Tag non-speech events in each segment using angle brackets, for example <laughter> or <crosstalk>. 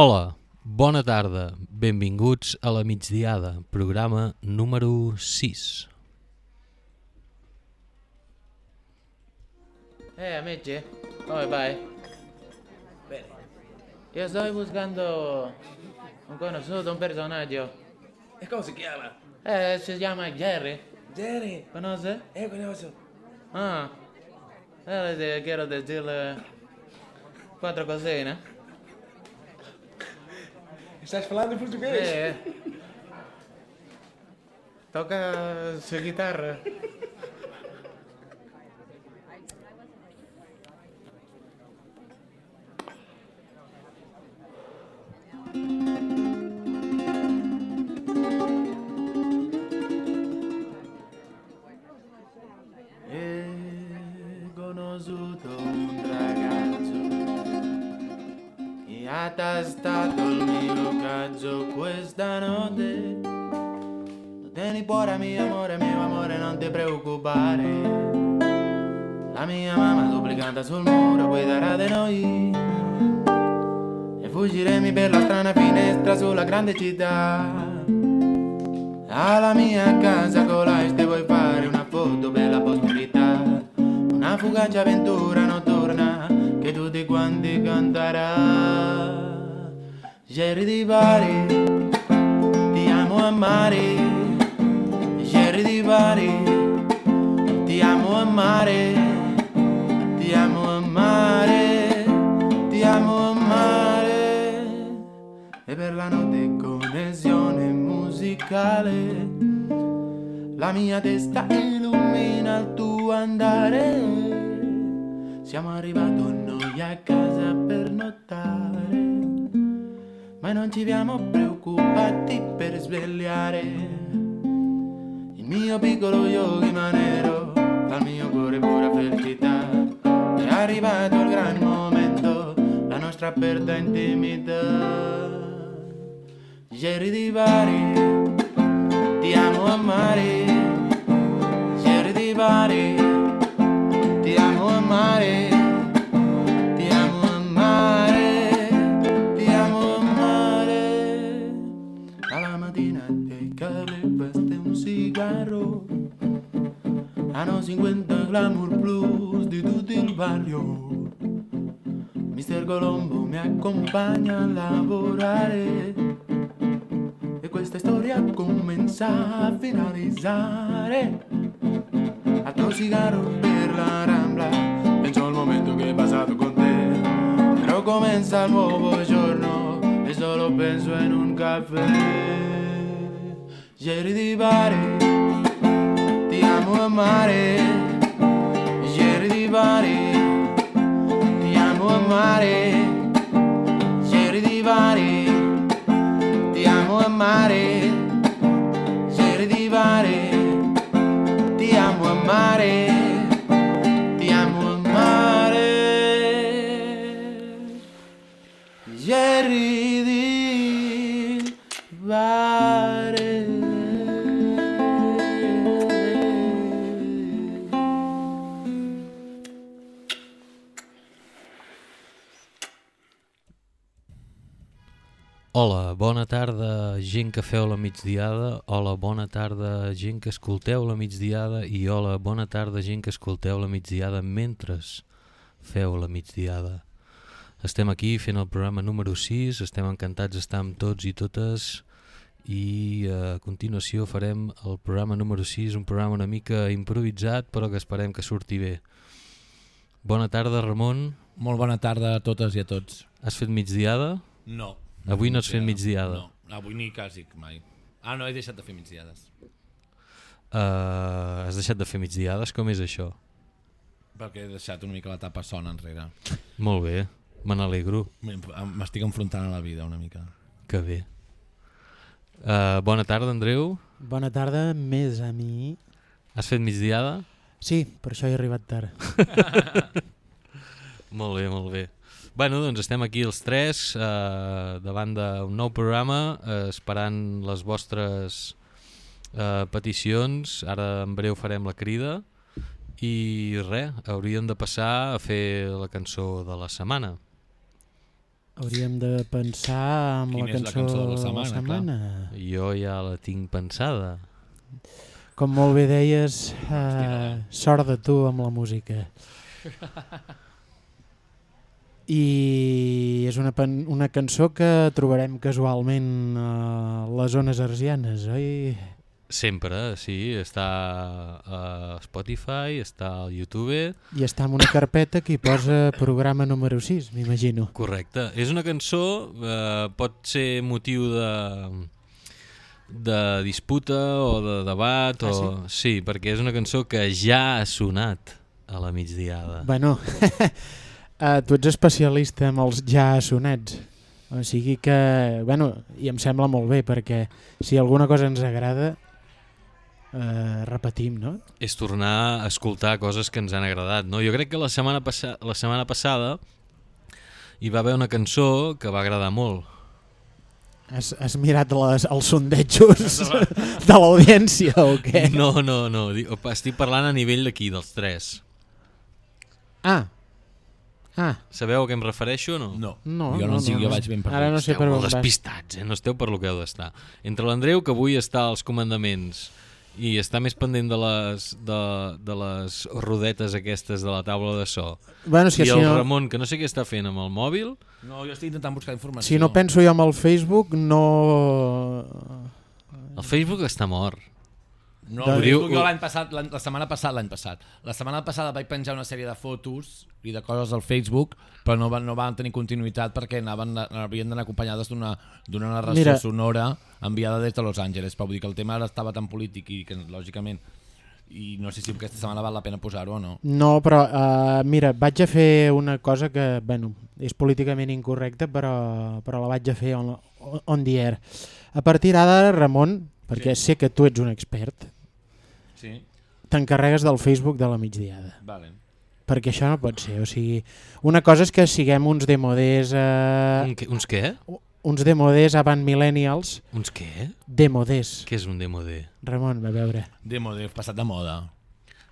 Hola, bona tarda, benvinguts a la migdiada, programa número 6. Eh, amici, come vai? Bene. Io sto buscando un conosciuto, un personaggio. E come si chiama? Eh, si chiama Jerry. Jerry. Conosce? Eh, conosco. Ah. Eh, quiero decirle quattro cosine. Estás falando em português? Eh. Toca su chitarra. E questa notte. Lo tieni cuore mio amore, mio amore, non ti preoccupare. La mia mamma duplicata sul muro poi darà di noi. E fuggiremo per la strana finestra sulla grande città. Alla mia casa con la este vuoi fare una foto per la posterità Una fugace avventura notturna che tutti quanti canterà Jerry di Bari, amare Jerry di Bari, ti amo amare Ti amo amare, ti amo amare e per la notte connessione musicale la mia testa illumina il tuo andare. Siamo arrivati noi a casa per nottare ma non ci siamo preoccupati per svegliare il mio piccolo yogi manero dal mio cuore pura felicità è arrivato il gran momento la nostra aperta intimità Jerry di Bari, ti amo amare. Jerry di Bari, ti amo amare. Hanno 50 glamour blues di tutto il barrio. Mister Colombo mi accompagna a lavorare e questa storia comincia a finalizzare. Altro sigaro per la rambla, penso al momento che è passato con te. Però comincia il nuovo giorno e solo penso in un caffè. Jerry di Bari, amo amare. Jerry di Bari, ti amo amare. Jerry di Bari ti amo amare, Jerry di Bari, ti amo amare, Hola, bona tarda gent que feu la migdiada, hola, bona tarda gent que escolteu la migdiada i hola, bona tarda gent que escolteu la migdiada mentre feu la migdiada. Estem aquí fent el programa número 6, estem encantats d'estar amb tots i totes i eh, a continuació farem el programa número 6, un programa una mica improvisat però que esperem que surti bé. Bona tarda Ramon, Molt bona tarda a totes i a tots. has fet migdiada? No. Avui no has fet migdiada. No, avui ni quasi mai. Ah, no, he deixat de fer migdiades. Uh, has deixat de fer migdiades? Com és això? Perquè he deixat una mica la tapa sona enrere. Molt bé, me n'alegro, M'estic enfrontant a la vida una mica. que bé. Uh, bona tarda, Andreu. Bona tarda, més a mi. Has fet migdiada? Sí, per això he arribat tard. <laughs> Molt bé, molt bé. Bueno, doncs estem aquí els tres eh, davant d'un nou programa eh, esperant les vostres eh, peticions. Ara en breu farem la crida i res, hauríem de passar a fer la cançó de la setmana. Hauríem de pensar en la és la cançó, cançó de la de la setmana, setmana. Jo ja la tinc pensada. Com molt bé deies, uh, sort de tu amb la música. <laughs> I és una, una cançó que trobarem casualment a les zones arsianes, oi? Sempre, sí. Està a Spotify, està al YouTube... I està en una carpeta que hi posa programa número 6, m'imagino. Correcte. És una cançó, eh, pot ser motiu de de disputa o de debat Ah, o... sí, perquè és una cançó que ja ha sonat a la migdiada. Bueno, uh, tu ets especialista amb els ja sonats. O sigui que, bueno, i em sembla molt bé perquè si alguna cosa ens agrada, uh, repetim, no? És tornar a escoltar coses que ens han agradat. No? Jo crec que la setmana, passa la setmana passada hi va haver una cançó que va agradar molt. Has, has mirat les, els sondejos <laughs> de l'audiència o què? No, no, no. Estic parlant a nivell d'aquí, dels tres. Ah, ah, Sabeu a què em refereixo o no? No. no. Jo no en tinc, jo vaig ben perdut. Ara no sé Esteu per on despistats, eh? no esteu per lo que heu d'estar. Entre l'Andreu, que avui està als comandaments, i està més pendent de les, de, de les rodetes aquestes de la taula de so, Bueno, si, i si, el no, Ramon, que no sé què està fent amb el mòbil, No, jo estic intentant buscar informació. si no penso jo amb el Facebook, no... el Facebook està mort. No, ho Diu- jo l'any passat, la setmana passada, l'any passat. La setmana passada vaig penjar una sèrie de fotos i de coses al Facebook, però no van, no van tenir continuïtat perquè anaven, havien d'anar acompanyades d'una d'una narració Mira. Sonora enviada des de Los Angeles. Però vull dir que el tema ara estava tan polític i que, lògicament, i no sé si aquesta setmana val la pena posar-ho o no. No, però uh, mira, vaig a fer una cosa que, bueno, és políticament incorrecta, però, però la vaig a fer on, on the air. A partir d'ara, Ramon, perquè sé que tu ets un expert, Sí, t'encarregues del Facebook de la migdiada. vale. Perquè això no pot ser, o sigui, una cosa és que siguem uns demoders, uh, Un, què- uns què? uns demoders avant millennials, Uns què? demoders. Què és un demodé? Ramon, va veure. Demo, de passat de moda.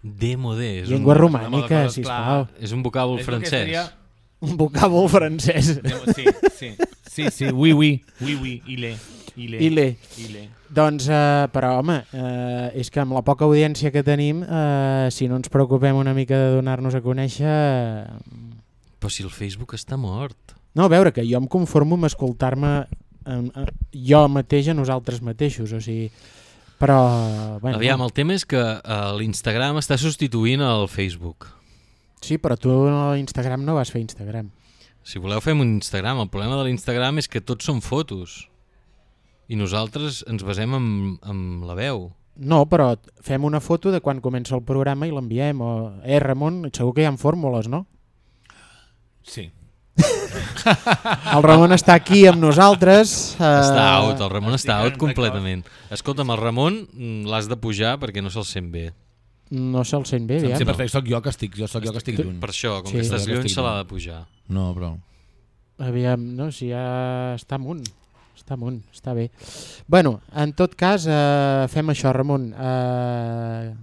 Demodé, és un, Llengua de romànica, coses, sisplau. és un vocàbul És francès. seria- Un vocàbul francès. Demo, sí, sí, sí, sí, oui, oui, oui, oui, il est, il est, Il est. il est. Doncs, eh, però home, eh, és que amb la poca audiència que tenim, eh, si no ens preocupem una mica de donar-nos a conèixer... Eh, Però si el Facebook està mort. no, a veure, que jo em conformo amb escoltar-me eh, jo mateix a nosaltres mateixos, o sigui... Però, bueno, Aviam, el tema és que eh, l'Instagram està substituint el Facebook. sí, però tu a Instagram no vas fer Instagram. Si voleu fem un Instagram, el problema de l'Instagram és que tots són fotos. I nosaltres ens basem en, en la veu. No, però fem una foto de quan comença el programa i l'enviem. O... Eh, Ramon, segur que hi ha fórmules, no? Sí. El Ramon està aquí amb nosaltres. Eh... Està out, el Ramon està out completament. Escolta'm, el Ramon mm, l'has de pujar perquè no se'l sent bé. No se'l sent bé, aviam. sé perfecte, soc jo que estic, jo sóc jo que estic lluny. Per això, com Sí. que estàs lluny, se l'ha de pujar. No, però... Aviam, no, si ja està amunt. Està amunt, està bé. Bueno, en tot cas, eh, fem això, Ramon. Eh,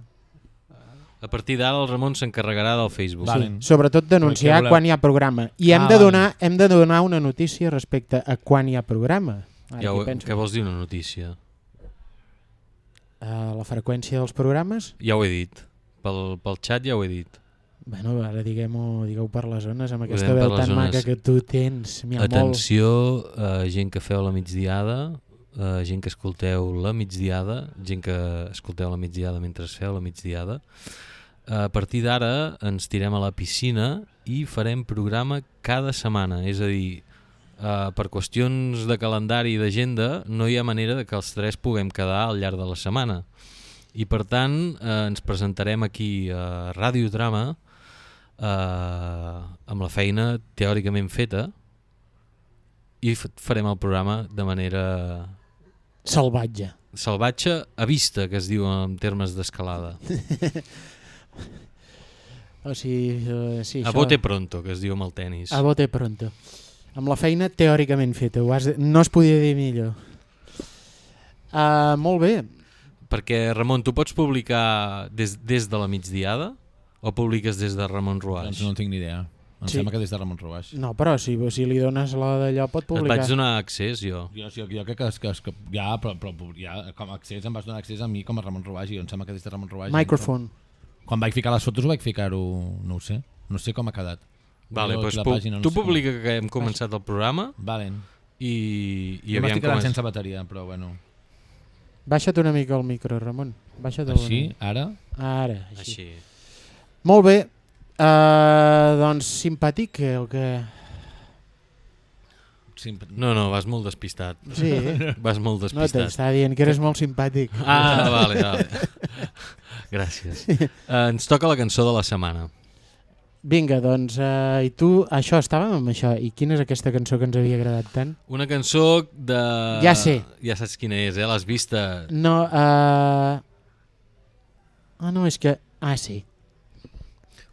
A partir d'ara el Ramon s'encarregarà del Facebook. Sí, sobretot denunciar voleu? quan hi ha programa. I hem, Ah, de vale. donar, hem de donar una notícia respecte a quan hi ha programa. Ara Ja, ho, penso. què vols dir una notícia? Eh, la freqüència dels programes? Ja ho he dit. Pel, pel xat ja ho he dit. Bueno, ara diguem-ho digueu per les zones, amb aquesta veu tan maca zones. que tu tens. Mira, molt... Atenció, eh, gent que feu la migdiada, eh, gent que escolteu la migdiada, gent que escolteu la migdiada mentre feu la migdiada. A partir d'ara ens tirem a la piscina i farem programa cada setmana, és a dir, eh, per qüestions de calendari i d'agenda no hi ha manera de que els tres puguem quedar al llarg de la setmana. I per tant eh, ens presentarem aquí a Ràdio Drama eh, amb la feina teòricament feta i farem el programa de manera Salvatge. salvatge a vista, que es diu en termes d'escalada. <laughs> O sigui, eh, sí, A això- bote pronto, que es diu amb el tennis. A bote pronto. Amb la feina teòricament feta, ho has de... no es podia dir millor. Uh, molt bé, Perquè, Ramon, tu pots publicar des, des de la migdiada o publiques des de Ramon Ruaix? Doncs no tinc ni idea. Em Sí. sembla que des de Ramon Rubaix. No, però si, si li dones la d'allò pot Et publicar. vaig donar accés jo. Jo, jo, jo crec que, que, que, que ja, però, però ja, com a accés, em vas donar accés a mi com a Ramon Rubaix i em sembla que des de Ramon Rubaix... Microphone. Quan vaig ficar les fotos vaig ficar-ho... No ho sé. No sé com ha quedat. Vale, Jo doncs aquí la pu pàgina no tu sé com- publica que hem començat el programa Valen. i, i jo m'estic quedant és. sense bateria, però bueno. Baixa't una mica el micro, Ramon. Baixa't Així, ara... Ara, així. Així. Molt bé. Uh, doncs simpàtic eh, o què? Simp... No, no, vas molt despistat. Sí, <laughs> Vas molt no despistat. t'estava dient que eres molt simpàtic. Ah, vale, vale. Gràcies. Uh, ens toca la cançó de la setmana. Vinga, doncs, uh, i tu, això, estàvem amb això, i quina és aquesta cançó que ens havia agradat tant? Una cançó de... Ja sé. Ja saps quina és, eh? L'has vista... No, uh... Ah, no, és que... Ah, sí.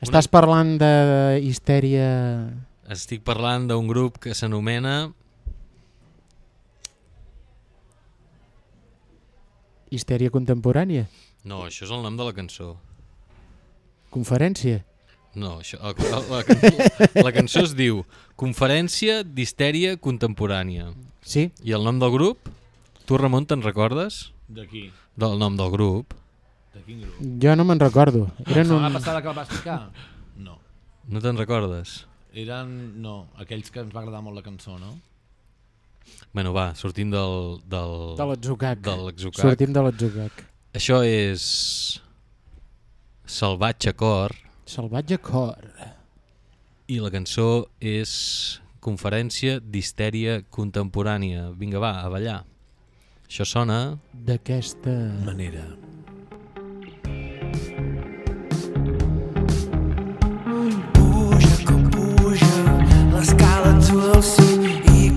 Estàs parlant de histèria... Estic parlant d'un grup que s'anomena... Histèria contemporània? No, això és el nom de la cançó. Conferència? No, això, la, la, la, la cançó es diu Conferència d'Histèria Contemporània. Sí? I el nom del grup? Tu, Ramon, te'n recordes? D'aquí. Del nom del grup? De quin grup? Jo no me'n recordo. Eren La un... passada que el vas ficar? No. No te'n recordes? Eren, no, aquells que ens va agradar molt la cançó, no? Bueno, va, sortint del... del De l'Atzucac. de l'Atzucac. Sortim de l'Atzucac. Això és... Salvatge Cor Salvatge cor. i la cançó és Conferència d'Histèria Contemporània. Vinga, va, a ballar. Això sona... D'aquesta... Manera. L'escala al cim i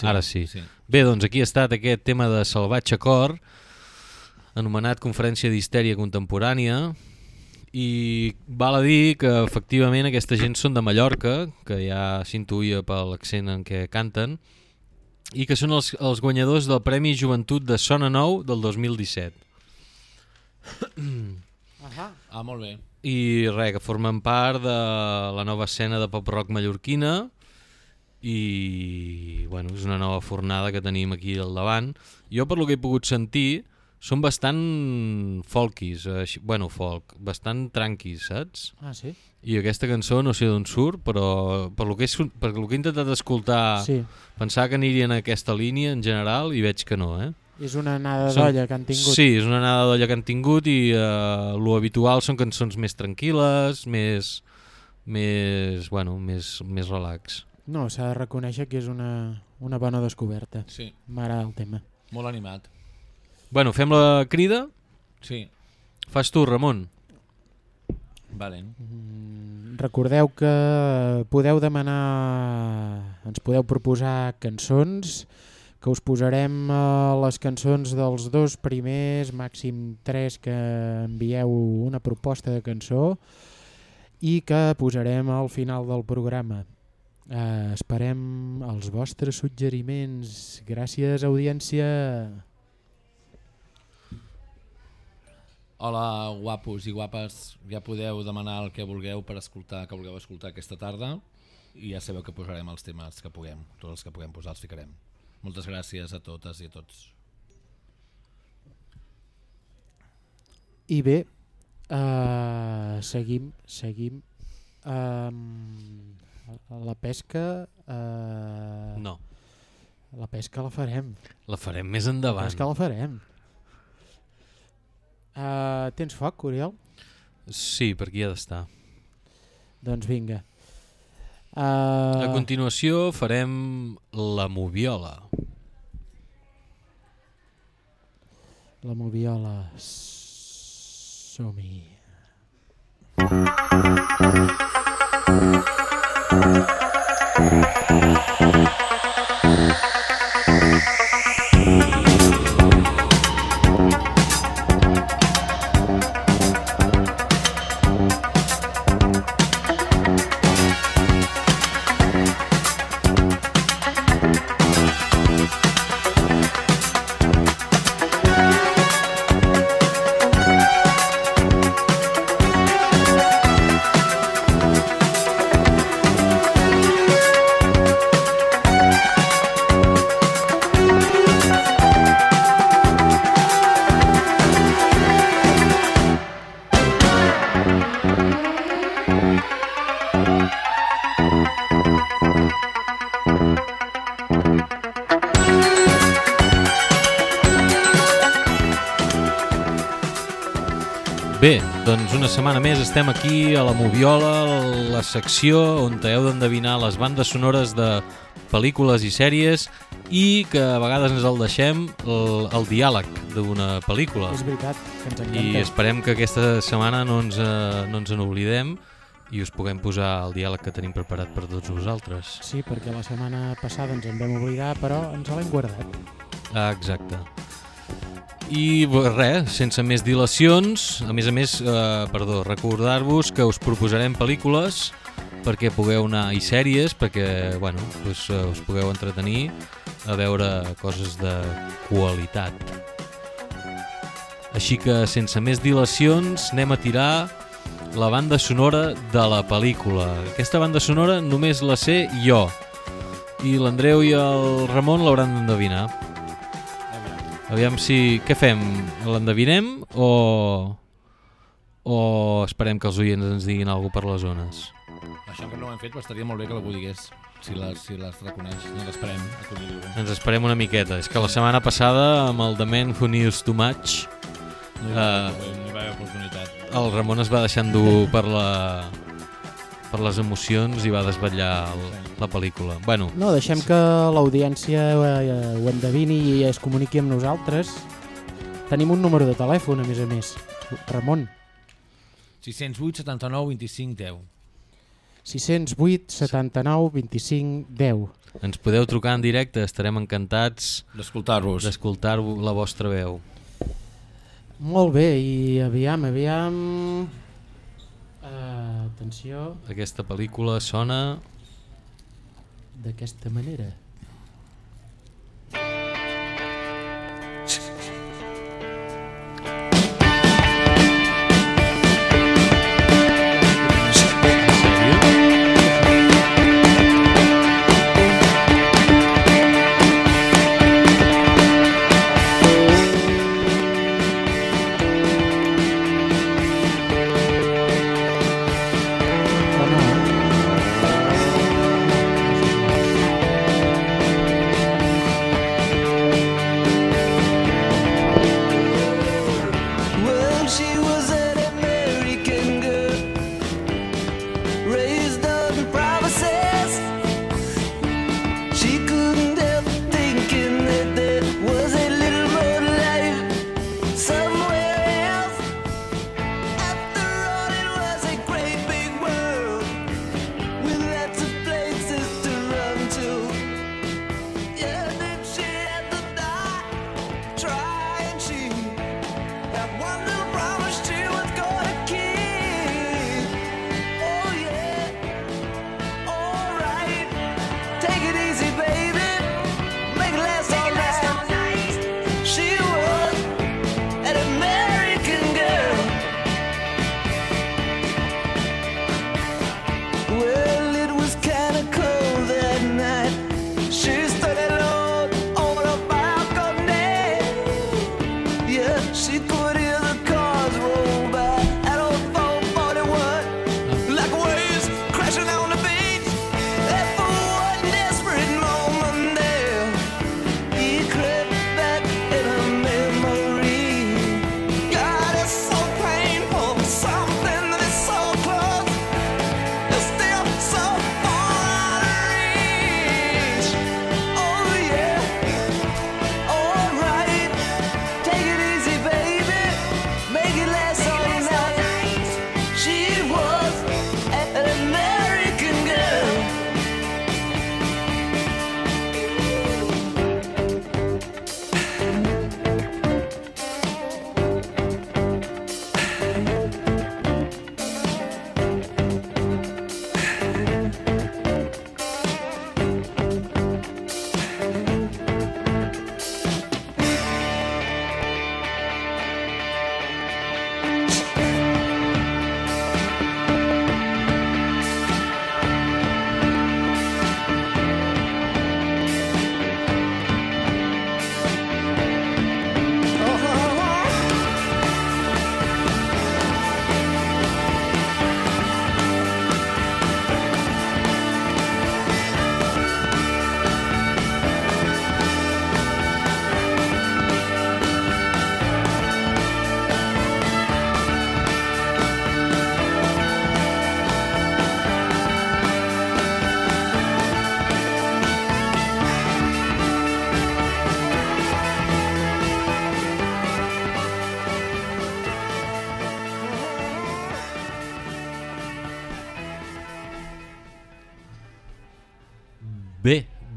Hola, ara sí. Bé, doncs aquí ha estat aquest tema de Salvatge Cor, anomenat Conferència d'Histèria Contemporània, i val a dir que efectivament aquesta gent són de Mallorca, que ja s'intuïa per l'accent en què canten, i que són els, els guanyadors del Premi Joventut de Sona Nou del 2017. Ah, molt bé. I res, que formen part de la nova escena de pop-rock mallorquina i bueno, és una nova fornada que tenim aquí al davant. Jo per lo que he pogut sentir són bastant folkis, així, bueno, folk, bastant tranquis, saps? Ah, sí? I aquesta cançó no sé d'on surt, però per lo que he, su- per lo que he intentat escoltar, Sí. pensar que anirien a aquesta línia en general i veig que no, eh? És una anada d'olla que han tingut. Sí, és una anada d'olla que han tingut i eh, lo habitual són cançons més tranquil·les, més, més, bueno, més, més relax. No, s'ha de reconèixer que és una, una bona descoberta. Sí, M'agrada el tema. molt animat. Bueno, fem la crida? Sí, Fas tu, Ramon. vale. Mm, Recordeu que podeu demanar, ens podeu proposar cançons, que us posarem eh, les cançons dels dos primers, màxim tres que envieu una proposta de cançó i que posarem al final del programa. Eh, esperem els vostres suggeriments. Gràcies, audiència. Hola, guapos i guapes. Ja podeu demanar el que vulgueu per escoltar, que vulgueu escoltar aquesta tarda i ja sabeu que posarem els temes que puguem. Tots els que puguem posar els ficarem. Moltes gràcies a totes i a tots. I bé, uh, seguim, seguim. Um, la pesca... Uh, No, La pesca la farem. la farem més La endavant. pesca la farem. Uh, tens foc, Oriol? Sí, per aquí ha d'estar. Doncs vinga. A Uh, continuació farem la moviola. la moviola. Som-hi. Bé, Mm-hmm. Una setmana més estem aquí a la Moviola, la secció on heu d'endevinar les bandes sonores de pel·lícules i sèries i que a vegades ens el deixem el, el diàleg d'una pel·lícula. És veritat, que ens I encanta. esperem que aquesta setmana no ens, eh, no ens n'oblidem i us puguem posar el diàleg que tenim preparat per tots vosaltres. Sí, perquè la setmana passada ens en vam oblidar, però ens l'hem guardat. Ah, exacte. I res, sense més dilacions, a més a més, eh, perdó, recordar-vos que us proposarem pel·lícules perquè pugueu anar i sèries, perquè bueno, doncs, eh, us pugueu entretenir a veure coses de qualitat. Així que, sense més dilacions, anem a tirar la banda sonora de la pel·lícula. Aquesta banda sonora només la sé jo, i l'Andreu i el Ramon l'hauran d'endevinar. Aviam si... Què fem? L'endevinem o... o esperem que els oients ens diguin alguna per les zones? Això que no ho hem fet, però estaria molt bé que algú digués. Si les, si les reconeix, no l'esperem. Ens esperem una miqueta. És que la setmana passada, amb el The Man Who Knew Too Much, No hi va, haver- no hi va haver oportunitat. el Ramon es va deixar endur per la per les emocions i va desvetllar el, la pel·lícula. Bueno, No, deixem que l'audiència eh, ho endevini i es comuniqui amb nosaltres Tenim un número de telèfon, a més a més. Ramon, 608 79 25 10. 608 79 25 10. Ens podeu trucar en directe, estarem encantats D'escoltar-vos. d'escoltar la vostra veu. Molt bé, i aviam, aviam... Uh, atenció, Aquesta pel·lícula sona... d'aquesta manera.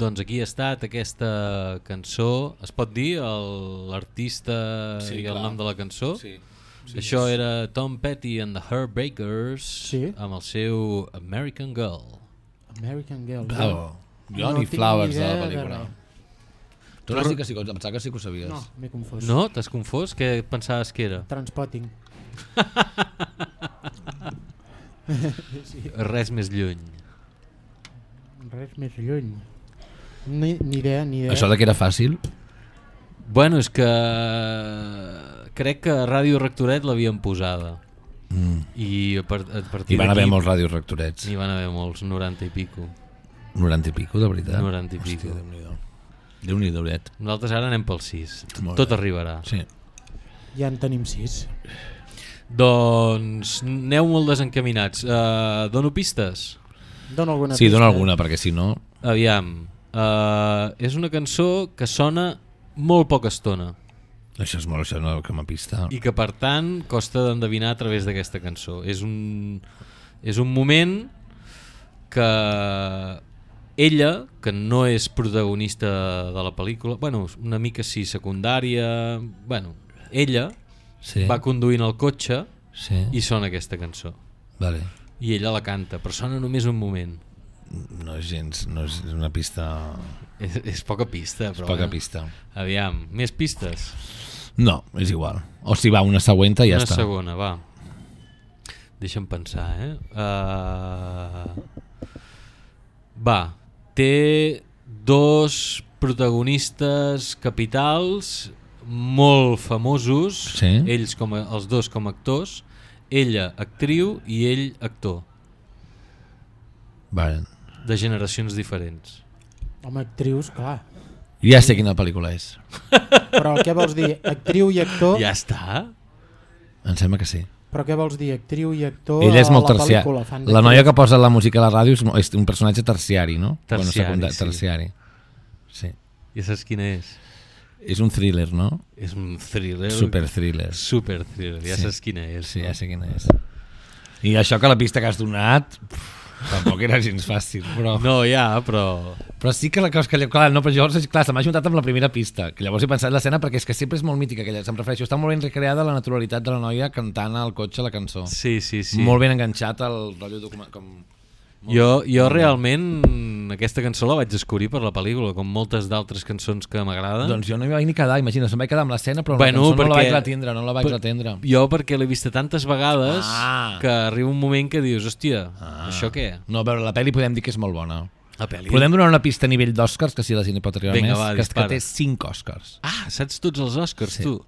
Doncs aquí ha estat aquesta cançó. Es pot dir el- l'artista Sí, i el clar. nom de la cançó? Sí. Això era Tom Petty and the Heartbreakers Sí. amb el seu American Girl. American Girl. Bravo. No Johnny tinc Flowers de la de pel·lícula. Tu n'has dit que sí, em pensava que sí que ho sabies. No, m'he confós. No? T'has confós? Què pensaves que era? Transpotting. <laughs> Res més lluny. Res més lluny. Ni, ni idea, ni idea. Això de que era fàcil? Bueno, és que crec que a Ràdio Rectoret l'havien posada. Mm. I a, a partir Hi van haver molts ràdios rectorets. N'hi van haver molts, 90 i pico. 90 i pico, de veritat? 90 i pico. Hòstia, Déu-n'hi-do. Déu-n'hi-do, Bret. Nosaltres ara anem pel 6. Molt Tot bé. arribarà. Sí. Ja en tenim sis. Doncs aneu molt desencaminats. Uh, dono pistes? Dona alguna Sí, pista? dona alguna, perquè si no... Aviam. Uh, és una cançó que sona molt poca estona. Això és molt, això no com a pista. i que per tant costa d'endevinar a través d'aquesta cançó. És un, és un moment que ella, que no és protagonista de la pel·lícula, bueno, una mica sí, secundària, bueno, ella Sí, va conduint el cotxe sí, i sona aquesta cançó. vale. I ella la canta, però sona només un moment. No és gens, no és una pista... És, és poca pista, És però poca bueno. pista. Aviam, més pistes? No, és igual. O si va una següent i ja una està. segona, va. Deixa'm pensar, eh? Uh... Va, té dos protagonistes capitals molt famosos, Sí. ells com a, els dos com a actors, ella actriu i ell actor, Vale. De generacions diferents. Home, actrius, clar. Ja sé quina pel·lícula és. <laughs> Però què vols dir? Actriu i actor? Ja està? Em sembla que sí. Però què vols dir? Actriu i actor Ell és a molt la terciari. pel·lícula? Fan La noia que posa la música a la ràdio és, un personatge terciari, no? Terciari, secunda- sí. terciari. Sí. Ja saps quina és? És un thriller, no? És un thriller. Super thriller. Super thriller, ja Sí. saps quina és. Sí, no? ja sé quina és. I això que la pista que has donat pff, tampoc era gens fàcil, però... No, ja, però... Però sí que la cosa que... Clar, no, però llavors, clar, se m'ha juntat amb la primera pista, que llavors he pensat en l'escena perquè és que sempre és molt mítica aquella, se'm refereixo, està molt ben recreada la naturalitat de la noia cantant al cotxe la cançó. Sí, sí, sí. Molt ben enganxat al rotllo document... Com... Jo, jo realment aquesta cançó la vaig descobrir per la pel·lícula, com moltes d'altres cançons que m'agraden. Doncs jo no hi vaig ni quedar, imagina, se'm vaig quedar amb l'escena, però Bueno, la cançó no la vaig retindre, no la vaig per- retindre. Jo perquè l'he vista tantes vegades Ah. que arriba un moment que dius, hòstia, Ah. això què? No, veure, la pel·li podem dir que és molt bona. La pel·li. Podem donar una pista a nivell d'Oscars, que si la gent hi pot arribar Vinga, més, va, que, que té 5 Oscars. Ah, saps tots els Oscars, Sí. tu?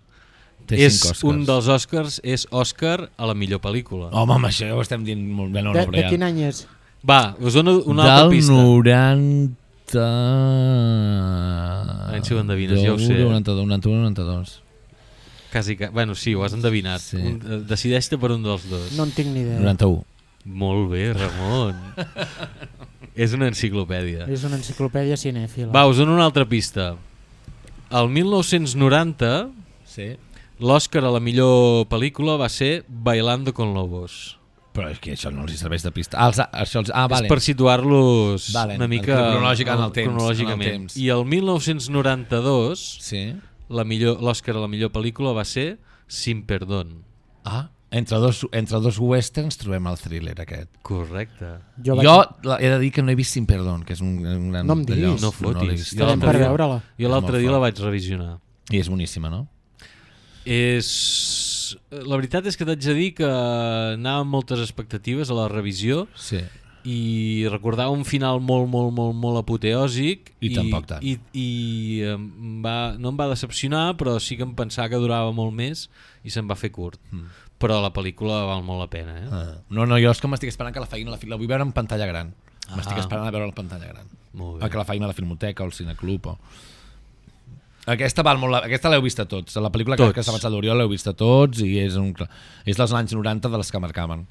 Té és un dels Oscars és Òscar a la millor pel·lícula. Home, amb això ja ho estem dient molt bé. No, De, no, de però quin any és? Va, us dono una altra Del pista. 90... A veure si ho endevines, ja ho sé. 92, 91, 92. Quasi, que... Bueno, sí, ho has endevinat. Sí. Un, eh, decideix-te per un dels dos. No en tinc ni idea. 91. Molt bé, Ramon. <laughs> és una enciclopèdia. És una enciclopèdia cinèfila. Va, us dono una altra pista. El 1990, Sí. l'Oscar a la millor pel·lícula va ser Bailando con Lobos. Però és que això no els serveix de pista. Ah, els, això els, ah És vale. per situar-los una mica cronològic en el temps, cronològicament. en el temps. I el 1992, Sí. la millor- l'Oscar a la millor pel·lícula va ser Sin Perdón. Ah, entre dos, entre dos westerns trobem el thriller aquest. Correcte. Jo, Jo, vaig... la- he de dir que no he vist Sin Perdón, que és un, un gran... No em diguis. No fotis. vist. Jo l'altre dia-. Jo dia la vaig revisionar. I és boníssima, no? És... La veritat és que t'haig de dir que anava amb moltes expectatives a la revisió Sí. i recordava un final molt, molt, molt, molt apoteòsic I tampoc tant. i, i em va, no em va decepcionar però sí que em pensava que durava molt més i se'n va fer curt Mm. però la pel·lícula val molt la pena eh? Ah. No, no, jo és que m'estic esperant que la feina la, la vull veure en pantalla gran. M'estic Ah. esperant a veure en pantalla gran. molt A que la feina a la Filmoteca o al Cineclub o... Aquesta, val molt, la- aquesta l'heu vist a tots. La pel·lícula que, Tots. que s'ha avançat l'Oriol l'heu vist a tots i és, un, és dels anys 90 de les que marcaven.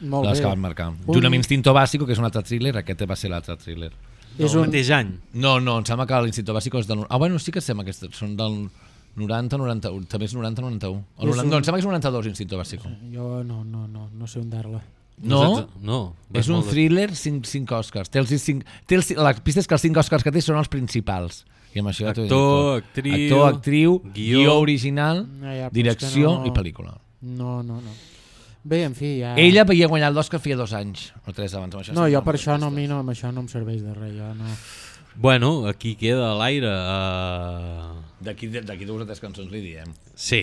Molt de les bé. que van marcar. Un- Junt amb Instinto Básico, que és un altre thriller, aquest va ser l'altre thriller. És el un... mateix any No, no, em sembla que l'Instinto Básico és del... Ah, bueno, sí que sembla que és- són del 90, 91. També és 90, 91. O És 90, un- No, em sembla que és 92, Instinto Básico. Jo no, no, no, no sé on dar-la. No? no És un thriller 5, 5 Oscars. Té els 5, té els, la pista és que els 5 Oscars que té són els principals. I amb això ja Actor, tot. actriu, Actor, actriu, guió, guió. original, No, ja, però és direcció no- i pel·lícula. No, no, no. Bé, en fi, ja... Ella havia guanyat l'Oscar feia dos anys, o tres abans. Amb això No, sí, jo per no, això no, a mi no, amb això no em serveix de res. Jo no... bueno, aquí queda l'aire uh... D'aquí d'aquí dues o tres cançons li diem. sí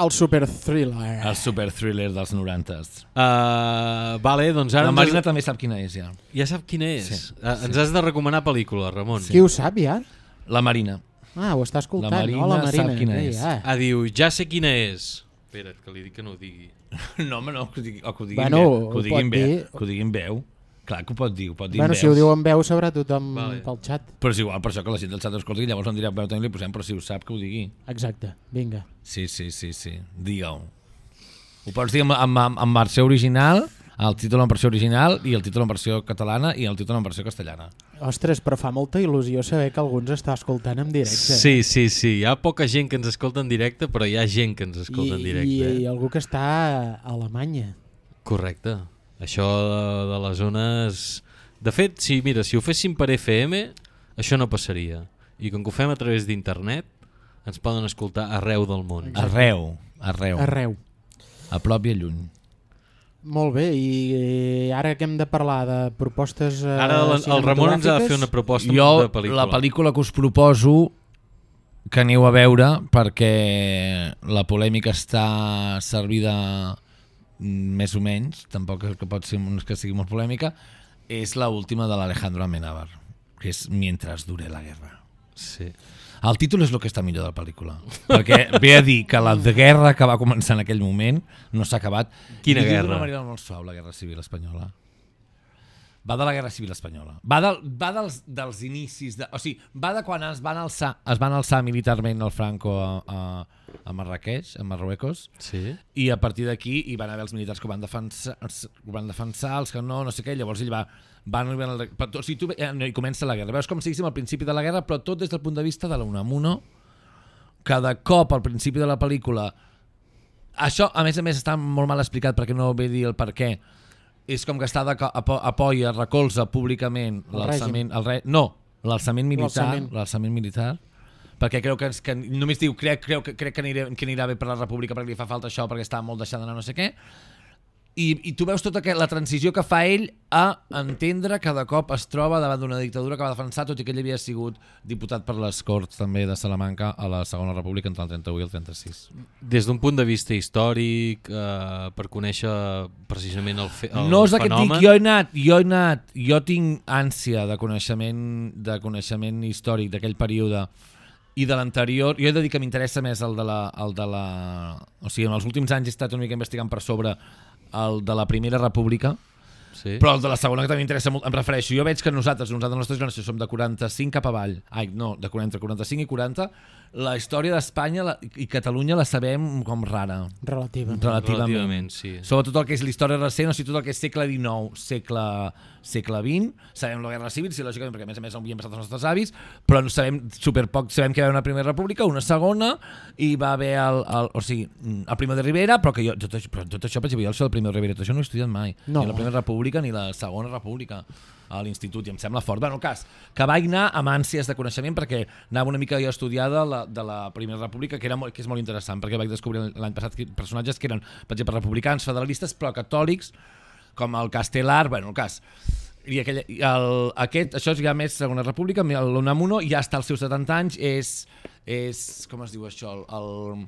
El super thriller. El super thriller dels 90s. uh, vale, doncs ara La ens Marina has... també sap quina és ja. ja sap quina és Sí, uh, ens has de recomanar pel·lícula, Ramon Qui ho sap ja? La Marina. Ah, ho està escoltant, La Marina no? La sap Marina. quina Ei, és. ah. Ah, diu, ja sé quina és. Espera't, que li dic que no ho digui. <laughs> No, home, no, que ho que ho digui Bueno, en veu. ho Que ho digui en pot veu. dir. Que ho digui en veu. Clar que ho pot dir, ho pot dir Bueno, en si ho diu en veu sabrà tothom Vale. pel xat. Però és igual, per això que la gent del xat escolti i llavors en dirà veu també li posem, però si ho sap que ho digui. Exacte, vinga. Sí, sí, sí, sí. Digue-ho. Ho pots dir amb, amb, amb, amb versió original, el títol en versió original i el títol en versió catalana i el títol en versió castellana. Ostres, però fa molta il·lusió saber que algú ens està escoltant en directe. Sí, sí, sí. Hi ha poca gent que ens escolta en directe, però hi ha gent que ens escolta en I, directe. i, eh? I algú que està a Alemanya. Correcte. Això de, de les zones... De fet, si, mira, si ho féssim per FM, això no passaria. I com que ho fem a través d'internet, ens poden escoltar arreu del món. Arreu, arreu, Arreu. a prop i a lluny. Molt bé, i ara que hem de parlar de propostes eh, Ara el, el Ramon ens ha de fer una proposta Jo, de pel·lícula. la pel·lícula que us proposo que aneu a veure perquè la polèmica està servida mm, més o menys, tampoc és que pot ser no és que sigui molt polèmica, és la última de l'Alejandro Amenábar, que és Mientras dure la guerra. Sí. El títol és el que està millor de la pel·lícula, perquè ve a dir que la guerra que va començar en aquell moment no s'ha acabat. Quina I guerra? D'una manera molt suau, la Guerra Civil Espanyola. Va de la Guerra Civil Espanyola. Va, del, va dels, dels inicis, de, o sigui, va de quan es van alçar, es van alçar militarment el Franco a, a, a Marrakeix, a Marruecos, Sí? i a partir d'aquí hi van haver els militars que ho van defensar, ho van defensar els que no, no sé què, llavors ell va, van arribar al, però, o sigui, tu, eh, no, i comença la guerra. Veus com si diguéssim al principi de la guerra, però tot des del punt de vista de l'Unamuno, cada cop al principi de la pel·lícula això, a més a més, està molt mal explicat perquè no ve dir el per què. És com que està de, apo, apoya, recolza públicament l'alçament... El re, no, l'alçament militar, L'alçament. militar, perquè creu que, que només diu crec, creu que, crec que, anirà, que anirà bé per la república perquè li fa falta això, perquè està molt deixada no sé què, i, i tu veus tota la transició que fa ell a entendre que de cop es troba davant d'una dictadura que va defensar, tot i que ell havia sigut diputat per les Corts també de Salamanca a la Segona República entre el 31 i el 36. Des d'un punt de vista històric, eh, per conèixer precisament el, fe, el no és fenomen... dic, jo he anat, jo he anat, jo tinc ànsia de coneixement, de coneixement històric d'aquell període i de l'anterior, jo he de dir que m'interessa més el de la, el de la... O sigui, en els últims anys he estat una mica investigant per sobre el de la Primera República, Sí? però el de la segona que també m'interessa molt, em refereixo, jo veig que nosaltres, nosaltres, la nostra generació, som de 45 cap avall, ai, no, de 40, 45 i 40, la història d'Espanya la- i Catalunya la sabem com rara, Relativament. relativament. Relativament, sí. Sobretot el que és la història recent, o sigui, tot el que és segle XIX, segle, segle XX, sabem la Guerra Civil, sí, lògicament, perquè a més a més ho havien passat els nostres avis, però no sabem superpoc, sabem que hi va haver una primera república, una segona, i va haver el, el, o sigui, el primer de Rivera, però que jo, tot, això, però tot això, per exemple, jo del primer de Rivera, tot això no ho he estudiat mai, No. ni la primera república ni la segona república a l'institut, i em sembla fort. Bueno, el cas, que vaig anar amb ànsies de coneixement perquè anava una mica jo a estudiar de de la Primera República, que, era molt, que és molt interessant, perquè vaig descobrir l'any passat que- personatges que eren, per exemple, republicans, federalistes, però catòlics, com el Castelar, bueno, el cas. I aquell, i el, aquest, això és ja més Segona República, l'Unamuno ja està als seus 70 anys, és, és com es diu això, el,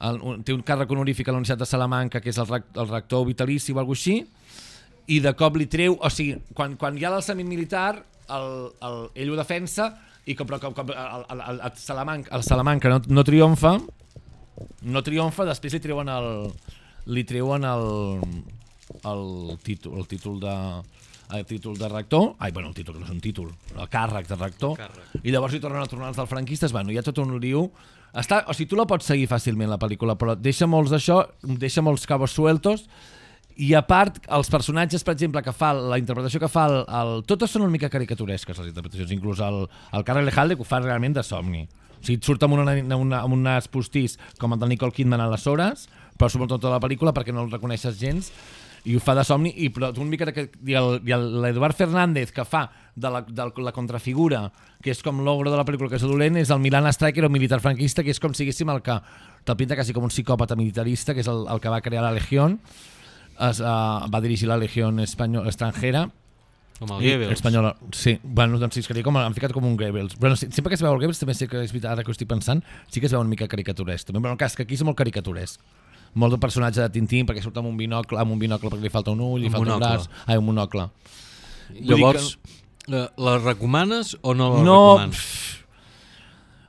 el, el, té un càrrec honorífic a la Universitat de Salamanca, que és el, el rector vitalici o alguna així, i de cop li treu, o sigui, quan, quan hi ha l'alçament militar, el, el, ell ho defensa, i com, però com, com el, el, el, el, Salamanca, el Salamanca no, no triomfa, no triomfa, després li treuen el, li treuen el, el títol, el títol de el títol de rector, ai, bueno, el títol no és un títol, el càrrec de rector, Càrrec. i llavors hi tornen a tornar els dels franquistes, bueno, hi ha tot un liu, està, o sigui, tu la pots seguir fàcilment la pel·lícula, però deixa molts d'això, deixa molts cabos sueltos, i a part, els personatges, per exemple, que fa la interpretació que fa el, el... totes són una mica caricaturesques, les interpretacions, inclús el, el Carles Lejalde, que ho fa realment de somni. O sigui, et surt amb, una, una, amb un nas postís com el de Nicole Kidman a les hores, però sobretot tota la pel·lícula perquè no el reconeixes gens, i ho fa de somni, i però una mica que, i l'Eduard Fernández que fa de la, de la contrafigura, que és com l'ogre de la pel·lícula que és dolent, és el Milan Striker, un militar franquista, que és com si diguéssim el que te'l pinta quasi com un psicòpata militarista, que és el, el que va crear la Legión, es, uh, va dirigir la Legió Espanyol, estrangera. Com el Goebbels. espanyola, sí, bueno, doncs sí, es creia com, han ficat com un Goebbels. Bueno, sí, sempre que es veu el Goebbels també sé que és veritat, ara que ho estic pensant sí que es veu una mica caricaturesc també, però el cas que aquí és molt caricaturesc. Molt de personatge de Tintín perquè surt amb un binocle, amb un binocle perquè li falta un ull, li Un falta monocle. un braç, ai, un monocle. Llavors, eh, la recomanes o no la no, recomanes? pff,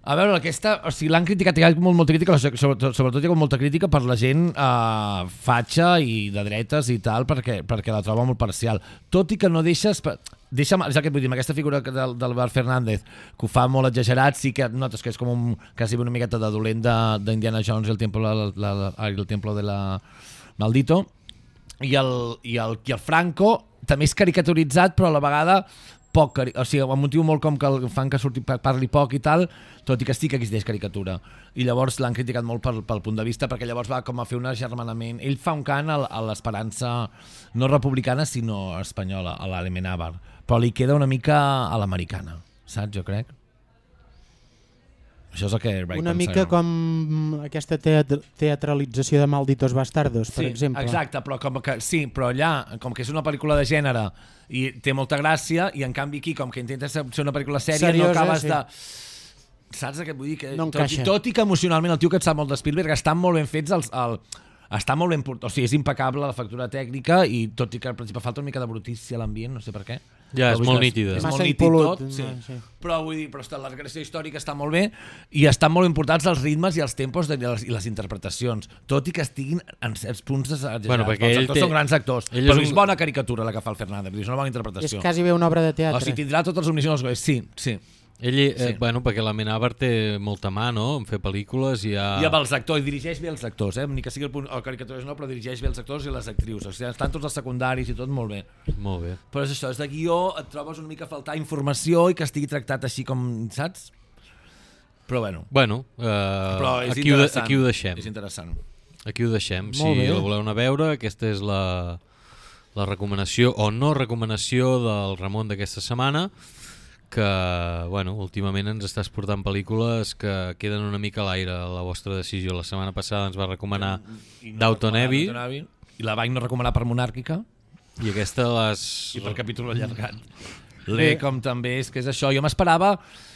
a veure, aquesta, o sigui, l'han criticat, hi ha molt, molta crítica, sobretot, sobretot hi ha molta crítica per la gent eh, fatxa i de dretes i tal, perquè, perquè la troba molt parcial. Tot i que no deixes... Deixa, és el que vull dir, aquesta figura del, del Bar Fernández, que ho fa molt exagerat, sí que notes que és com un, quasi una miqueta de dolent d'Indiana Jones i el templo, la, la, la, el templo de la Maldito, i el, i el, i el Franco també és caricaturitzat, però a la vegada poc, o sigui, amb motiu molt com que el fan que surti, pa- parli poc i tal, tot i que sí que existeix caricatura. I llavors l'han criticat molt pel, pel punt de vista, perquè llavors va com a fer un agermanament. Ell fa un cant a, a l'esperança no republicana, sinó espanyola, a l'Alemenàbar, però li queda una mica a l'americana, saps, jo crec? Això és el que Ray Una mica com aquesta teat teatralització de Malditos Bastardos, per sí, exemple. Exacte, però com que, sí, però allà, com que és una pel·lícula de gènere i té molta gràcia, i en canvi aquí, com que intentes ser una pel·lícula sèria, Seriosa, no acabes sí. de... Saps què vull dir? Que, No tot, i, tot i que emocionalment el tio que et sap molt de Spielberg estan molt ben fets els, el, està molt ben port... o sigui, és impecable la factura tècnica i tot i que al principi falta una mica de brutícia a l'ambient, no sé per què. Ja, és molt nítida. És Massa molt nítid impolut, tot, sí. sí. Però vull dir, però està, la recreació històrica està molt bé i estan molt importats els ritmes i els tempos de, i, les, i les interpretacions, tot i que estiguin en certs punts exagerats. Bueno, perquè els actors té- són grans actors, ell és però és, un- bona caricatura la que fa el Fernández, és una bona És interpretació. quasi bé una obra de O teatre. sigui, tindrà tots els omnissions, sí, sí. Ell, eh, Sí. bueno, perquè la Menabar té molta mà, no?, en fer pel·lícules i ha... I amb els actors, i dirigeix bé els actors, eh? ni que sigui el, punt, el caricaturista no, però dirigeix bé els actors i les actrius, o sigui, estan tots els secundaris i tot molt bé. Molt bé. Però és això, és de guió, et trobes una mica a faltar informació i que estigui tractat així com, saps? Però bueno, Bueno, eh, però aquí, ho, aquí ho deixem. És interessant. Aquí ho deixem. Molt si bé. la voleu anar a veure, aquesta és la, la recomanació o no recomanació del Ramon d'aquesta setmana que, bueno, últimament ens estàs portant pel·lícules que queden una mica a l'aire a la vostra decisió. La setmana passada ens va recomanar I Downton Abbey Downton Abbey. I la vaig no recomanar per monàrquica i aquesta les... i per capítol allargat. L'E com també és que és això. Jo m'esperava,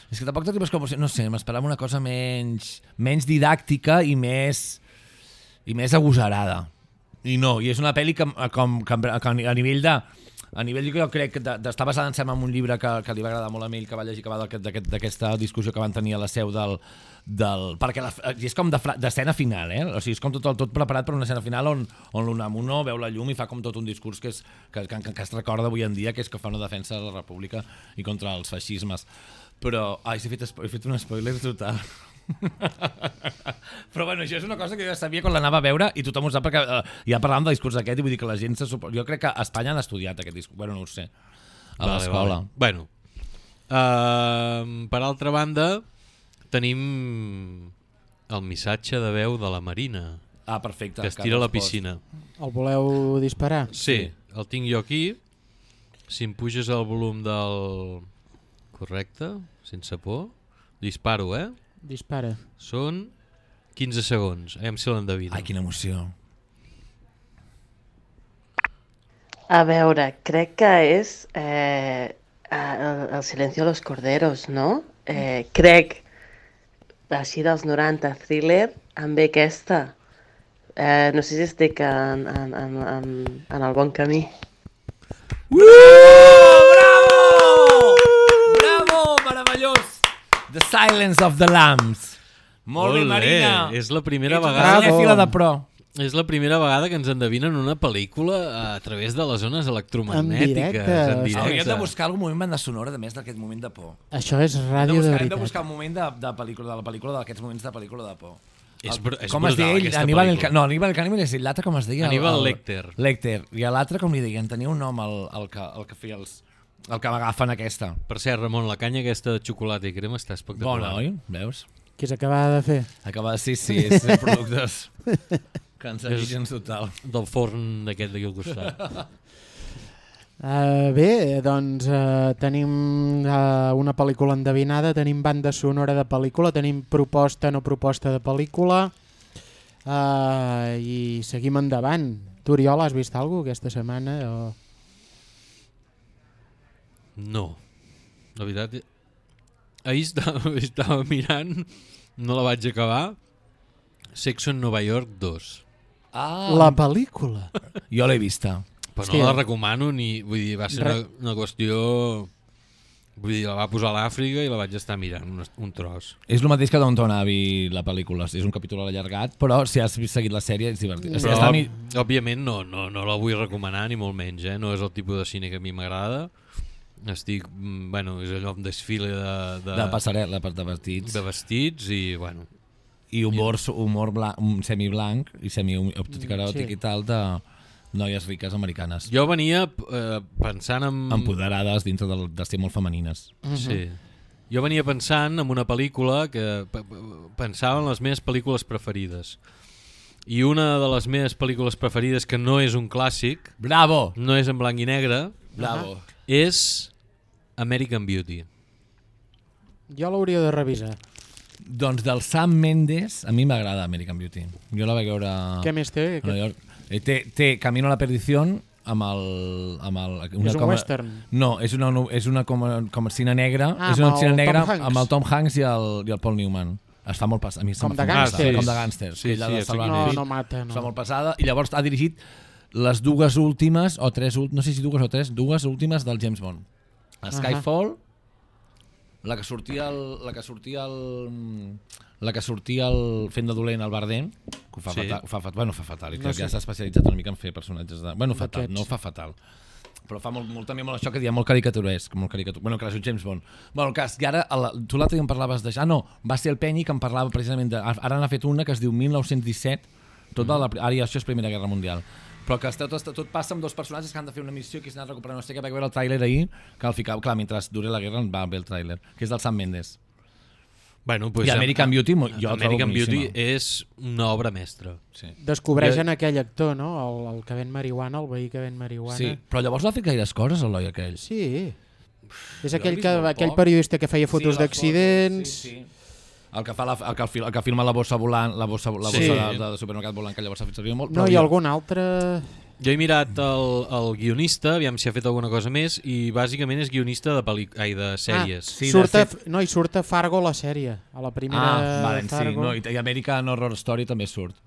és que tampoc t'arribes com... No sé, m'esperava una cosa menys, menys didàctica i més, i més agosarada. I no, i és una pel·li que, com, que, que a nivell de a nivell jo crec que de- d'estar basada sembla en un llibre que, que li va agradar molt a ell, que va llegir, que va d'aquest- d'aquest- d'aquesta discussió que van tenir a la seu del... del perquè la, és com de d'escena final, eh? O sigui, és com tot, tot preparat per una escena final on, on l'Unamuno veu la llum i fa com tot un discurs que, és, que, que, que es recorda avui en dia, que és que fa una defensa de la república i contra els feixismes. Però, ai, he fet, he fet un spoiler total. Però bueno, això és una cosa que jo ja sabia quan l'anava a veure i tothom ho sap perquè eh, ja parlàvem del discurs aquest i vull dir que la gent se supo... Jo crec que a Espanya han estudiat aquest discurs, bueno, no ho sé, a Vale, l'escola. vale. Bueno, uh, per altra banda, tenim el missatge de veu de la Marina, Ah, perfecte. que es tira a la piscina. El voleu disparar? Sí, el tinc jo aquí. Si em puges el volum del... Correcte, sense por. Disparo, eh? Dispara. Són 15 segons. Aviam si l'endevina. Ai, quina emoció. A veure, crec que és eh, el, el silencio de los corderos, no? Eh, crec, així dels 90, thriller, amb aquesta. Eh, no sé si estic en, en, en, en, en el bon camí. Bravo! Bravo! Meravellós! The Silence of the Lambs. Molt bé, Olé, Marina. És la primera Ets una vegada... cinèfila de pro. És la primera vegada que ens endevinen una pel·lícula a través de les zones electromagnètiques. directe. En Sí. Hauríem directe. de buscar algun moment banda sonora, de més d'aquest moment de por. Això és Hem de ràdio de, buscar, hem de veritat. buscar un moment de, de, pel·lícula, de la pel·lícula, d'aquests moments de pel·lícula de por. És El- br- és com es brutal, deia ell? aquesta Aníbal el, pel·lícula. Ca- no, Aníbal el Cànimal és l'altre com es deia? Aníbal El- el- Lecter. Lecter. I a l'altre com li deien? Tenia un nom el, el, que, el que feia els... El que m'agafen aquesta. Per cert, Ramon, la canya aquesta de xocolata i crema està espectacular. Bona, oi? Veus? Què s'acaba de fer? Acaba de... Sí, sí, és de productes <laughs> cancerígens total. Del forn d'aquest d'aquí al costat. Uh, bé, doncs uh, tenim uh, una pel·lícula endevinada, tenim banda sonora de pel·lícula, tenim proposta no proposta de pel·lícula uh, i seguim endavant. Tu, Oriol, has vist alguna cosa aquesta setmana? O... No. La veritat... Ahir estava, <laughs> estava mirant, no la vaig acabar, Sexo en Nova York 2. Ah, La pel·lícula. jo l'he vista. Però Hòstia. no la recomano ni... Vull dir, va ser una, una qüestió... Vull dir, la va posar a l'Àfrica i la vaig estar mirant un, un tros. És el mateix que Downton Abbey, la pel·lícula. És un capítol allargat, però si has seguit la sèrie és divertit. Però, Està mi... òbviament, no, no, no la vull recomanar, ni molt menys, eh? No és el tipus de cine que a mi m'agrada. Estic... mm, Bueno, és allò amb desfile de... De, de passarel·la per de vestits. de vestits i, bueno... I humor, humor blanc, semiblanc i semi tot i que eròtic Sí. i tal de, noies riques americanes. Jo venia eh, pensant en... Empoderades dintre del, de ser molt femenines. Sí. Jo venia pensant en una pel·lícula que pe- pe- pensava en les meves pel·lícules preferides. I una de les meves pel·lícules preferides, que no és un clàssic, Bravo! no és en blanc i negre, Bravo. és American Beauty. Jo l'hauria de revisar. Doncs del Sam Mendes, a mi m'agrada American Beauty. Jo la vaig veure Què més té? a Nova York. Eh, Té, té Camino a la perdición amb el... Amb el una És un coma- western. No, és una, és una com, com a cine negra, Ah, és una amb cine negra amb el Tom Hanks i el, i el Paul Newman. Es fa molt pesada. A mi Com de gàngsters. Com de gàngsters. Sí, sí, Salvar No, no mata, Es fa no. molt pesada. I llavors ha dirigit les dues últimes, o tres, no sé si dues o tres, dues últimes del James Bond. Skyfall, la que sortia el, la que sortia el, la que sortia el fent de dolent al Bardem, que ho fa, Sí. sí. fatal, ho fa, fatal, bueno, fa fatal, i No crec sé. que ja s'ha especialitzat una mica en fer personatges de... Bueno, fatal, no fa fatal però fa molt, molt, també molt això que dia molt caricaturesc, molt caricatur... bueno, que és un James Bond. Bueno, el cas, i ara, el, tu l'altre dia em parlaves de... Ah, no, va ser el Penny que em parlava precisament de... Ara n'ha fet una que es diu 1917, tot de la, ara ja això és Primera Guerra Mundial. Però que està, tot, tot passa amb dos personatges que han de fer una missió que s'han de recuperar no sé què, vaig veure el tràiler ahir, que al ficava, clar, mentre dure la guerra va bé el tràiler, que és del Sam Mendes. Bueno, I American Beauty, mo- jo American Beauty és una obra mestra. Sí. Descobreixen aquell actor, no? El, el que ven marihuana, el veí que ven marihuana. sí, però llavors no ha fet gaires coses, el noi aquell. Sí. És Jo aquell, que, aquell poc. periodista que feia fotos les d'accidents. Sí, sí. El que, fa la, el, que, fil- el que filma la bossa volant, la bossa, la bossa Sí. de, de, de supermercat volant, que llavors s'ha fet servir molt. No, però i jo- algun altre... Jo he mirat el, el guionista, aviam si ha fet alguna cosa més, i bàsicament és guionista de, pel·li... Ai, de sèries. Sí, de surt a, set- no, i surt a Fargo la sèrie, a la primera Ah, vale, sí, Fargo. no, i, i American Horror Story també surt.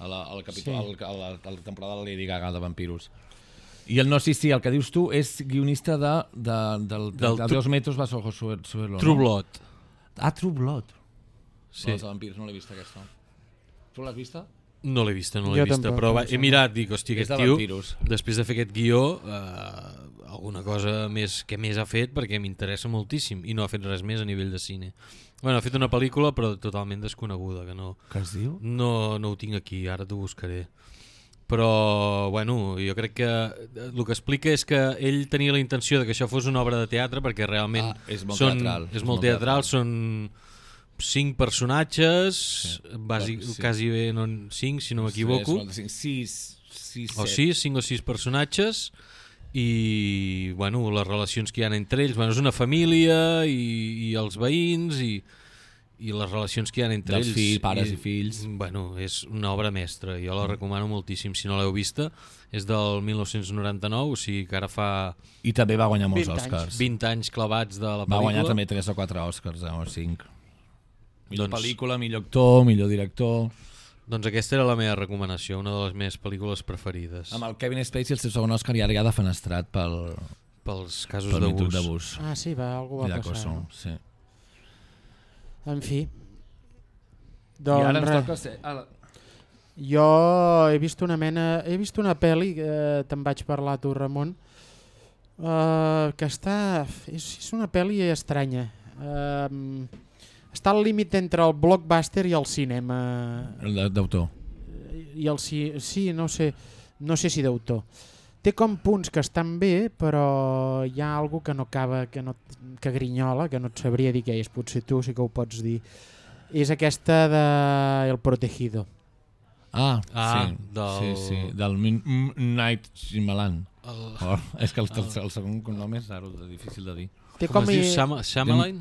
A la, al capítol, Sí. sí. a, la, a la temporada de Lady Gaga de Vampiros. I el no, sí, sí, el que dius tu és guionista de, de, del, Del de, de Tru- dos metros va sobre Suerlo. True no? Blood. Ah, True Blood. Sí. Els de vampirs, no l'he vista aquesta. Tu l'has vista? No l'he vista, no l'he vista, tampoc, però va, he mirat, dic, hòstia, És aquest de tio, vampiros. després de fer aquest guió, eh, alguna cosa més que més ha fet perquè m'interessa moltíssim i no ha fet res més a nivell de cine. Bueno, ha fet una pel·lícula però totalment desconeguda, que no, Què es diu? no, no ho tinc aquí, ara t'ho buscaré. Però, bueno, jo crec que eh, el que explica és que ell tenia la intenció de que això fos una obra de teatre perquè realment Ah, és molt són, teatral, és molt teatral, són cinc personatges, sí. bàsic, Bueno, sí. quasi bé no cinc, si no m'equivoco, Sis, sis, o sis, cinc o sis personatges, i bueno, les relacions que hi ha entre ells, bueno, és una família i, i els veïns i, i les relacions que hi ha entre Dels ells. fills, pares i fills. Bueno, és una obra mestra, jo la recomano moltíssim si no l'heu vista, és del 1999, o sigui que ara fa I també va guanyar molts 20 anys. Oscars. 20 anys clavats de la Va guanyar pel·lícula. també 3 o 4 Oscars, eh, o 5. Millor Doncs- pel·lícula, millor actor, millor director... Doncs aquesta era la meva recomanació, una de les meves pel·lícules preferides, Amb el Kevin Spacey, el seu segon Oscar, i ja defenestrat pel, pels casos pel d'abús. Ah, sí, va, algú I va passar. Cosso, No? sí. En fi. I Doncs ara ens res, toca ser... Ah, jo he vist una mena... He vist una pel·li, eh, te'n vaig parlar tu, Ramon, eh, que està... És, és una pel·li estranya. Eh, està al límit entre el blockbuster i el cinema. d'autor. i el sí, sí no sé no sé si d'autor té com punts que estan bé però hi ha algo que no acaba que, no, que grinyola, que no et sabria dir què és potser tu sí que ho pots dir és aquesta de El Protegido Ah, Ah, sí, del- sí, sí, del Min- M- Night Shyamalan. El, Oh, és que el, el, el segon cognom és raro, difícil de dir. Té com, com, es diu? Shama, Shyamalan?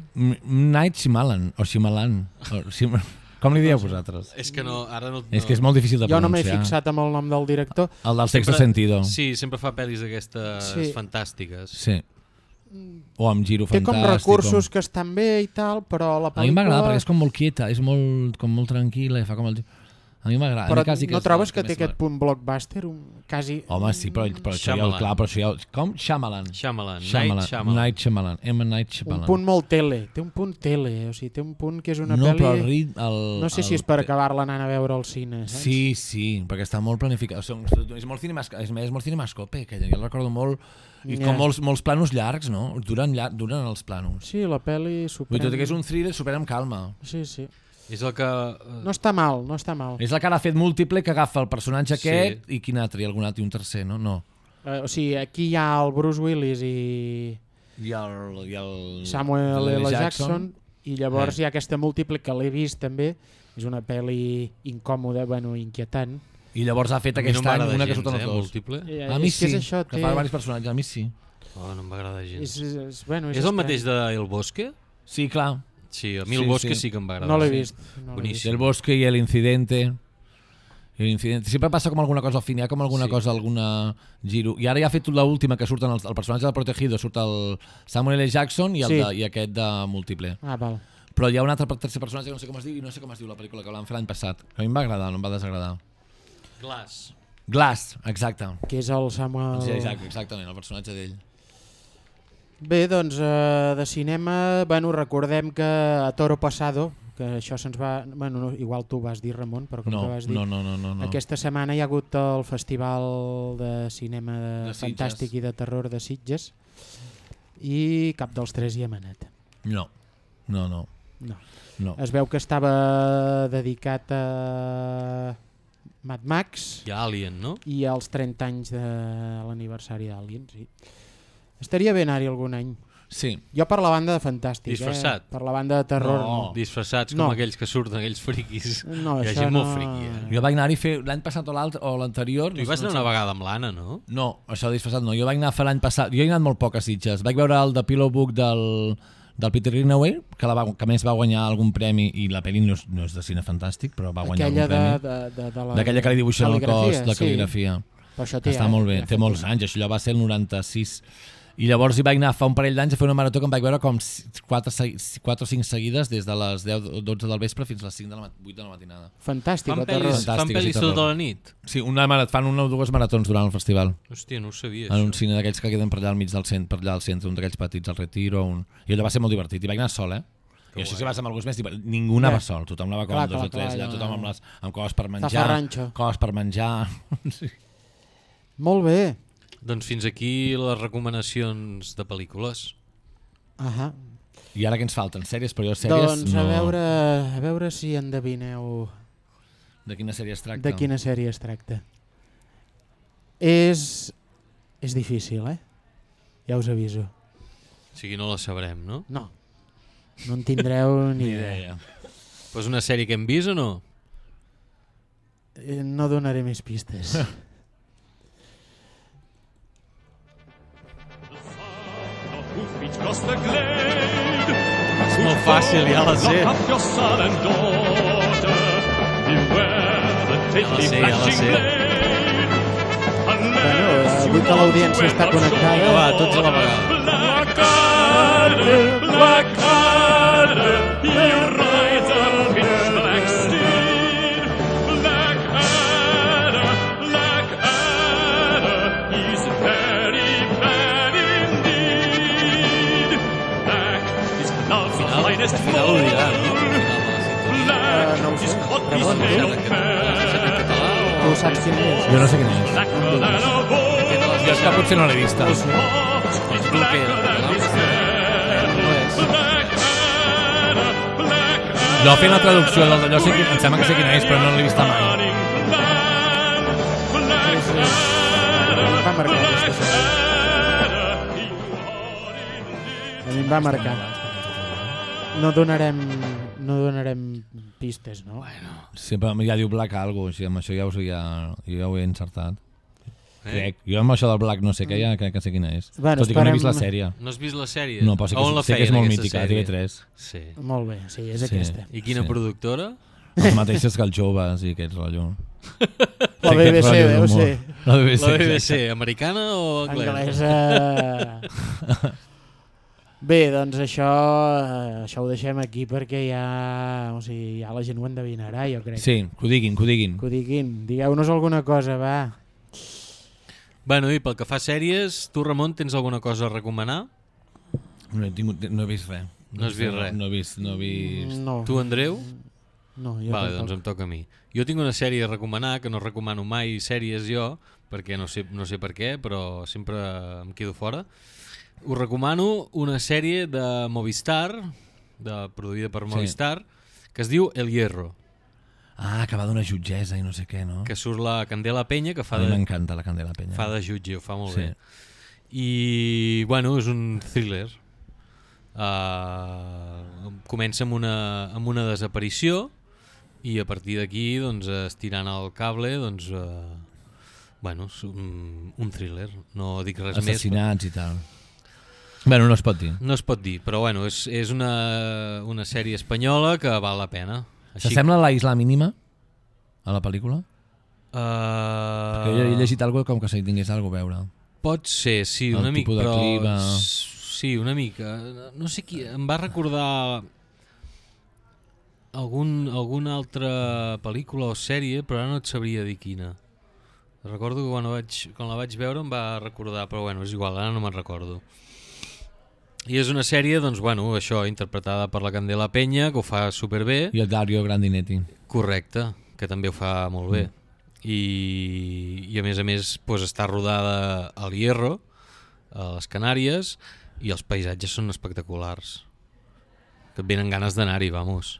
Night Shyamalan, o Shyamalan. O Shim... Com li dieu vosaltres? És que no, ara no... És que és molt difícil de jo no m'he pronunciar. fixat amb el nom del director El del sexto Sempre- sentido. Sí, sempre fa pel·lis d'aquestes Sí. fantàstiques. Sí. O amb giro té fantàstic. com recursos que estan bé i tal però la A mi pel·lícula m'agrada perquè és com molt quieta, és molt, com molt tranquil·la i fa com el... A mi m'agrada. però quasi no és trobes el que té aquest punt blockbuster un, quasi Home, sí, però, però això ja, Shyamalan. clar, però això ja... Com? Shyamalan. Shyamalan, Shyamalan. Night Shyamalan. Night Shyamalan. M. Night un Shyamalan. punt molt tele té un punt tele, o sigui, té un punt que és una no, pel·li però el rit... El, No sé si el- és per acabar-la anant a veure al cine, saps? Sí, sí, perquè està molt planificat. O sigui, és molt cinemascope, és, més, és molt cinemascope, que jo el recordo molt... I Ja. com molts, molts planos llargs, no? Duren, llarg, duren els planos. Sí, la pel·li Vull dir, tot i que és un thriller, supera amb calma. Sí, sí. És el que... eh, No està mal, no està mal. És la que ara ha fet múltiple que agafa el personatge Sí. aquest i quin altre, i algun altre, i un tercer, no? No. Eh, o sigui, aquí hi ha el Bruce Willis i I el, i el Samuel L. L. Jackson, i llavors Eh. hi ha aquesta múltiple que l'he vist també, és una pel·li incòmoda, bueno, inquietant. I llavors ha fet a aquest no any una que gens, surten eh, els dos. múltiple. Eh, A mi sí, que és això, que té... fa diversos personatges, a mi sí. Oh, no m'agrada gens. És, és, és, bueno, és, És el estrany. mateix de El Bosque? Sí, clar. Sí, a mi Sí, el Bosque sí. sí, que em va agradar. No l'he sí. vist. No vist. El bosque i el incidente. El incidente. Sempre passa com alguna cosa al final, hi ha com alguna Sí. cosa, alguna giro. I ara ja ha fet l'última que surten els, el personatge del Protegido, surt el Samuel L. Jackson i, el Sí. de, i aquest de múltiple. Ah, val. Però hi ha un altre tercer personatge que no sé com es diu i no sé com es diu la pel·lícula que vam fer l'any passat. A mi em va agradar, no em va desagradar. Glass. Glass, exacte. Que és el Samuel... Sí, exacte, exactament, el personatge d'ell. Bé, doncs eh, de cinema, bueno, recordem que a Toro Pasado, que això se'ns va... Bueno, no, igual tu vas dir, Ramon, però com No, que vas dir... no, no, no, no, no. Aquesta setmana hi ha hagut el Festival de Cinema de De. Fantàstic i de Terror de Sitges i cap dels tres hi hem anat. No, no, no. No. no. Es veu que estava dedicat a Mad Max ha Alien, no? i als 30 anys de l'aniversari d'Alien, sí. Estaria bé anar-hi algun any. Sí, Jo per la banda de Fantàstic, Disfressat. eh? per la banda de terror. No. No, Disfressats No. com aquells que surten, aquells friquis. no Hi ha això gent no... molt friqui, eh? jo vaig anar-hi fer l'any passat o l'altre o l'anterior. Tu hi vas anar una vegada amb l'Anna, no? No, això disfressat no. Jo vaig anar a fer l'any passat. Jo he anat molt poc a Sitges. Vaig veure el de Pillow Book del, del Peter Greenaway, que, la va, que a més va guanyar algun premi i la pel·li no és, no és de cine fantàstic, però va guanyar Aquella algun de, premi. de, de, de la... D'aquella que li dibuixen el cos, la cal·ligrafia. Sí. Però això té, Està eh? molt bé, té molts anys, això ja va ser el 96. I llavors hi vaig anar fa un parell d'anys a fer una marató que em vaig veure com 4, 4 o 5 seguides des de les 10 o 12 del vespre fins a les 5 de la, mat- 8 de la matinada. Fantàstic, Fan pel·lis, fan Fantàstic, pel·lis sí, terror. tota la nit? Sí, una marat, fan una o dues maratons durant el festival. Hòstia, no ho sabia, en un això. cine d'aquells que queden per allà al mig del centre, per allà al centre, un d'aquells petits, al Retiro, un... i allò va ser molt divertit, i vaig anar sol, eh? I això sí vas amb alguns més, ningú anava Bé. sol, tothom anava com Clar, dos clar, o tres, clar, allà ja. tothom amb, les, amb coses per menjar, coses per menjar... <laughs> sí. Molt bé. Doncs fins aquí les recomanacions de pel·lícules. Ahà. I ara què ens falten? Sèries? Però jo sèries Doncs no... a veure, a veure si endevineu De quina sèrie es tracta? de quina sèrie es tracta. És... És difícil, eh? Ja us aviso. O sigui, no la sabrem, no? No. No en tindreu <laughs> ni Ni idea. idea. Pues una sèrie que hem vist o no? Eh, No donaré més pistes. <laughs> És molt fàcil, ja la sé. The deadly sé, ja la sé. bueno, eh, vull que l'audiència està connectada. Va, tots a la vegada. Blackadder, Blackadder, he rides català o... Tu saps quin és? Jo no sé quina és. Jo és que potser no l'he vista. Tu hair. Anglès. Blackadder, Blackadder, Jo fent la traducció del d'allò sé, em sembla que sé quina és, però no l'he vista mai. És, és... Va marcar aquesta sèrie. A mi em va marcar. No donarem, no donarem pistes, no? Sempre ja diu Black algo, així, amb això ja, us, ja, ja ho he encertat. Eh? Crec. Jo amb això del Black no sé què, ja crec que sé quina és. Bueno, Tot i que no he vist la sèrie. No has vist la sèrie? No, però sé on que, la sé que és molt mítica, sèrie? TV3. Sí. Molt bé, sí, és Sí. aquesta. I quina Sí. productora? Els mateixos que els joves i <laughs> aquest rotllo. La BBC, deu ser. La BBC. La exacte. BBC, americana o anglesa? Anglesa... <laughs> Bé, doncs això, eh, això ho deixem aquí perquè ja, o sigui, ja la gent ho endevinarà, jo crec. Sí, que ho diguin, que ho diguin. Que ho diguin. Digueu-nos alguna cosa, va. Bueno, i pel que fa a sèries, tu, Ramon, tens alguna cosa a recomanar? No he, tingut, no he vist res. No has vist res? No he vist, no he vist... No, Tu, Andreu? no jo Vale, tampoc. doncs em toca a mi. Jo tinc una sèrie a recomanar, que no recomano mai sèries jo, perquè no sé, no sé per què, però sempre em quedo fora. Us recomano una sèrie de Movistar, de, produïda per Sí. Movistar, que es diu El Hierro, Ah, que va d'una jutgessa i no sé què, no? que surt la Candela Penya, que A fa mi de, m'encanta la Candela Penya. fa de jutge, ho fa molt Sí. bé. I, bueno, és un thriller. Uh, comença amb una, amb una desaparició i a partir d'aquí, doncs, estirant el cable, doncs, uh, bueno, és un, un thriller. No dic res més. Assassinats i tal. Bueno, no es pot dir. No es pot dir, però bueno, és, és una, una sèrie espanyola que val la pena. S'assembla a la Isla Mínima? A la pel·lícula? Uh, Perquè jo he llegit alguna com que si tingués alguna a veure. Pot ser, sí, El una mica, però... clima. Sí, una mica. No sé qui... Em va recordar algun, alguna altra pel·lícula o sèrie, però ara no et sabria dir quina. Recordo que quan vaig, quan la vaig veure em va recordar, però bueno, és igual, ara no me'n recordo. I és una sèrie, doncs, bueno, això, interpretada per la Candela Penya, que ho fa superbé. I el Dario Grandinetti. Correcte, que també ho fa molt bé. I, i a més a més pues, està rodada al Hierro, a les Canàries, i els paisatges són espectaculars. Que et venen ganes d'anar-hi, vamos.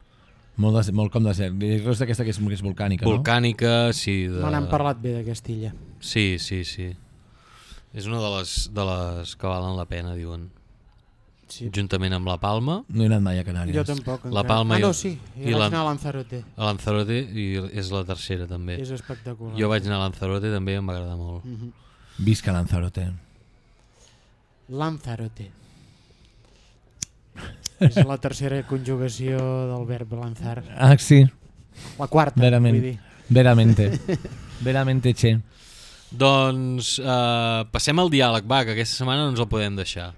Molt, de, molt com de ser. És d'aquesta que és, que és volcànica, Volcànica, sí. De... Me n'han parlat bé d'aquesta illa. Sí, sí, sí. És una de les, de les que valen la pena, diuen. Sí. Juntament amb la Palma, no? He anat mai a Canàries. Jo tampoc. La. Palma ah, i- no, sí. i Jo vaig la- anar a Lanzarote. a Lanzarote, i és la tercera també. És espectacular. Jo vaig anar a Lanzarote també em va agradar molt. Mhm. Visca Lanzarote. Lanzarote. <laughs> és la tercera conjugació del verb lanzar. Ah, sí. La quarta, Verament. vull dir. Veramente. <laughs> Veramente, che. Doncs eh, passem al diàleg, va, que aquesta setmana no ens el podem deixar.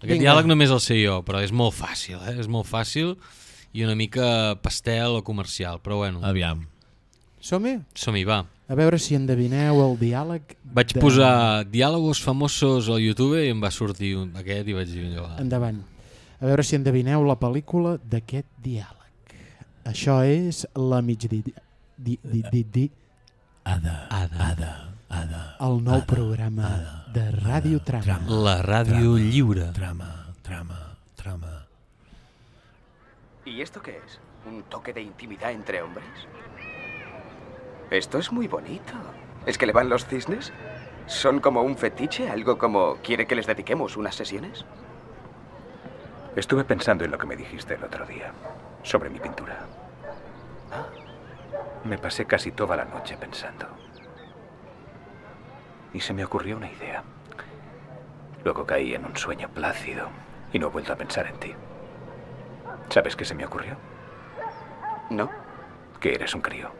Aquest Vinga. diàleg només el sé jo, però és molt fàcil, eh? és molt fàcil i una mica pastel o comercial, però bueno, Aviam. Som-hi? som-hi, va. A veure si endevineu el diàleg. Vaig de- posar diàlogos famosos al YouTube i em va sortir un, aquest i vaig dir, va. Endavant. A veure si endevineu la pel·lícula d'aquest diàleg. Això és la migdia... Di, di, di, di, Ada, Ada. ada, ada. El nou programa de Ràdio Trama. Trama. La ràdio lliure. Trama, trama, trama. ¿Y esto qué es? ¿Un toque de intimidad entre hombres? Esto es muy bonito. ¿Es que le van los cisnes? ¿Son como un fetiche? ¿Algo como quiere que les dediquemos unas sesiones? Estuve pensando en lo que me dijiste el otro día, sobre mi pintura. Me pasé casi toda la noche pensando. Y se me ocurrió una idea. Luego caí en un sueño plácido y no he vuelto a pensar en ti. ¿Sabes qué se me ocurrió? ¿No? Que eres un crío.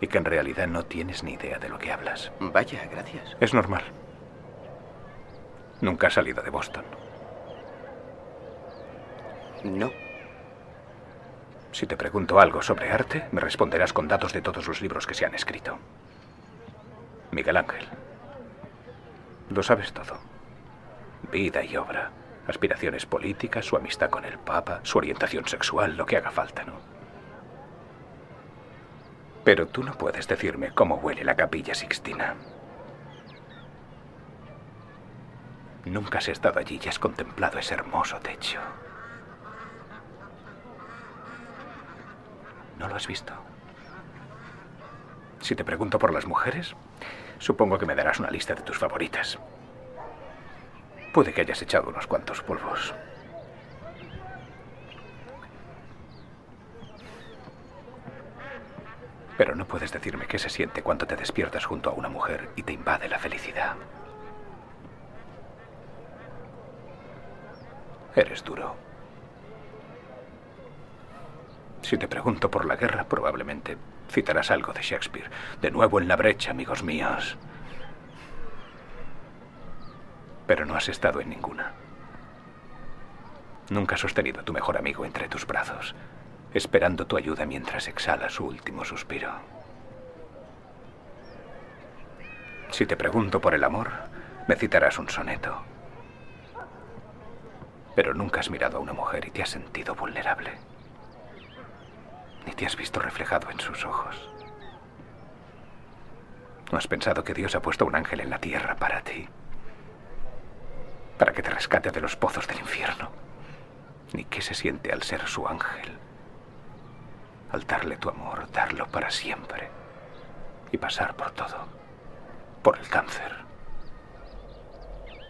Y que en realidad no tienes ni idea de lo que hablas. Vaya, gracias. Es normal. Nunca has salido de Boston. No. Si te pregunto algo sobre arte, me responderás con datos de todos los libros que se han escrito. Miguel Ángel. Lo sabes todo. Vida y obra, aspiraciones políticas, su amistad con el Papa, su orientación sexual, lo que haga falta, ¿no? Pero tú no puedes decirme cómo huele la capilla Sixtina. Nunca has estado allí y has contemplado ese hermoso techo. ¿No lo has visto? Si te pregunto por las mujeres, supongo que me darás una lista de tus favoritas. Puede que hayas echado unos cuantos polvos. Pero no puedes decirme qué se siente cuando te despiertas junto a una mujer y te invade la felicidad. Eres duro. Si te pregunto por la guerra, probablemente citarás algo de Shakespeare. De nuevo en la brecha, amigos míos. Pero no has estado en ninguna. Nunca has sostenido a tu mejor amigo entre tus brazos, esperando tu ayuda mientras exhala su último suspiro. Si te pregunto por el amor, me citarás un soneto. Pero nunca has mirado a una mujer y te has sentido vulnerable. Ni te has visto reflejado en sus ojos. ¿No has pensado que Dios ha puesto un ángel en la tierra para ti? Para que te rescate de los pozos del infierno. Ni qué se siente al ser su ángel al darle tu amor, darlo para siempre y pasar por todo, por el cáncer.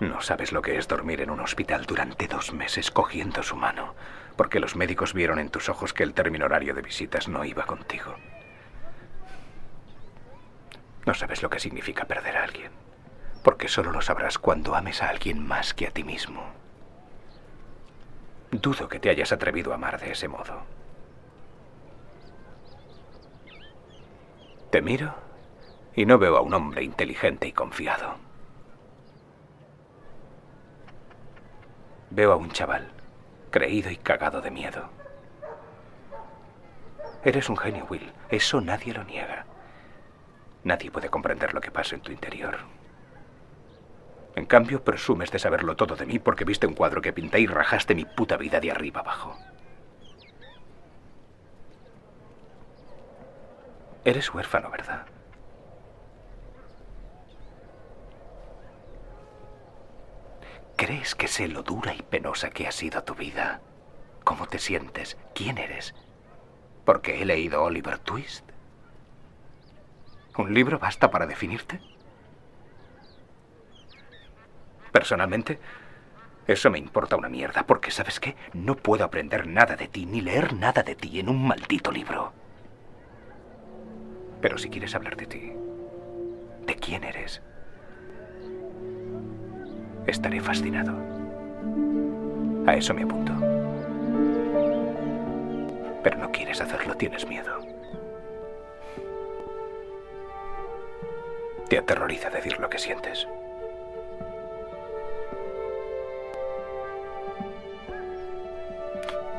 No sabes lo que es dormir en un hospital durante dos meses cogiendo su mano, porque los médicos vieron en tus ojos que el término horario de visitas no iba contigo. No sabes lo que significa perder a alguien, porque solo lo sabrás cuando ames a alguien más que a ti mismo. Dudo que te hayas atrevido a amar de ese modo. Te miro y no veo a un hombre inteligente y confiado. Veo a un chaval, creído y cagado de miedo. Eres un genio, Will. Eso nadie lo niega. Nadie puede comprender lo que pasa en tu interior. En cambio, presumes de saberlo todo de mí porque viste un cuadro que pinté y rajaste mi puta vida de arriba abajo. Eres huérfano, ¿verdad? ¿Crees que sé lo dura y penosa que ha sido tu vida? ¿Cómo te sientes? ¿Quién eres? Porque he leído Oliver Twist. ¿Un libro basta para definirte? Personalmente, eso me importa una mierda, porque sabes qué, no puedo aprender nada de ti ni leer nada de ti en un maldito libro. Pero si quieres hablar de ti, de quién eres, estaré fascinado. A eso me apunto. Pero no quieres hacerlo, tienes miedo. Te aterroriza decir lo que sientes.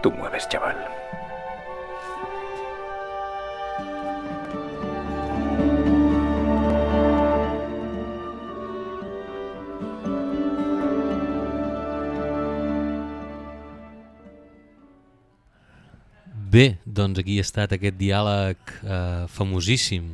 Tú mueves, chaval. Bé, doncs aquí ha estat aquest diàleg eh, famosíssim.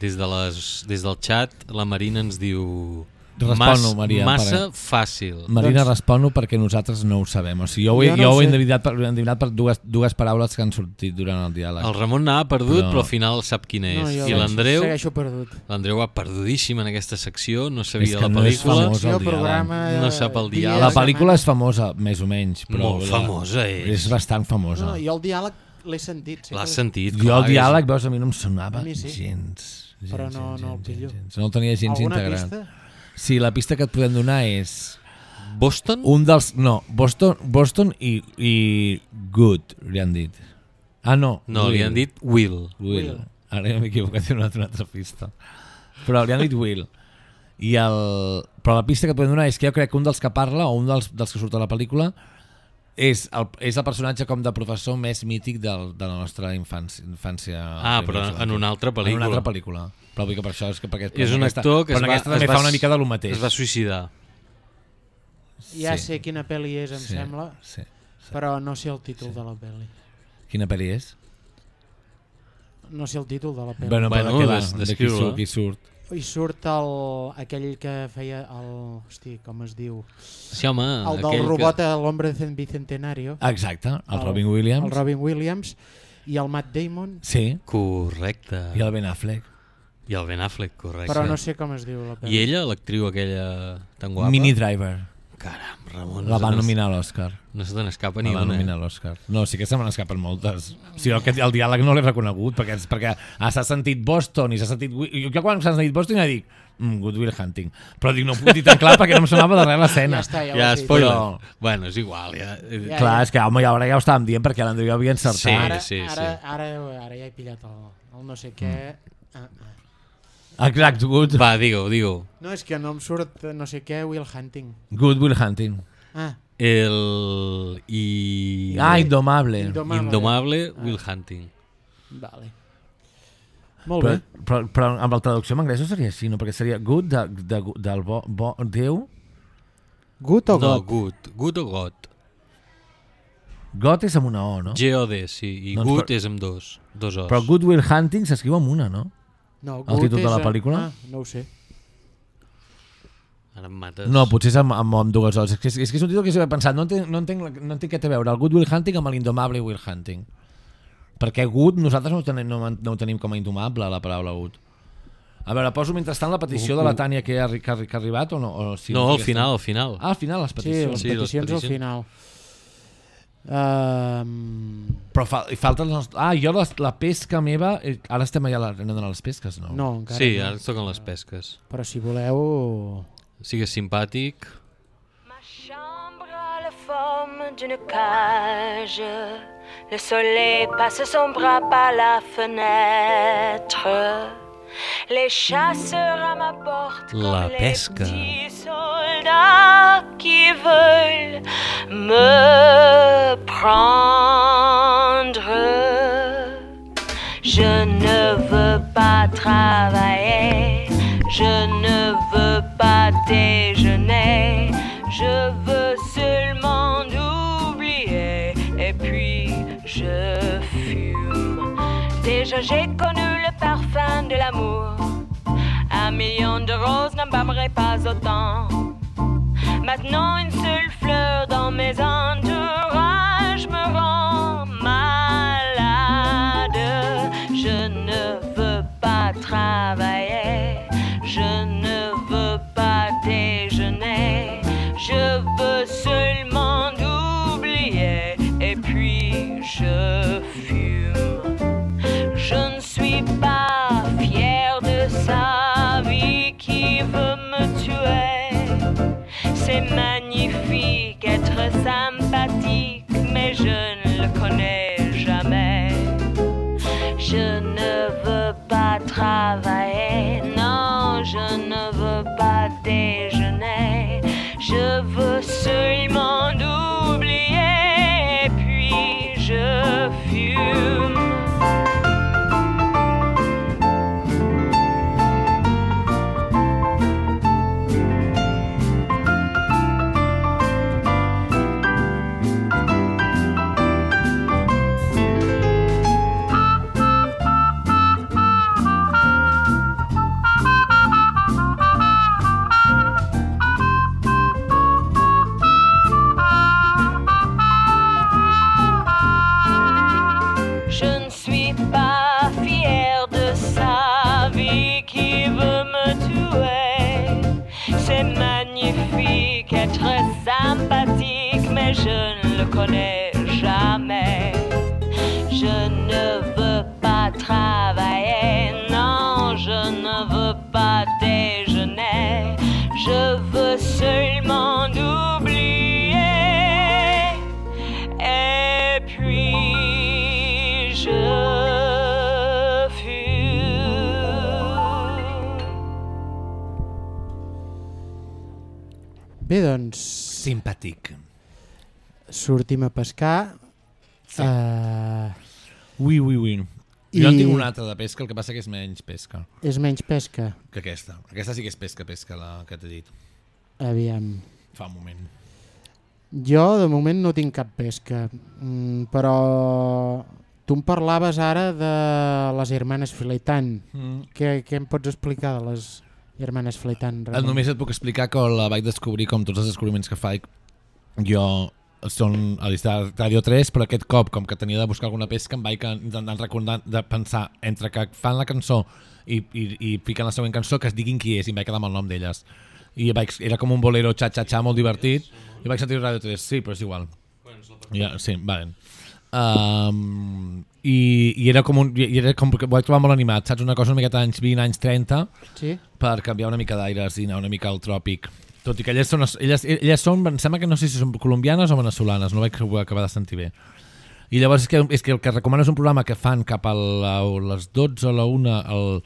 Des, de les, des del xat la Marina ens diu Respon-ho, Maria, massa perquè- fàcil. Marina, doncs... respon-ho perquè nosaltres no ho sabem. O sigui, jo, ho he- Jo no jo ho ho he endevinat per, he endevinat per dues, dues paraules que han sortit durant el diàleg. El Ramon n'ha perdut, però... però al final sap quina és. No, I l'Andreu segueixo perdut. l'Andreu va perdudíssim en aquesta secció, no sabia És que la no és pel·lícula, famosa el programa, no sap el diàleg. La pel·lícula és famosa, més o menys. Però Molt la- famosa és. És bastant famosa. No, jo el diàleg l'he sentit. sí que L'has sentit, Jo clar, el diàleg, veus, a mi no em sonava A mi sí. gens. gens Però no- gens, no el gens, pillo. gens. No el tenia gens Alguna integrat. pista? Sí, la pista que et podem donar és... Boston? Un dels... No, Boston, Boston i, i Good, li han dit. Ah, no. No, li han dit Will. Will. Will. Ara ja m'he equivocat he donat una altra pista. Però li han dit Will. I el... Però la pista que et podem donar és que jo crec que un dels que parla, o un dels, dels que surt a la pel·lícula, és el, és el personatge com de professor més mític del, de la nostra infància. infància Ah, però en una altra En una pel·lícula. altra pel·lícula. Però vull que per això és que per aquest, És un aquesta, actor que es en va, aquesta es també va, fa una mica de lo mateix. Es va suïcidar. Ja Sí. sé quina pel·li és, em Sí, sembla, sí, però no sé el títol de la pel·li. Quina pel·li és? No sé el títol de la pel·li. Bueno, però Bueno, de des- De qui surt? Qui surt? I surt el, aquell que feia el... Hosti, com es diu? Sí, home, el del aquell robot que- a l'Hombre Cen- Bicentenario. Exacte, el Robin Williams. El Robin Williams i el Matt Damon, Sí. Correcte. I el Ben Affleck. I el Ben Affleck, correcte. però no sé com es diu la pel·li. I ella, l'actriu aquella tan guapa? Mini Driver. Caram, Ramon. La no van nominar a l'Oscar. No se te n'escapa ni La van una. nominar a l'Oscar. No, sí que se me n'escapen moltes. O sigui, el, que, el diàleg no l'he reconegut, perquè, és- perquè ah, s'ha sentit Boston i s'ha sentit... Jo quan s'ha sentit Boston ja dic mm, Good Will Hunting. Però dic, no ho puc dir tan clar perquè no em sonava darrere l'escena. Ja està, ja Ja, spoiler. Però- Bueno, és igual. Ja, Ja, Clar, ja. és que home, ja, ara ja ho estàvem dient perquè l'Andreu ja havia encertat. Sí. Ara, sí, ara, sí. ara, ara ja he pillat el, el no sé què. Mm. Ah, ah. Exacte, good, Va, digue-ho, digue-ho. No, és que no em surt no sé què Will Hunting. good Will Hunting. Ah, El... I... Ah, Indomable. Indomable. Indomable Will Hunting. vale. Molt Però, bé. però, però amb la traducció en anglès no seria així, no? Perquè seria good de, de, del bo, bo Déu, Good o No, God? good. Good o God. God és amb una O, no? G-O-D, sí. I Doncs good per- és amb dos. Dos O's. Però Good Will Hunting s'escriu amb una, no? No, El títol de la a- pel·lícula? Ah, no ho sé. Ara em mates. No, potser és amb, amb, amb dues O's. És que, és que és un títol que s'he pensat. No entenc, no, entenc, no entenc què té a veure el Good Will Hunting amb l'Indomable Will Hunting. Perquè good nosaltres no ho tenim, no, no ho tenim com a indomable, la paraula good. A veure, poso mentrestant la petició de la Tània que ha, que ha, que ha arribat o no? O si No, al final, al final. Ah, al final, les Sí, peticions. les Sí, les peticions al peticions. final. Um, Però fa, i falten les... Ah, jo la, la pesca meva... eh, Ara estem allà a l'arena de les pesques, no? no, encara Sí, no. ara ens toquen les pesques. Però si voleu... Sigues simpàtic. Ma chambre a la forme d'une cage. Le soleil passe son bras par la fenêtre. Les chasseurs à ma porte La comme pesca. les petits soldats qui veulent me prendre. Je ne veux pas travailler, je ne veux pas déjeuner, je veux seulement oublier et puis je fume. Déjà j'ai connu parfum de l'amour, un million de roses n'embâmerait pas autant. Maintenant une seule fleur dans mes entourages me rend malade. Je ne veux pas travailler, je ne veux pas déjeuner, je veux fier de sa vie qui veut me tuer. C'est magnifique être sympathique, mais je ne le connais jamais. Je ne veux pas travailler, non, je ne veux pas déjeuner. Je veux travailler, non, je ne veux pas déjeuner. Je veux seulement oublier. Et puis je fume. Bé, doncs, Simpàtic. sortim a pescar. Sí. Uh, Ui, ui, ui. I- Jo en tinc una altra de pesca, el que passa que és menys pesca és menys pesca. que aquesta. Aquesta sí que és pesca, pesca, la que t'he dit Aviam. fa un moment. Jo, de moment, no tinc cap pesca. Mm, però tu em parlaves ara de les germanes Fileitan. Mm. Què, què em pots explicar de les germanes Fileitan? Eh, Només et puc explicar que la vaig descobrir com tots els descobriments que faig jo són a l'Ista Ràdio 3 però aquest cop com que tenia de buscar alguna pesca em vaig intentant recordar de pensar entre que fan la cançó i, i, i fiquen la següent cançó que es diguin qui és i em vaig quedar amb el nom d'elles i vaig, era com un bolero xa-xa-xa molt divertit i vaig sentir Ràdio 3, sí, però és igual ja, sí, vale. Um, i, i, era com un, i era com que ho vaig trobar molt animat, saps? Una cosa una miqueta anys 20, anys 30 Sí? per canviar una mica d'aires i anar una mica al tròpic. Tot i que elles són, elles, elles són, em sembla que no sé si són colombianes o venezolanes, no vaig acabar de sentir bé. I llavors és que, és que el que recomano és un programa que fan cap a, la, les 12 o la 1 al,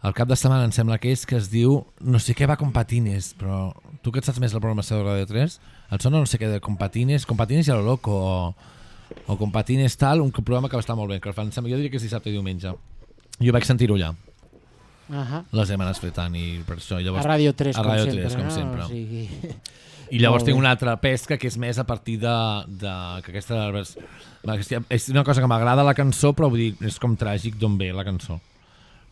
al cap de setmana, em sembla que és, que es diu no sé què va con patines, però tu que et saps més la programació de Radio 3, et sona no sé què de compatines, compatines i a lo loco, o, o compatines tal, un programa que va estar molt bé, que el fan, em sembla, jo diria que és dissabte i diumenge. Jo vaig sentir-ho allà Ahà. les setmanes fetant i per això A llavors, Ràdio 3, a com Ràdio sempre. 3, com no? sempre. O sigui... i llavors tinc una altra pesca que és més a partir de, de que aquesta és, una cosa que m'agrada la cançó però vull dir, és com tràgic d'on ve la cançó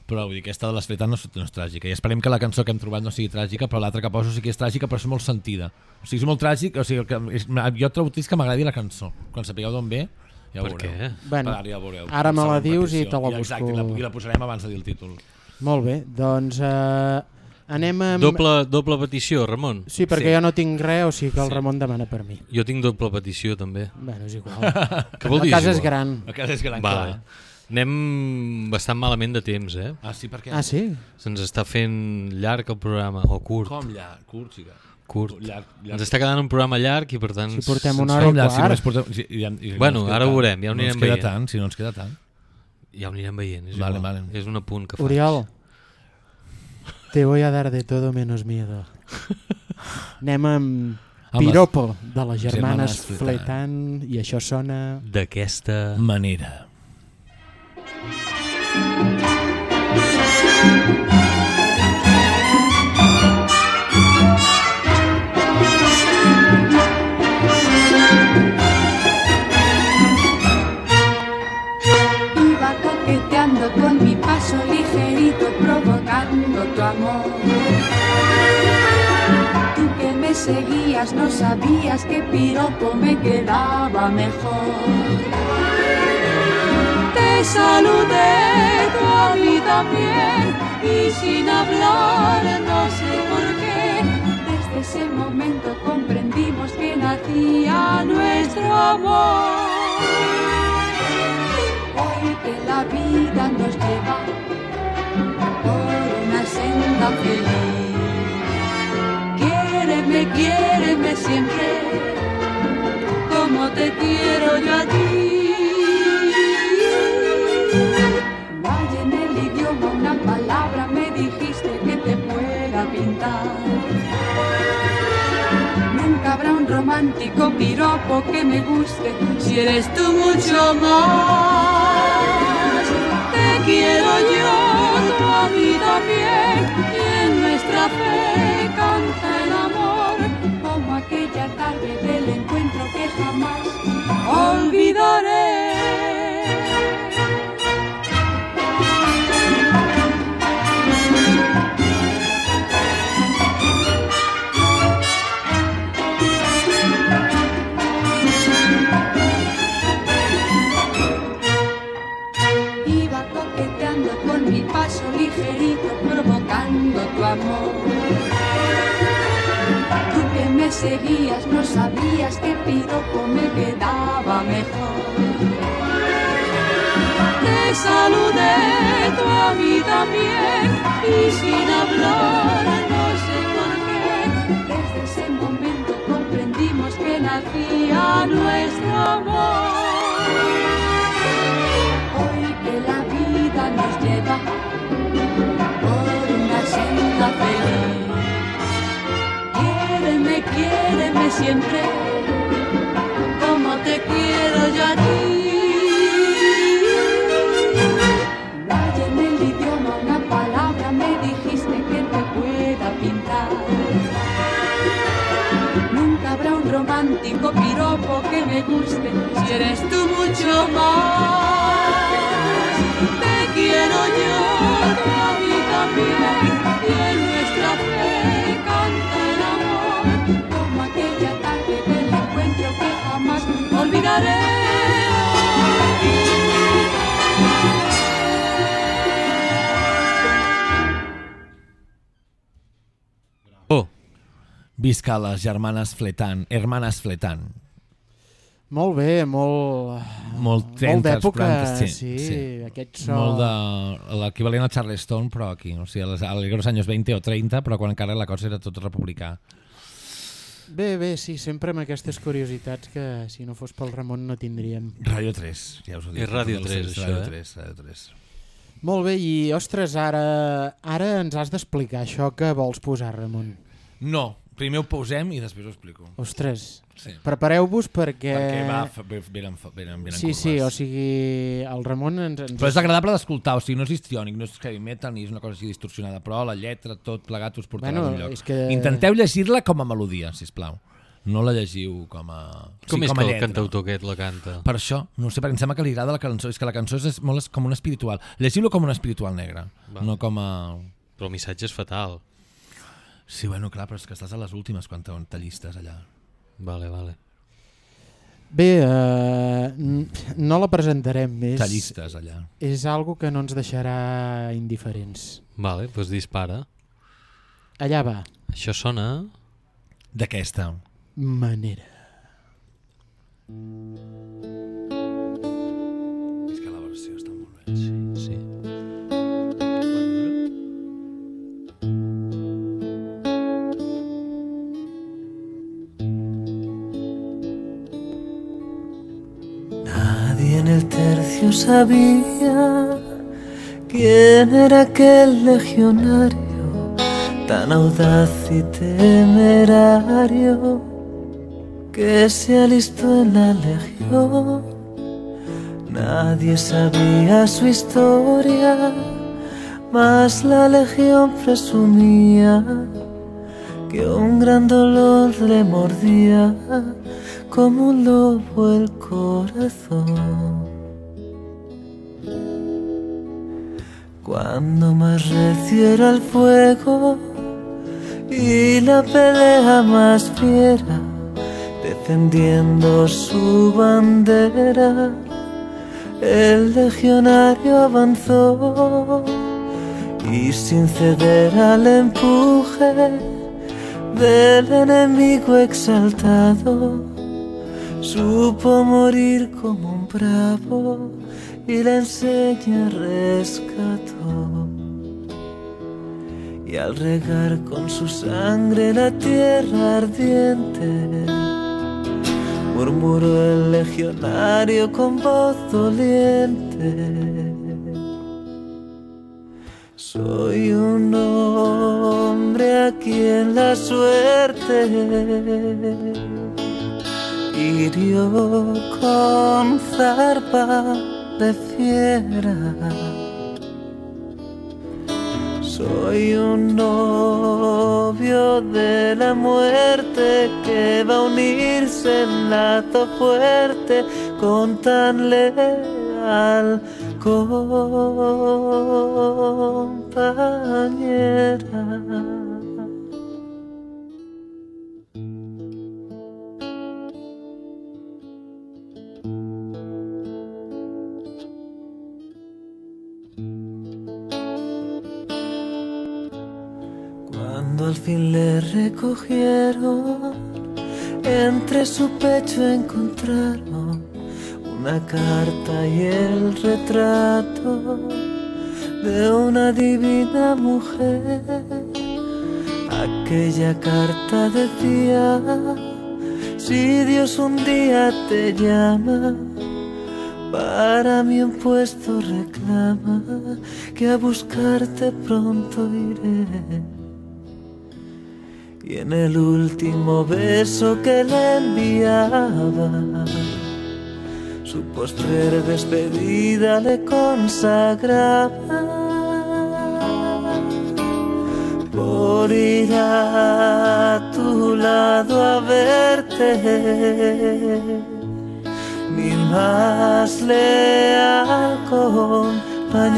però vull dir, aquesta de les fetes no, és- no és tràgica i esperem que la cançó que hem trobat no sigui tràgica però l'altra que poso sí que és tràgica però és molt sentida o sigui, és molt tràgic o sigui, que, és, jo trobo trist que m'agradi la cançó quan sapigueu d'on ve Ja Per ho què? veureu. Bueno, Per ara ja ho veureu. ara me la dius i te la I Exacte, i busco. la, i la posarem abans de dir el títol. Molt bé, doncs eh, anem amb... Doble, doble petició, Ramon. Sí, perquè Sí. jo no tinc res, o sigui que el Sí. Ramon demana per mi. Jo tinc doble petició, també. Bueno, és igual. <laughs> Què vol dir? La casa és és gran. La casa és gran, Vale. clar. Anem bastant malament de temps, eh? Ah, sí, per què? Ah, sí? Se'ns està fent llarg el programa, o curt. Com llarg? Curt, sí que. Curt. Llarg, llarg. Ens està quedant un programa llarg i per tant... Si portem una hora i si quart. només portem... Si, i, i, Bueno, ara ho veurem, ja ho no anirem ens queda veient. tant, si no ens queda tant. Ja ho anirem veient, és Vale, igual. vale. És un apunt que faig. Oriol, te voy a dar de todo menos miedo. <laughs> Anem amb Piropo, de les germanes germanes Fletan, i això sona... D'aquesta... Manera. Iba amor. Tú que me seguías, no sabías que piropo me quedaba mejor. Te saludé, tú a mí también, y sin hablar, no sé por qué. Desde ese momento comprendimos que nacía nuestro amor. Hoy que la vida nos lleva senda feliz. Quiéreme, siempre, como te quiero yo a ti. Hay en el idioma una palabra, me dijiste que te pueda pintar. Nunca habrá un romántico piropo que me guste si eres tú mucho más. Te quiero yo, y en nuestra fe canta el amor, como aquella tarde del encuentro que jamás olvidaré. Amor. Tú que me seguías, no sabías que piropo me quedaba mejor. Te saludé, tú a mí también, y sin hablar, no sé por qué. Desde ese momento comprendimos que nacía nuestro amor. Hoy que la vida nos lleva Quiéreme, siempre, como te quiero yo a ti. No hay en el idioma una palabra, me dijiste que te pueda pintar. Nunca habrá un romántico piropo que me guste si eres tú mucho más. Visca les germanes Fletan, hermanes Fletan. Molt bé, molt... Molt 30, molt d'època, 40, sí, sí, sí. aquest so... Molt de l'equivalent al Charleston, però aquí, o sigui, als alegros anys 20 o 30, però quan encara la cosa era tot republicà. Bé, bé, sí, sempre amb aquestes curiositats que si no fos pel Ramon no tindríem. Ràdio 3, ja us ho dic. És Ràdio Tots els 3, tres, això, Ràdio eh? 3, Ràdio 3. Molt bé, i ostres, ara, ara ens has d'explicar això que vols posar, Ramon. No, primer ho posem i després ho explico. Ostres, Sí. prepareu-vos perquè... Perquè va, venen, venen, venen Sí, curves. sí, o sigui, el Ramon ens... ens Però és agradable d'escoltar, o sigui, no és histriònic, no és heavy metal ni és una cosa així distorsionada, però la lletra, tot plegat us portarà Bueno, a un lloc. és que- Intenteu llegir-la com a melodia, si plau. No la llegiu com a... com sí, és com que a el lletra. cantautor aquest la canta? Per això, no sé, perquè em sembla que li agrada la cançó, és que la cançó és molt es- com una espiritual. Llegiu-lo com una espiritual negra, Va. no com a... Però el missatge és fatal. Sí, bueno, clar, però és que estàs a les últimes quan te- t'allistes allà. Vale, vale. Bé, eh, no la presentarem més. Tallistes, allà. És algo que no ens deixarà indiferents. Vale, doncs dispara. Allà va. Això sona... D'aquesta. Manera. És tercio sabía quién era aquel legionario tan audaz y temerario que se alistó en la legión. Nadie sabía su historia, mas la legión presumía que un gran dolor le mordía como un lobo el corazón. Cuando más recio era el fuego y la pelea más fiera, defendiendo su bandera, el legionario avanzó y sin ceder al empuje del enemigo exaltado, supo morir como un bravo y la enseña rescató. Y al regar con su sangre la tierra ardiente, murmuró el legionario con voz doliente. Soy un hombre a quien la suerte hirió con zarpa Soy un novio de la muerte que va a unirse en lazo fuerte con tan leal compañera. Al fin le recogieron, entre su pecho encontraron una carta y el retrato de una divina mujer. Aquella carta decía, si Dios un día te llama, para mi un puesto reclama, que a buscarte pronto iré. Y en el último beso que le enviaba, su postrer despedida le consagraba. Por ir a tu lado a verte, mi más leal compañera.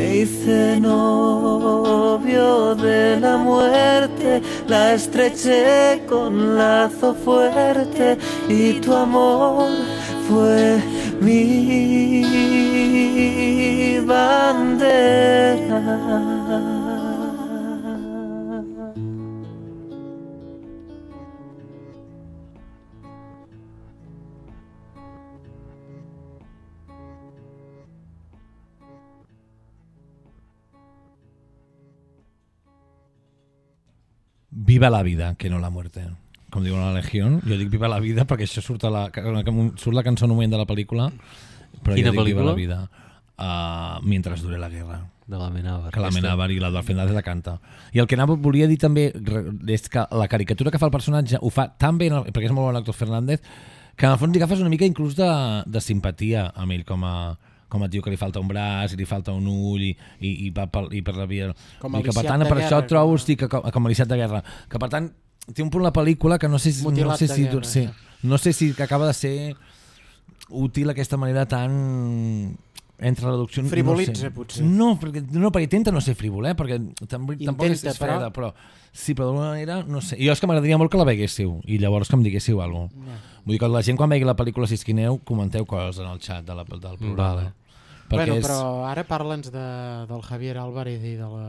Me hice novio de la muerte, la estreché con lazo fuerte y tu amor fue mi bandera. Viva la vida, que no la muerte. Com diuen a la Legió. Jo dic Viva la vida perquè això surt, a la, surt la cançó en un moment de la pel·lícula, però Quina jo dic Viva pel·lícula? la vida. Uh, Mientras dure la guerra. De la Menabar. que la Menabar i la del Fernández la canta. I el que anava, volia dir també és que la caricatura que fa el personatge ho fa tan bé, perquè és molt bon l'actor Fernández, que en el fons li agafes una mica inclús de, de simpatia amb ell com a, com a tio que li falta un braç i li falta un ull i, i, i, va per, i per la via... Com I que per tant per guerra, això trobo hosti, que, com, com Aliciat de guerra que per tant té un punt la pel·lícula que no sé si, no Mutilat sé de si, guerra, sí, no sé si que acaba de ser útil aquesta manera tan entre la reducció... Frivolitza, no sé. potser. No, perquè, no, perquè intenta no ser frívol, eh? perquè tampoc, tampoc és, Intenta, és freda, però- però... Sí, però d'alguna manera, no sé. Jo és que m'agradaria molt que la veguéssiu i llavors que em diguéssiu alguna cosa. Ja. Vull dir que la gent quan vegi la pel·lícula Sisquineu comenteu coses en el xat de la, del programa. Vale. Bueno, és... però ara parla'ns de, del Javier Álvarez i de la...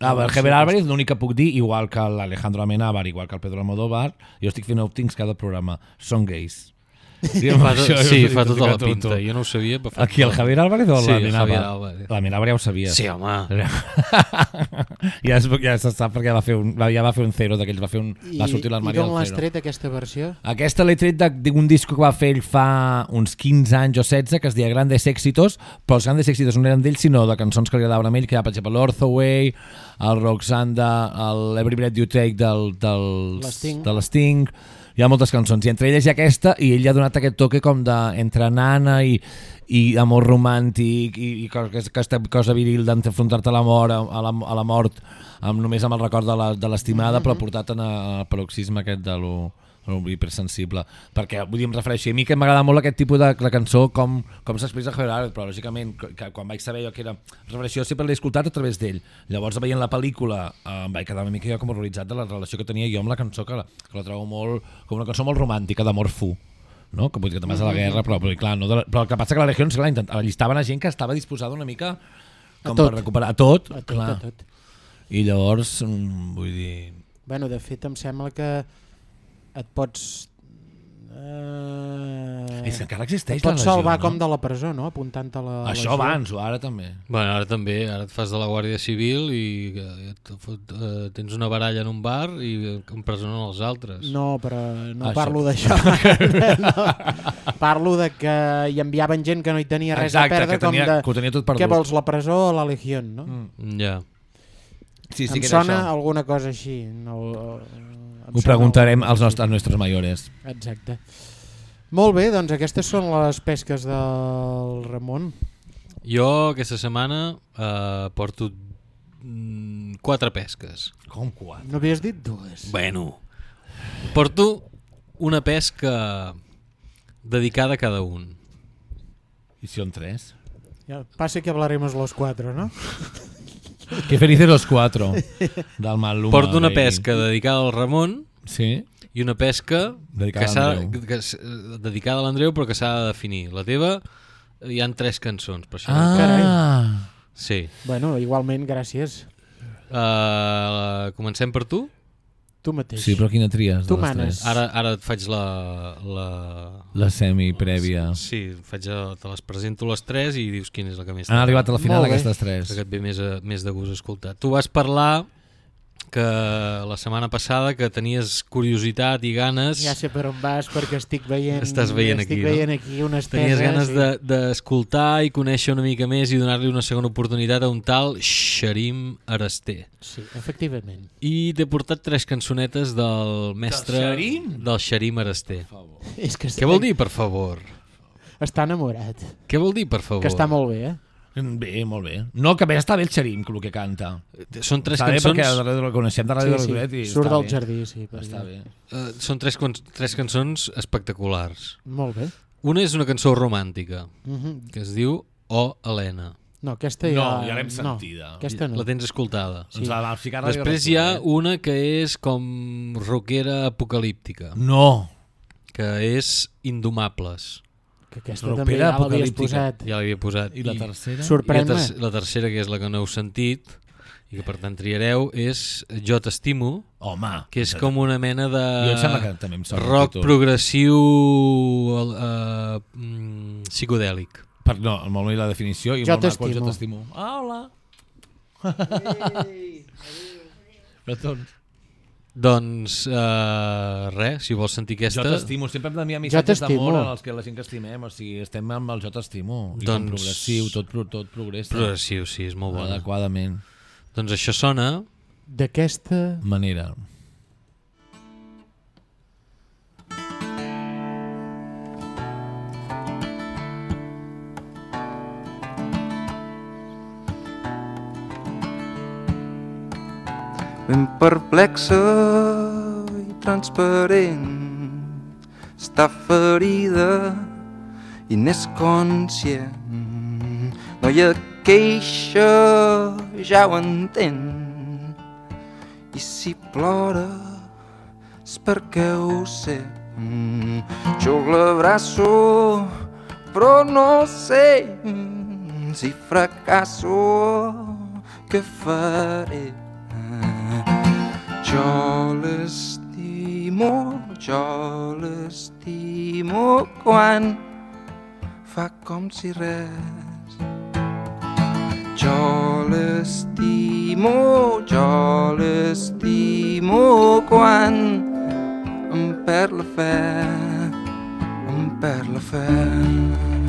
Ah, el Javier Álvarez, l'únic que puc dir, igual que l'Alejandro Amenábar, igual que el Pedro Almodóvar, jo estic fent outings cada programa. Són gais. Sí, <laughs> Fa tot- sí, fa tota la pinta. Jo no ho sabia, però fa Aquí el tota- Javier Álvarez o Sí, l'Amenábar? Javier Álvarez. L'Amenábar ja ho sabies. Sí, home. <laughs> ja, es, ja se sap perquè va fer un, va- ja va fer un zero d'aquells, va, fer un, I, va sortir i l'armari d'on del l'has tret aquesta versió? Aquesta l'he tret de- d'un disco que va fer ell fa uns 15 anys o 16, que es deia Grandes Éxitos, però els Grandes Éxitos no eren d'ell, sinó de cançons que li agradaven a ell, que hi ha, per exemple, l'Orthoway, el Roxanda, el Every Breath You Take del, del, de l'Sting, hi ha moltes cançons, i entre elles hi ha aquesta, i ell ha donat aquest toque com de entre nana i, i amor romàntic i, i aquesta cosa viril d'enfrontar-te a la mort, a la, a la mort amb, només amb el record de la- de l'estimada, però portat en al paroxisme aquest de lo hipersensible. Perquè, vull dir, em refereixo, a mi que m'agrada molt aquest tipus de, de cançó, com, com s'expressa Álvarez, però lògicament, que, quan vaig saber jo que era... refereixo, jo sempre l'he escoltat a través d'ell. Llavors, veient la pel·lícula, eh, em vaig quedar una mica jo com horroritzat de la relació que tenia jo amb la cançó, que la, que la trobo molt, com una cançó molt romàntica, d'amor fu no? que vull dir que te'n vas a la guerra, però, però, clar, no de la, però el que passa que la Legió clar, intent, llistaven a gent que estava disposada una mica com tot. per recuperar a tot, A tot, clar. a tot. I llavors, mm, vull dir... Bueno, de fet, em sembla que et pots... Eh, És que encara existeix la legió, salvar no? com de la presó, no? Apuntant a la Això legió. abans, o ara també. Bueno, ara també, ara et fas de la Guàrdia Civil i eh, et fot, eh, tens una baralla en un bar i empresonen els altres. No, però no Això. parlo d'això. <laughs> no. Parlo de que hi enviaven gent que no hi tenia res Exacte, a perdre, que tenia- com de... que ho tenia tot perdut. Què vols, la presó o la legió, no? Mm. Ja. Sí, sí em que sona això. alguna cosa així. No, Ho preguntarem als nostres, als nostres mayores. Exacte. Molt bé, doncs aquestes són les pesques del Ramon. Jo aquesta setmana eh, porto mm, quatre pesques. Com quatre? No havies dit dues? Bueno, porto una pesca dedicada a cada un. I si són tres? Ja, passa que hablaremos los cuatro, ¿no? <laughs> Que felices los cuatro. Del Maluma. Porto una baby. pesca dedicada al Ramon Sí. i una pesca Dedicada que s'ha- a l'Andreu. que s- eh, dedicada a l'Andreu però que s'ha de definir. La teva hi han tres cançons, per això. Ah. Sí. Bueno, igualment, gràcies. Uh, comencem per tu? Tu mateix. Sí, però quina tries? Tu de les manes. Ara, ara et faig la... La, La semi prèvia. Sí, faig, a- te les presento les tres i dius quina és la que més Han arribat a la final aquestes tres. Que et ve més, a, més de gust escoltar. Tu vas parlar que la setmana passada que tenies curiositat i ganes Ja sé per on vas perquè estic veient, Estàs veient estic aquí, no? veient aquí unes Tenies teses ganes i- de- d'escoltar i conèixer una mica més i donar-li una segona oportunitat a un tal Xarim Araster. Sí, efectivament. I t'he portat tres cançonetes del mestre... Xarim? Del Xarim Araster. És que Què vol dir, per favor? Està enamorat. Què vol dir, per favor? Que està molt bé, eh? Bé, molt bé. No, que bé està bé el Xerim, el que canta. Són tres està cançons... Bé perquè de la coneixem de Ràdio Sí, sí, Ràdio i surt està del bé. jardí, sí, Està bé. Uh, són tres, tres cançons espectaculars. Molt bé. Una és una cançó romàntica, Mhm. que es diu Oh, Helena. No, aquesta ja... No, ja l'hem no, sentida. aquesta no. La tens escoltada. Sí. Ens la va ficar Després hi ha una que és com rockera apocalíptica, eh? No. que és Indomables. Que aquesta Rockera també ja l'havies posat. Ja l'havia posat. I la tercera? Sorprèn-me. La, ter la tercera, que és la que no heu sentit, i que per tant triareu, és Jo t'estimo, Home. que és com una mena de rock títol. progressiu uh, mm, psicodèlic. Per, no, molt bé la definició. I Jo el Jo t'estimo. t'estimo. Ah, hola. Petons. Doncs uh, res, si vols sentir aquesta... Jo t'estimo, sempre hem d'enviar missatges d'amor als que la gent que estimem, o sigui, estem amb el jo t'estimo. Doncs- progressiu, tot, tot progressa. Progressiu, sí, és molt bona. Adequadament. Doncs això sona... D'aquesta... Manera. Ben perplexa i transparent està ferida i n'és conscient feia queixa, ja ho entenc. I si plora és perquè ho sé. Jo l'abraço, però no sé si fracasso què faré. Jo l'estimo, jo l'estimo quan fa com si res. Jo l'estimo, jo l'estimo quan em perd la fe, em perd la fe.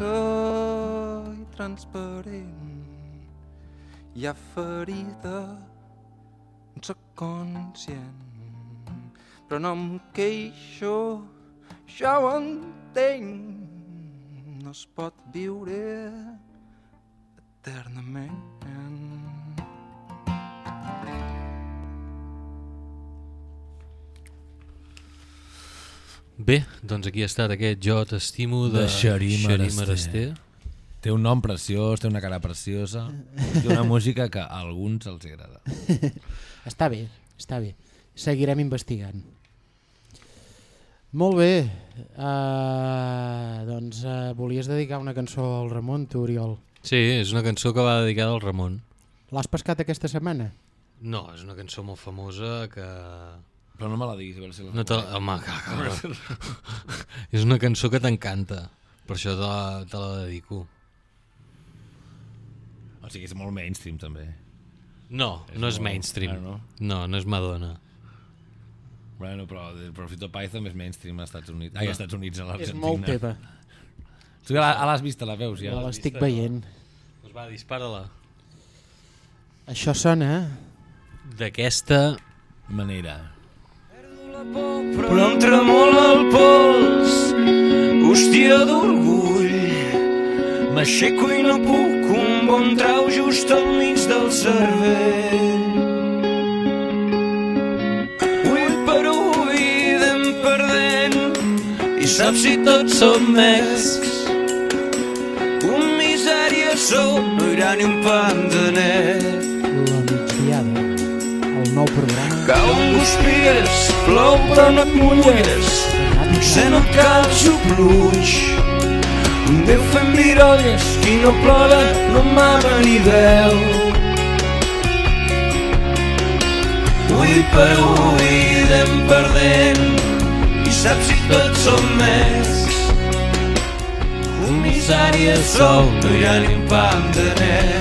Complexa i transparent. Hi ha ferida, en soc conscient, però no em queixo, ja ho entenc. No es pot viure eternament. Bé, doncs aquí ha estat aquest Jo t'estimo de, de Xarim Araster. Araster. Té un nom preciós, té una cara preciosa, té una música que a alguns els agrada. <laughs> Està bé, està bé. Seguirem investigant. Molt bé. Uh, doncs uh, volies dedicar una cançó al Ramon, tu, Oriol. Sí, és una cançó que va dedicada al Ramon. L'has pescat aquesta setmana? No, és una cançó molt famosa que... Però no me la diguis, a veure si la No te... Home, que, que... <laughs> és una cançó que t'encanta, per això te la, te la dedico. O sigui, és molt mainstream, també. No, És no és molt- mainstream. Ah, no? no, no és Madonna. Bueno, però el Profito Python és mainstream als Estats Units. Ai, No. als Estats Units, a És l'Argentina. molt teva. <laughs> Tu ja la- ah, l'has vista, la veus ja? Ja l'estic veient. Doncs va, dispara-la. Això sona... D'aquesta manera. Però em tremola el pols, hòstia d'orgull. M'aixeco i no puc, un bon trau just al mig del cervell. Ull per ull anem perdent, i saps si tots som més. Un misèria sou, no hi ha ni un pan de net. Programa. Cau un guspires, plou et mulles, potser no cal xupluix. Un Déu fent virolles, qui no plora no mama ni veu. Ull per ull anem perdent, i saps si tots som més. Un misèria sou, no hi ha ni un pam de net.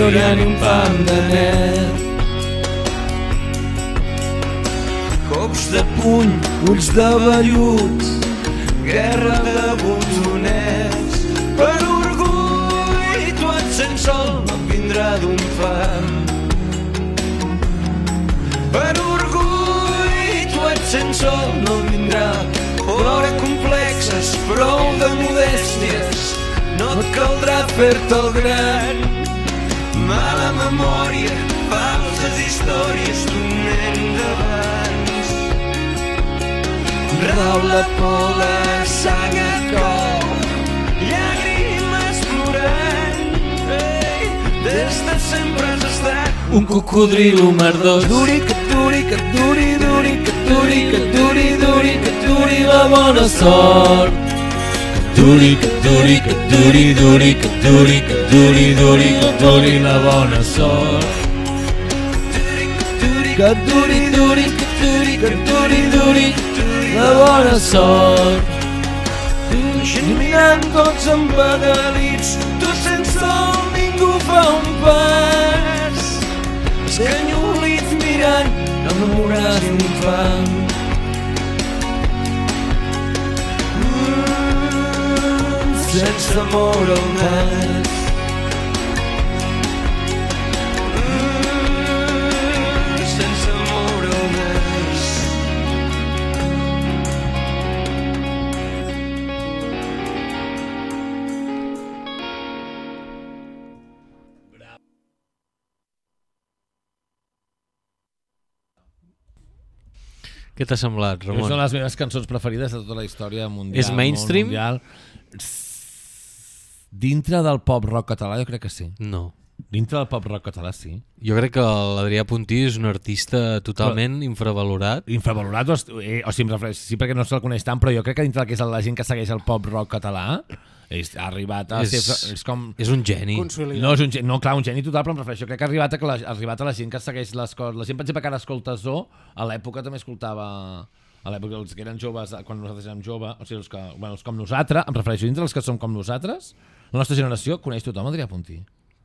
Ha ni un pam de net. Cops de puny, ulls de vellut, guerra de botonets. Per orgull, tu et sents sol, no vindrà d'un fam. Per orgull, tu et sents sol, no vindrà. Plora complexes, prou de modèsties, no et caldrà fer-te el gran. Memòria, falses històries d'un nen d'abans. Rau la por, la sang a cor, llàgrimes plorant. Ei, des de sempre has estat un cocodrilo merdós. Duri que duri que duri duri que duri que duri duri que duri la bona sort. Duri, duri, duri, duri, duri, duri, duri, duri la bona sort. Que duri duri duri que duri duri la bona sort. Mirant tots empegalits, tu sense sol ningú fa un pas. Escanyolits mirant, no m'amoràs sense moure el nas. Mm, sense nas. Què t'ha semblat, Ramon? Ramon? Són les meves cançons preferides de tota la història mundial. És mainstream? Mundial. Dintre del pop rock català jo crec que sí. No. Dintre del pop rock català sí. Jo crec que l'Adrià Puntí és un artista totalment infravalorat. Infravalorat, o, eh, o sigui, em refereixo, sí perquè no se'l coneix tant, però jo crec que dintre del que és la gent que segueix el pop rock català és, ha arribat a És- ser... És, com... és un geni. Consolidat. No, és un, no, clar, un geni total, però em refereixo. Crec que ha arribat a, que la, ha arribat a la gent que segueix les coses. La gent, per exemple, que ara escolta Zo, a l'època també escoltava a l'època els que eren joves, quan nosaltres érem joves, o sigui, els, que, bueno, els com nosaltres, em refereixo dintre els que som com nosaltres, la nostra generació coneix tothom Adrià Puntí.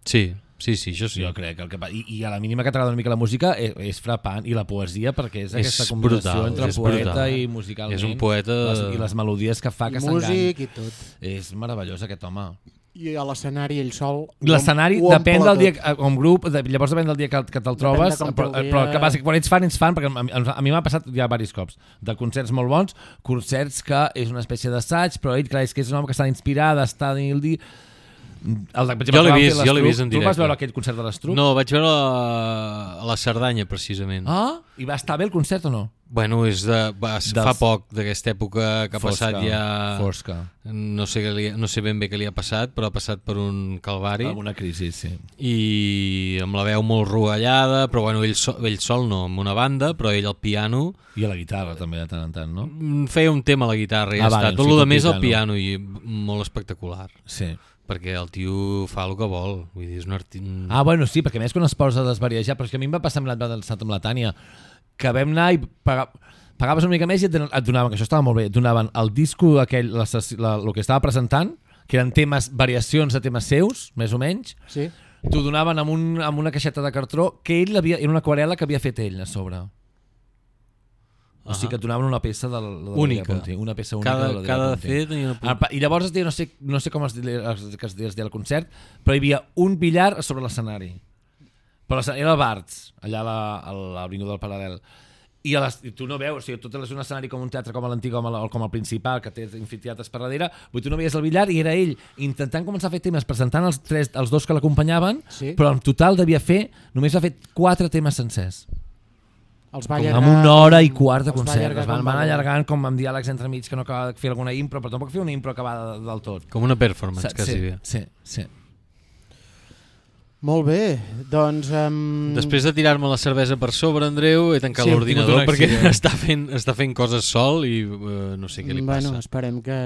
Sí, sí, sí, això sí. Jo crec que el que pa- i, i a la mínima que t'agrada una mica la música és, és frapant i la poesia perquè és, És aquesta combinació brutal, entre és poeta brutal. i musicalment És un poeta- les, i les melodies que fa I que músic i tot. és meravellós aquest home I a l'escenari ell sol... L'escenari depèn del dia, que- com grup, de, llavors depèn del dia que, que te'l trobes, com però, dia. però que passa que quan ets fan, ets fan, perquè a, a, a mi m'ha passat ja diversos cops, de concerts molt bons, concerts que és una espècie d'assaig, però ell, clar, és que és un home que està inspirat, està dins el dia... El, de, per Jo l'he vist, jo l'he vist en Tu el vas directe. veure aquell concert de l'Estruc? No, vaig veure a, a la Cerdanya, precisament. Ah, i va estar bé el concert o no? Bueno, és de, va, Dels- fa poc d'aquesta època que ha Fosca, passat ja... fosca. No sé, li, no sé ben bé què li ha passat, però ha passat per un calvari. Alguna crisi, sí. I amb la veu molt rovellada, però bueno, ell, so, ell sol no, amb una banda, però ell al piano... I a la guitarra també de tant en tant, no? Mm, Feia un tema a la guitarra i Ah, ja vale, està. Tot el tot més al piano. i molt espectacular. Sí. Perquè el tio fa el que vol. Vull dir, és un arti... Ah, bueno, sí, perquè a més quan es posa a desvariejar, però és que a mi em va passar amb l'Advent amb la Tània, que vam anar i paga, pagaves una mica més i et, donaven- et donaven, que això estava molt bé, et donaven el disco aquell, la, la, el que estava presentant, que eren temes, variacions de temes seus, més o menys, Sí. t'ho donaven amb, un, amb una caixeta de cartró que ell havia, era una aquarela que havia fet ell a sobre. O sigui que et donaven una peça de, de Única. Ponti, una peça única Cada- de la cada. C tenia una pa- I llavors es deia, no sé, no sé com es deia, es, es deia, el concert, però hi havia un billar sobre l'escenari. Però era el Barts, allà a la- a l'Avinguda del Paral·lel. I, a les, I tu no veus, o sigui, tot és un escenari com un teatre com l'antic, com, el- com el principal, que té anfiteatres per darrere, vull dir, tu no veies el billar i era ell intentant començar a fer temes, presentant els, tres, els dos que l'acompanyaven, Sí. però en total devia fer, només va fer quatre temes sencers. Els va allargar, amb una hora i quart de va concert. Es van, van va. allargant com amb diàlegs entremig que no acabava de fer alguna impro, però tampoc fer una impro acabada del tot. Com una performance, quasi sí, bé. Sí, sí. Molt bé, doncs... Um... Després de tirar-me la cervesa per sobre, Andreu, he tancat Sí, l'ordinador perquè <laughs> està fent, està fent coses sol i uh, no sé què li bueno, passa. esperem que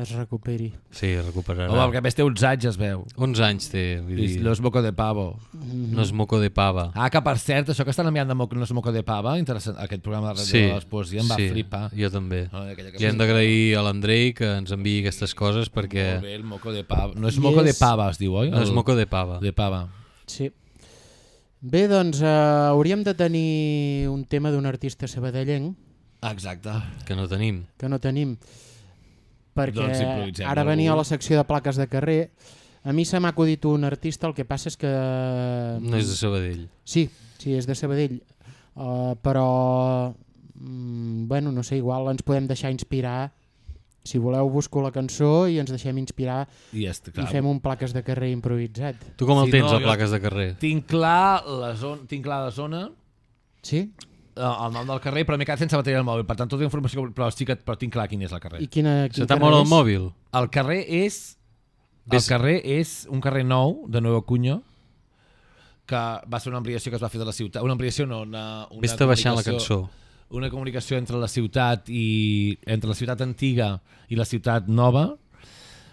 es recuperi. Sí, recuperarà. Home, perquè a més té 11 anys, es veu. 11 anys té. Vull I dir, no és moco de pavo. no és moco de pava. Ah, que per cert, això que estan enviant de moco, no és moco de pava, interessant, aquest programa de ràdio Sí, de les poesies em va sí, flipar. jo també. No, que Li hem d'agrair a l'Andrei que ens enviï aquestes coses perquè... Molt bé, el moco de pava. No és I moco de pava, es diu, oi? No és moco de pava. De pava. Sí. Bé, doncs uh, hauríem de tenir un tema d'un artista sabadellenc Exacte. Que no tenim. que no tenim perquè Doncs ara algú. venia a la secció de plaques de carrer a mi se m'ha acudit un artista el que passa és que No és de Sabadell. sí, sí és de Sabadell uh, però mm, bueno, no sé, igual ens podem deixar inspirar si voleu busco la cançó i ens deixem inspirar I, ja està, i clar. fem un plaques de carrer improvisat Tu com el Sí, tens, no, a jo plaques de carrer? Tinc clar la zona, tinc clar la zona sí? eh, el nom del carrer, però m'he quedat sense bateria al mòbil, per tant tota la informació, que- però sí que però tinc clar quin és el carrer. i quina, quin Se t'ha carrer mort el és? mòbil? El carrer és el carrer és un carrer nou de Nuevo Cuño que va ser una ampliació que es va fer de la ciutat. Una ampliació no, una, una Vés-te baixant la cançó. Una comunicació entre la ciutat i entre la ciutat antiga i la ciutat nova.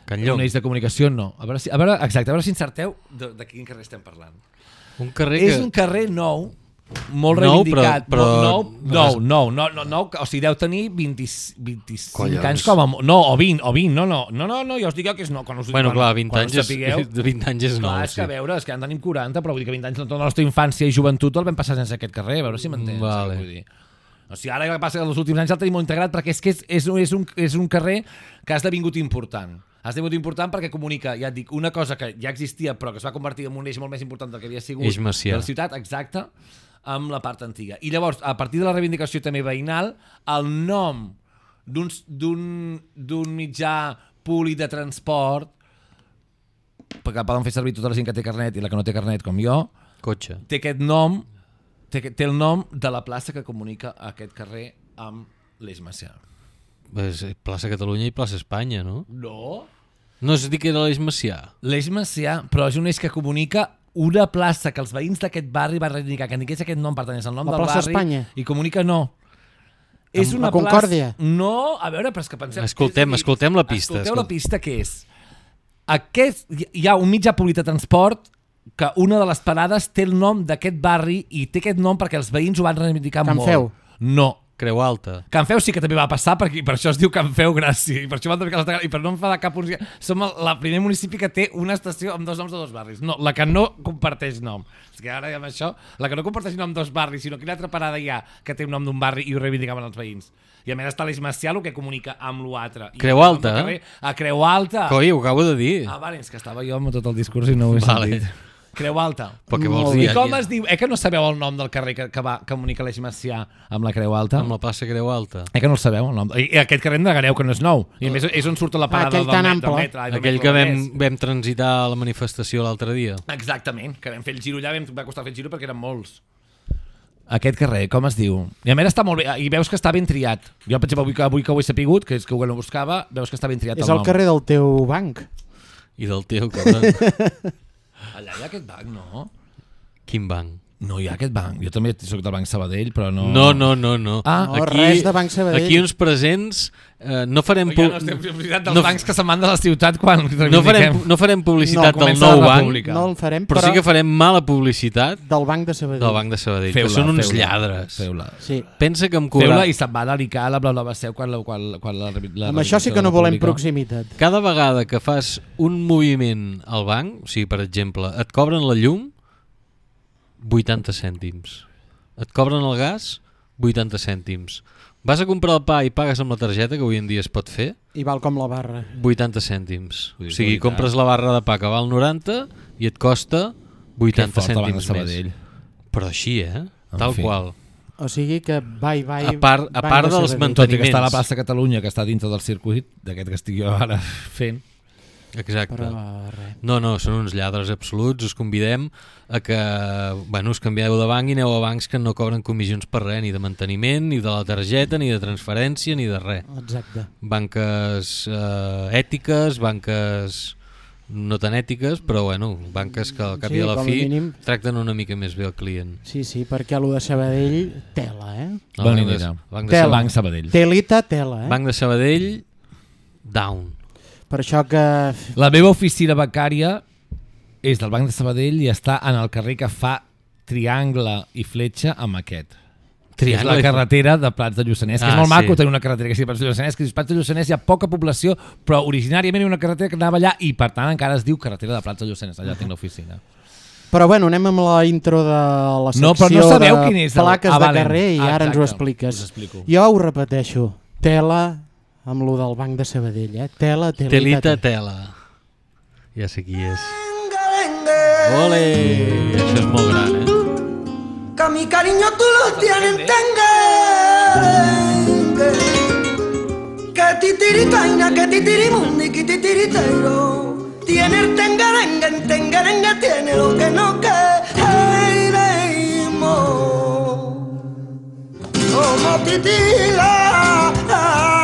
Can Llong. Un eix de comunicació no. A veure si, a veure, exacte, a veure si encerteu de, de quin carrer estem parlant. Un carrer És que... un carrer nou, molt Nou, reivindicat. però- però- nou, nou, nou, nou, nou, nou, o sigui, deu tenir 20, 25 Collons. anys com a... No, o 20, o 20, no, no, no, no, no jo us dic que és no. Quan us, Bueno, quan, clar, 20 quan anys és- sapigueu, <laughs> de 20 anys és clar, nou, és que sí. a veure, és que en tenim 40, però vull dir que 20 anys de tota la nostra infància i joventut el vam passar sense aquest carrer, a veure si m'entens. Vale. Vull dir. O sigui, ara que passa que els últims anys el tenim molt integrat perquè és que és, és, un- és, un, és un carrer que ha esdevingut important. Ha esdevingut important perquè comunica, ja et dic, una cosa que ja existia però que es va convertir en un eix molt més important del que havia sigut de la ciutat, exacte, amb la part antiga. I llavors, a partir de la reivindicació també veïnal, el nom d'un mitjà públic de transport perquè poden fer servir tota la gent que té carnet i la que no té carnet, com jo, Cotxe. té aquest nom, té, té el nom de la plaça que comunica aquest carrer amb l'Eix Macià. És plaça Catalunya i plaça Espanya, no? No. No es dir que era l'Eix Macià? L'Eix Macià, però és un eix que comunica una plaça que els veïns d'aquest barri van reivindicar que tingués aquest nom pertanyés al nom La del plaça barri Espanya. i comunica no. És Amb una la Concòrdia? plaça... No, a veure, però és que pensem... Escoltem, és escoltem la pista, Escolteu escol- la pista que és... Aquest, hi ha un mitjà públic de transport que una de les parades té el nom d'aquest barri i té aquest nom perquè els veïns ho van reivindicar Can molt. Feu. No, Creu Alta. Can Feu sí que també va passar, perquè per això es diu Can Feu Gràcia, i per això van les i per no enfadar cap un... Som el la primer municipi que té una estació amb dos noms de dos barris. No, la que no comparteix nom. És que ara amb això, la que no comparteix nom dos barris, sinó quina altra parada hi ha que té un nom d'un barri i ho reivindicaven els veïns. I a més està l'Eix Macià, el que comunica amb l'altre. Creu Alta? carrer, A Creu Alta. Coi, ho acabo de dir. Ah, vale, és que estava jo amb tot el discurs i no ho he Vale. sentit. Creu Alta. Però què vols I dir? com es diu? Eh que no sabeu el nom del carrer que, que va comunica l'Eix Macià amb la Creu Alta? Amb la plaça Creu Alta. Eh que no el sabeu, el nom? I, i aquest carrer negareu que no és nou. I a més és on surt la parada aquell del, del ample. metre. del Aquell metro que vam, vam transitar a la manifestació l'altre dia. Exactament, que vam fer el giro allà, vam, va costar fer el giro perquè eren molts. Aquest carrer, com es diu? I a més està molt bé, i veus que està ben triat. Jo, per exemple, avui que, avui que ho he sapigut, que és que ho buscava, veus que està ben triat És el el nom. carrer del teu banc. I del teu, cabron. <laughs> Allà hi ha aquest banc, no? Quin banc? No hi ha aquest banc. Jo també soc del Banc Sabadell, però no... No, no, no, no. Ah, No, res de Banc Sabadell. Aquí uns presents eh, no farem... ja no estem publicitat dels no- bancs que se'n van de la ciutat quan No farem, no farem publicitat No, del nou la banc. No el farem, però, però, sí que farem mala publicitat del banc de Sabadell. del banc de Sabadell, que Feu-la, són uns feu-la, lladres. Feu-la. Sí. Pensa que em Feu-la cobra... i se'n va dedicar a la bla bla bla seu quan la, quan, quan la, la Amb això sí que no volem proximitat. Cada vegada que fas un moviment al banc, o sigui, per exemple, et cobren la llum 80 cèntims. Et cobren el gas 80 cèntims. Vas a comprar el pa i pagues amb la targeta, que avui en dia es pot fer, I val com la barra. 80 cèntims. Vull dir, O sigui, compres la barra de pa que val 90 i et costa 80 fort, el Banc de cèntims Sabadell. més. Però així, eh? En Tal fi. qual. O sigui que vai, vai... A part- a part de dels manteniments. Tot i que està la plaça Catalunya, que està dintre del circuit, d'aquest que estic jo ara <laughs> fent. Exacte. Però res. No, no, són uns lladres absoluts. Us convidem a que bueno, us canvieu de banc i aneu a bancs que no cobren comissions per res, ni de manteniment, ni de la targeta, ni de transferència, ni de res. Exacte. Banques eh, ètiques, banques no tan ètiques, però bueno, banques que al cap Sí, i a la fi mínim. tracten una mica més bé el client. Sí, sí, perquè lo de Sabadell, tela, eh? El Bona banc de- idea. banc de Tela. Sabadell. Banc Sabadell. Telita, tela, eh? Banc de Sabadell, down. Per això que... La meva oficina bancària és del Banc de Sabadell i està en el carrer que fa triangle i fletxa amb aquest. Triangle és la carretera de Plats de Lluçanès, que Ah, és molt maco sí. tenir una carretera que sigui Plats de Lluçanès, que a Plats de Lluçanès hi ha poca població, però originàriament hi ha una carretera que anava allà i per tant encara es diu carretera de Plats de Lluçanès, allà tinc l'oficina. Però bueno, anem amb la intro de la secció No, però no sabeu de quin és el- plaques Ah, de carrer i Ah, ara ens ho exacte. expliques. Us explico. Jo ho repeteixo. Tela amb lo del banc de Sabadell, eh? Tela, telita, Telita tela. Ja sé qui és. Ole! Això és molt gran, eh? Que mi cariño tú lo tienes tengue. Que titiritaina, que titirimundi, que titiritero. Tiene el tengarengue, el tengarengue tiene lo que no queremos. Como titila, que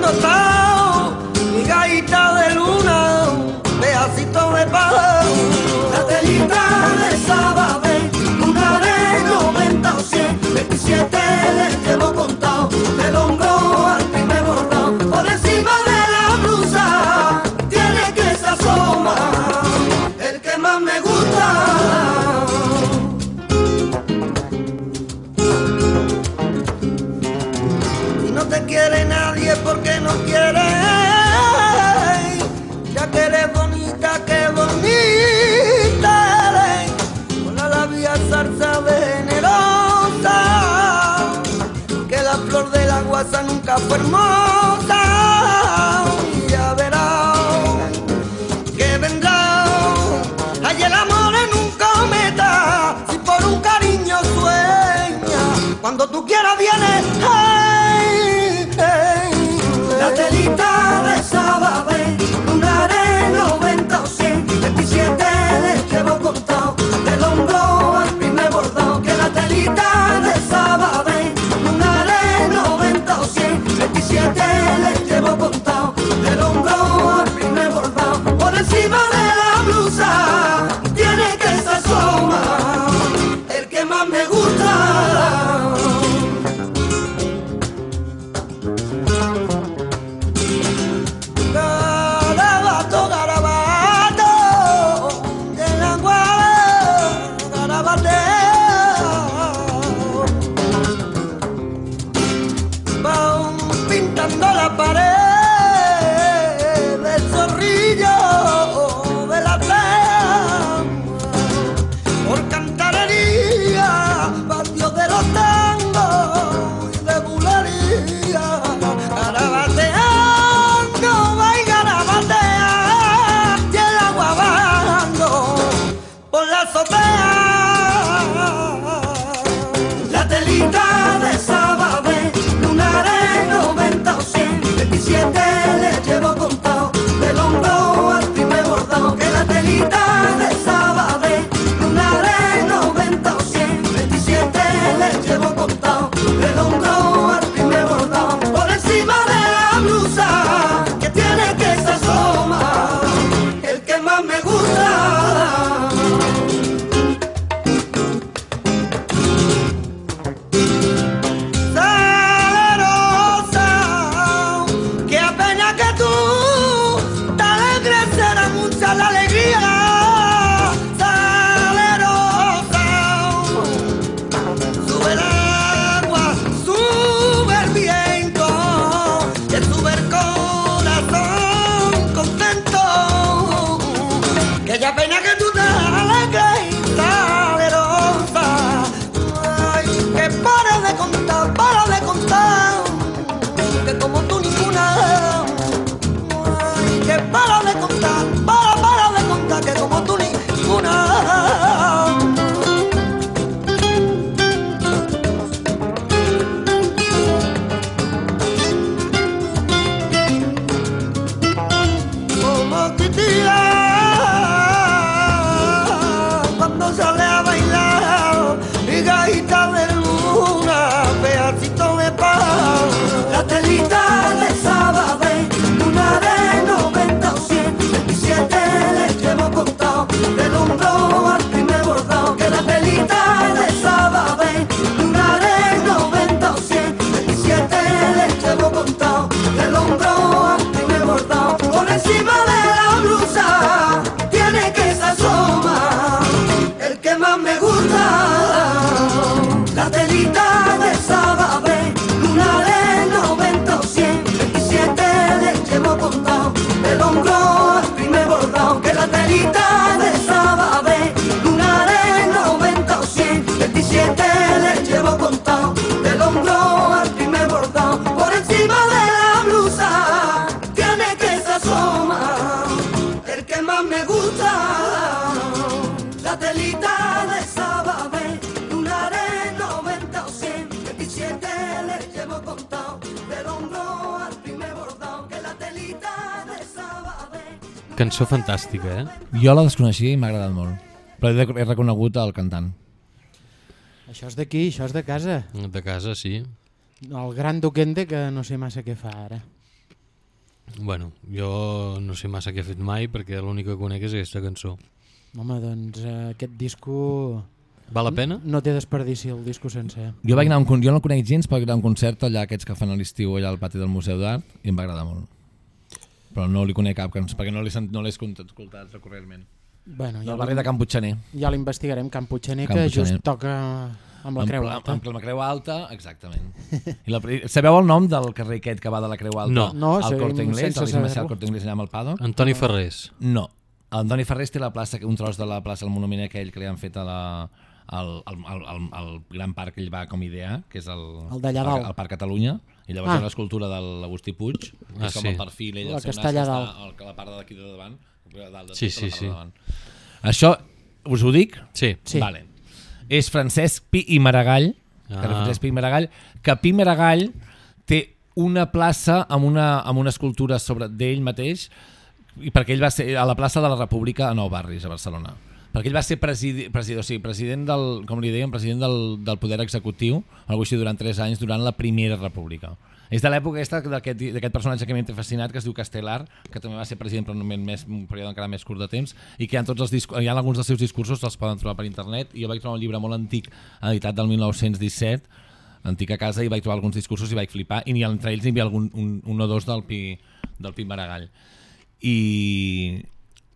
titilando está mi gaita de luna, pedacito de pan. La telita de Sabadell, una de 90 o 100, 27 les llevo contado, del hombro fue hermosa. Ya verás que vendrá. Hay el amor en un cometa. Si por un cariño sueña, cuando tú quieras viene. Fantàstica, eh? Jo la desconeixia i m'ha agradat molt. Però he, he reconegut el cantant. Això és d'aquí, això és de casa. De casa, sí. El gran Duquende que no sé massa què fa ara. Bueno, jo no sé massa què he fet mai perquè l'únic que conec és aquesta cançó. Home, doncs eh, aquest disco... Val la pena? No té desperdici el disco sencer. Jo vaig anar a un, con- jo no el conec gens, però vaig anar a un concert allà aquests que fan a l'estiu allà al pati del Museu d'Art i em va agradar molt. Però no li conec cap cançó, perquè no l'he no escoltat, recorrentment. Bueno, Del barri de Can Puiggener. Ja l'investigarem, Can Puiggener, Can que just toca amb la creu alta. Amb, amb la creu alta, exactament. I la, sabeu el nom del carrer aquest que va de la creu alta No. No, al seguim Corte Inglés, sense al gimnàsia saber-lo. al Corte Inglés allà amb el Pado? Antoni Ferrés. No. Antoni Ferrés té la plaça, un tros de la plaça, el monument aquell que li han fet a la, al, al, al, al, al gran parc que ell va com idear, que és el, El dalt. el Parc Catalunya, i llavors Ah. hi ha l'escultura de l'Agustí Puig, que Ah, és com sí. el perfil, ell, La el seu nas està que al- a la part d'aquí de davant, a dalt de Sí, tota la sí, part sí. de davant. Això, us ho dic? Sí. Sí. Vale. És Francesc Pi i Maragall, Ah. Francesc Pi i Maragall, que Pi Maragall té una plaça amb una, amb una escultura sobre d'ell mateix i perquè ell va ser a la plaça de la República a Nou Barris, a Barcelona. Perquè ell va ser presidi, presidi, o sigui, president del, com li deien, president del, del poder executiu, algo així, durant 3 anys, durant la Primera República. És de l'època aquesta d'aquest personatge que m'he fascinat, que es diu Castelar, que també va ser president però només més, un període encara més curt de temps, i que hi ha, tots els hi ha alguns dels seus discursos, els poden trobar per internet, i jo vaig trobar un llibre molt antic, editat del 1917, antic a casa, i vaig trobar alguns discursos i vaig flipar, i entre ells hi havia algun, un, un o dos del Pi, del Pi Maragall. I,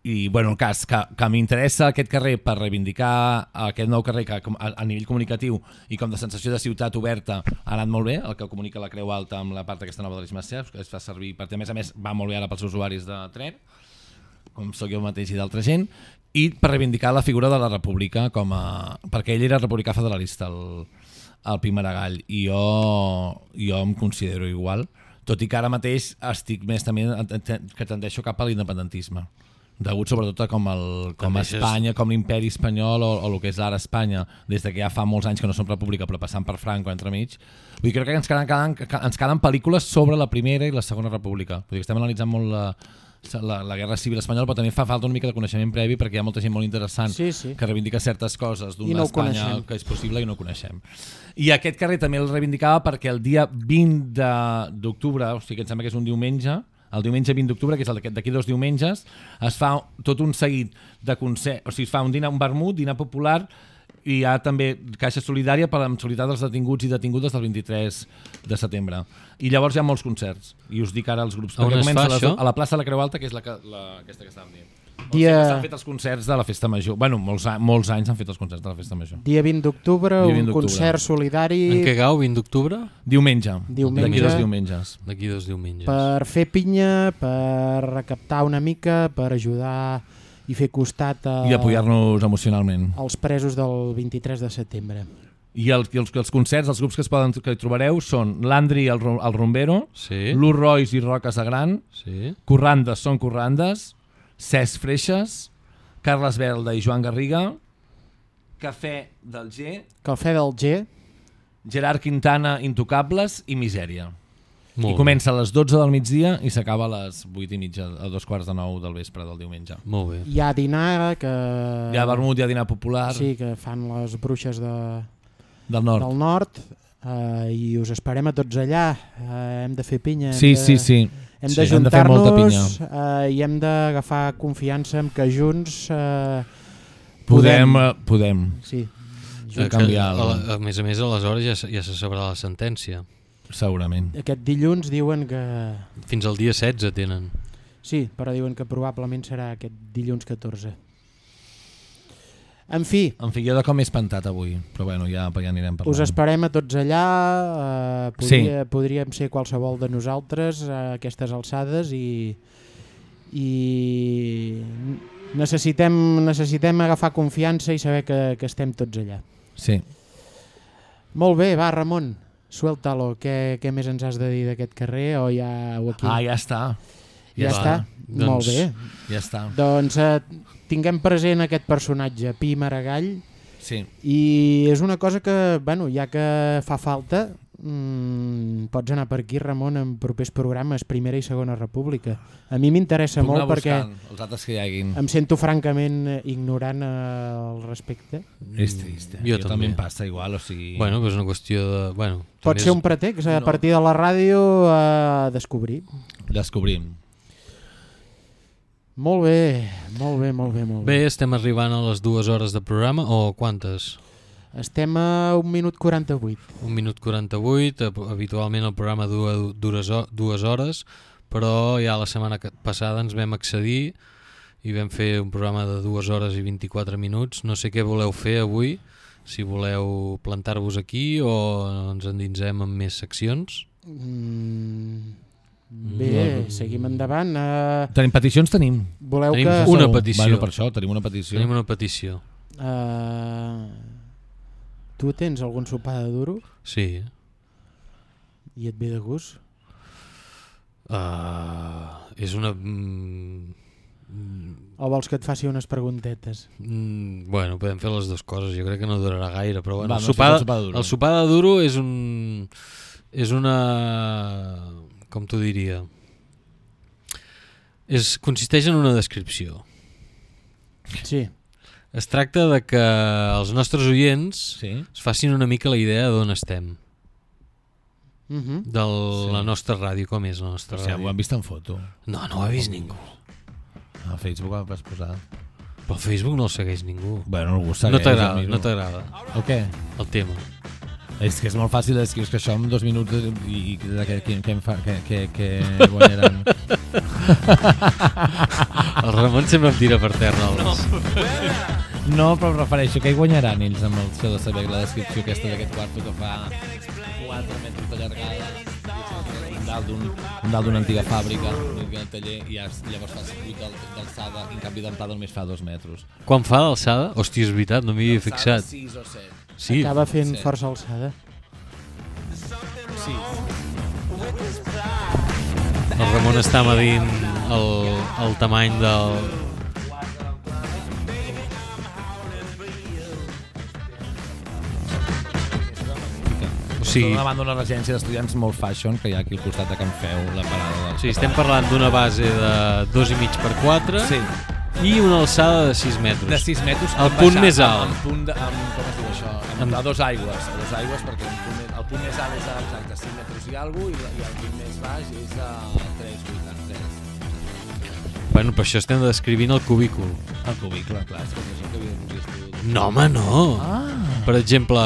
i bueno, el cas que, que m'interessa aquest carrer per reivindicar aquest nou carrer que a, a nivell comunicatiu i com de sensació de ciutat oberta ha anat molt bé, el que comunica la Creu Alta amb la part aquesta nova de l'Ismacià, que es fa servir, perquè a més a més va molt bé ara pels usuaris de tren com sóc jo mateix i d'altra gent, i per reivindicar la figura de la república com a... perquè ell era republicà federalista, el, el Pi Maragall, i jo, jo em considero igual, tot i que ara mateix estic més també que tendeixo cap a l'independentisme degut sobretot a com, el, com Tendeixes- Espanya, com l'imperi espanyol o, o el que és ara Espanya, des de que ja fa molts anys que no som república, però passant per Franco entremig. Vull dir, crec que ens calen, calen, ens calen pel·lícules sobre la primera i la segona república. Vull dir, que estem analitzant molt la, la, la guerra civil espanyola, però també fa falta una mica de coneixement previ perquè hi ha molta gent molt interessant Sí, sí. que reivindica certes coses d'una no Espanya coneixem. que és possible i no coneixem. I aquest carrer també el reivindicava perquè el dia 20 de- d'octubre, o sigui que em sembla que és un diumenge, el diumenge 20 d'octubre, que és el d'aquí dos diumenges, es fa tot un seguit de concerts, o sigui, es fa un dinar, un vermut, dinar popular, i hi ha també caixa solidària per amb solidaritat dels detinguts i detingudes del 23 de setembre. I llavors hi ha molts concerts, i us dic ara els grups. A on es fa a les- això? A la plaça de la Creu Alta, que és la, que, la, aquesta que estàvem dient. Dia- sempre s'han fet els concerts de la Festa Major. Bueno, molts, molts anys s'han fet els concerts de la Festa Major. Dia 20 d'octubre, Dia 20 un concert solidari En què gau, 20 d'octubre? Diumenge. Diumenge. D'aquí dos diumenges. D'aquí dos diumenges. per fer pinya, per recaptar una mica, per ajudar i fer costat a, I apoyar-nos emocionalment. als presos del 23 de setembre. I, el, i els, els concerts, els grups que es poden que hi trobareu són l'Andri, el, el Rombero, Sí. l'Ur Royce i Roques de Gran, Sí. Corrandes són Corrandes, Cesc Freixes, Carles Belda i Joan Garriga, Cafè del G, Cafè del G, Gerard Quintana, Intocables i Misèria. Molt I bé. comença a les 12 del migdia i s'acaba a les 8 i mitja, a dos quarts de 9 del vespre del diumenge. Molt bé. hi ha dinar que... Hi ha vermut, hi ha dinar popular Sí, que fan les bruixes de, del nord. del nord eh, i us esperem a tots allà. Eh, hem de fer pinya. Sí, de, sí, sí. Hem Sí, de hem de fer molta juntar-nos eh, i hem d'agafar confiança en que junts eh, Podem, eh, podem. Sí. Que, canviar a, el- a, a més a més, aleshores ja, ja se sabrà la sentència. Segurament. Aquest dilluns diuen que... Fins al dia 16 tenen. Sí, però diuen que probablement serà aquest dilluns 14. En fi, En fi, jo de com m'he espantat avui, però bueno, ja, ja anirem parlant. us esperem a tots allà. Eh, podria, sí. Podríem ser qualsevol de nosaltres a aquestes alçades i, i necessitem, necessitem agafar confiança i saber que, que estem tots allà. Sí. Molt bé, va Ramon, suelta-lo. Què, què més ens has de dir d'aquest carrer o ja ho aquí? Ah, ja està. Ja, Ja està? està. Molt Doncs, bé. ja està. Doncs eh, tinguem present aquest personatge, Pi Maragall, Sí. i és una cosa que, bueno, ja que fa falta, mmm, pots anar per aquí, Ramon, en propers programes, Primera i Segona República. A mi m'interessa molt perquè els altres que hi haguin. em sento francament eh, ignorant eh, al respecte. És trist. Jo Jo, jo també em passa igual, o sigui... Bueno, però és una qüestió de... Bueno, Pot ser és- un pretext a No. partir de la ràdio a descobrir. Descobrim. Molt bé, molt bé, molt bé, molt bé. Bé, estem arribant a les dues hores de programa, o quantes? Estem a un minut 48. Un minut 48, hab- habitualment el programa dura dues, dues hores, però ja la setmana passada ens vam accedir i vam fer un programa de dues hores i 24 minuts. No sé què voleu fer avui, si voleu plantar-vos aquí o ens endinsem en més seccions. Mm, bé, seguim endavant. Uh, Tenim peticions? Tenim. voleu Tenim que... una petició. Bueno, per això, tenim una petició. Tenim una petició. Uh, tu tens algun sopar de duro Sí. i et ve de gust? Uh, és una... Mm, O vols que et faci unes preguntetes? Mm, bueno, podem fer les dues coses, jo crec que no durarà gaire, però bueno, Va, el, doncs sopar, el sopar de duro. el sopar de duro és un és una com t'ho diria és, consisteix en una descripció Sí. es tracta de que els nostres oients Sí. es facin una mica la idea d'on estem Uh -huh. de Sí. la nostra ràdio, com és la nostra O sigui, ho ràdio han vist en foto. no, no ho ha vist ningú A Facebook ho vas posar. però Facebook no el segueix ningú Bueno, algú no segueix, t'agrada, no t'agrada El què? el tema És que és molt fàcil descriure que això en dos minuts i, i què, què, em fa, què, què, què guanyaran. el Ramon sempre em tira per terra els... No, però em refereixo que hi guanyaran ells amb el seu de saber la descripció aquesta d'aquest quarto que fa 4 metres de llargada dalt d'un un dalt d'una antiga fàbrica, un taller, i ja, llavors fas 8 d'al- d'alçada, i en canvi d'amplada només fa 2 metres. Quan fa d'alçada? Hòstia, és veritat, no m'hi havia fixat. sis o set. Sí, Acaba fent Sí. força alçada. Sí. el Ramon està medint el, el tamany del... O sigui, D'una banda una residència d'estudiants molt fashion, que hi ha aquí al costat de Can Feu, la parada del... sigui estem parlant d'una base de 2,5 per 4 Sí. I una alçada de 6 metres. De 6 metres. El punt més alt. Amb, punt de, amb, com es diu això? Amb, Amb- a dos aigües. A dos aigües perquè el punt, el punt més alt és a exacte 5 metres i cosa, i, i el punt més baix és a 3,83. Bueno, per això estem descrivint el cubícul. El cubicle, clar, és que és el que. No, home, no. Ah. Per exemple,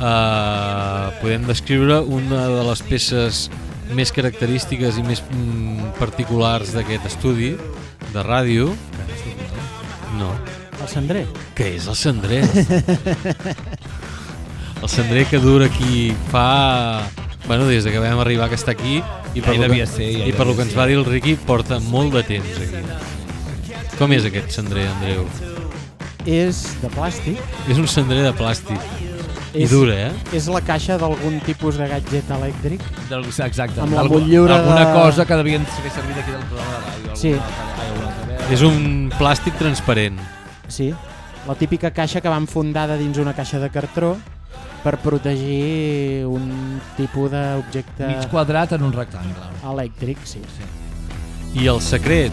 uh, podem descriure una de les peces més característiques i més mm, particulars d'aquest estudi de ràdio. No. El cendrer. Què és el cendrer? el cendrer que dura aquí fa... Bueno, des de que vam arribar que està aquí i per, lo que, ser, i per lo que ens va dir el Riqui porta molt de temps aquí. Com és aquest cendrer, Andreu? És de plàstic. És un cendrer de plàstic. I És- dura, eh? És la caixa d'algun tipus de gadget elèctric. Del, exacte. Amb la motllura Alguna de- cosa que devien fer servir d'aquí del programa de ràdio. Sí. altra-. És un plàstic transparent. Sí, la típica caixa que van fundada dins una caixa de cartró per protegir un tipus d'objecte Mig quadrat en un rectangle. elèctric, sí. I el secret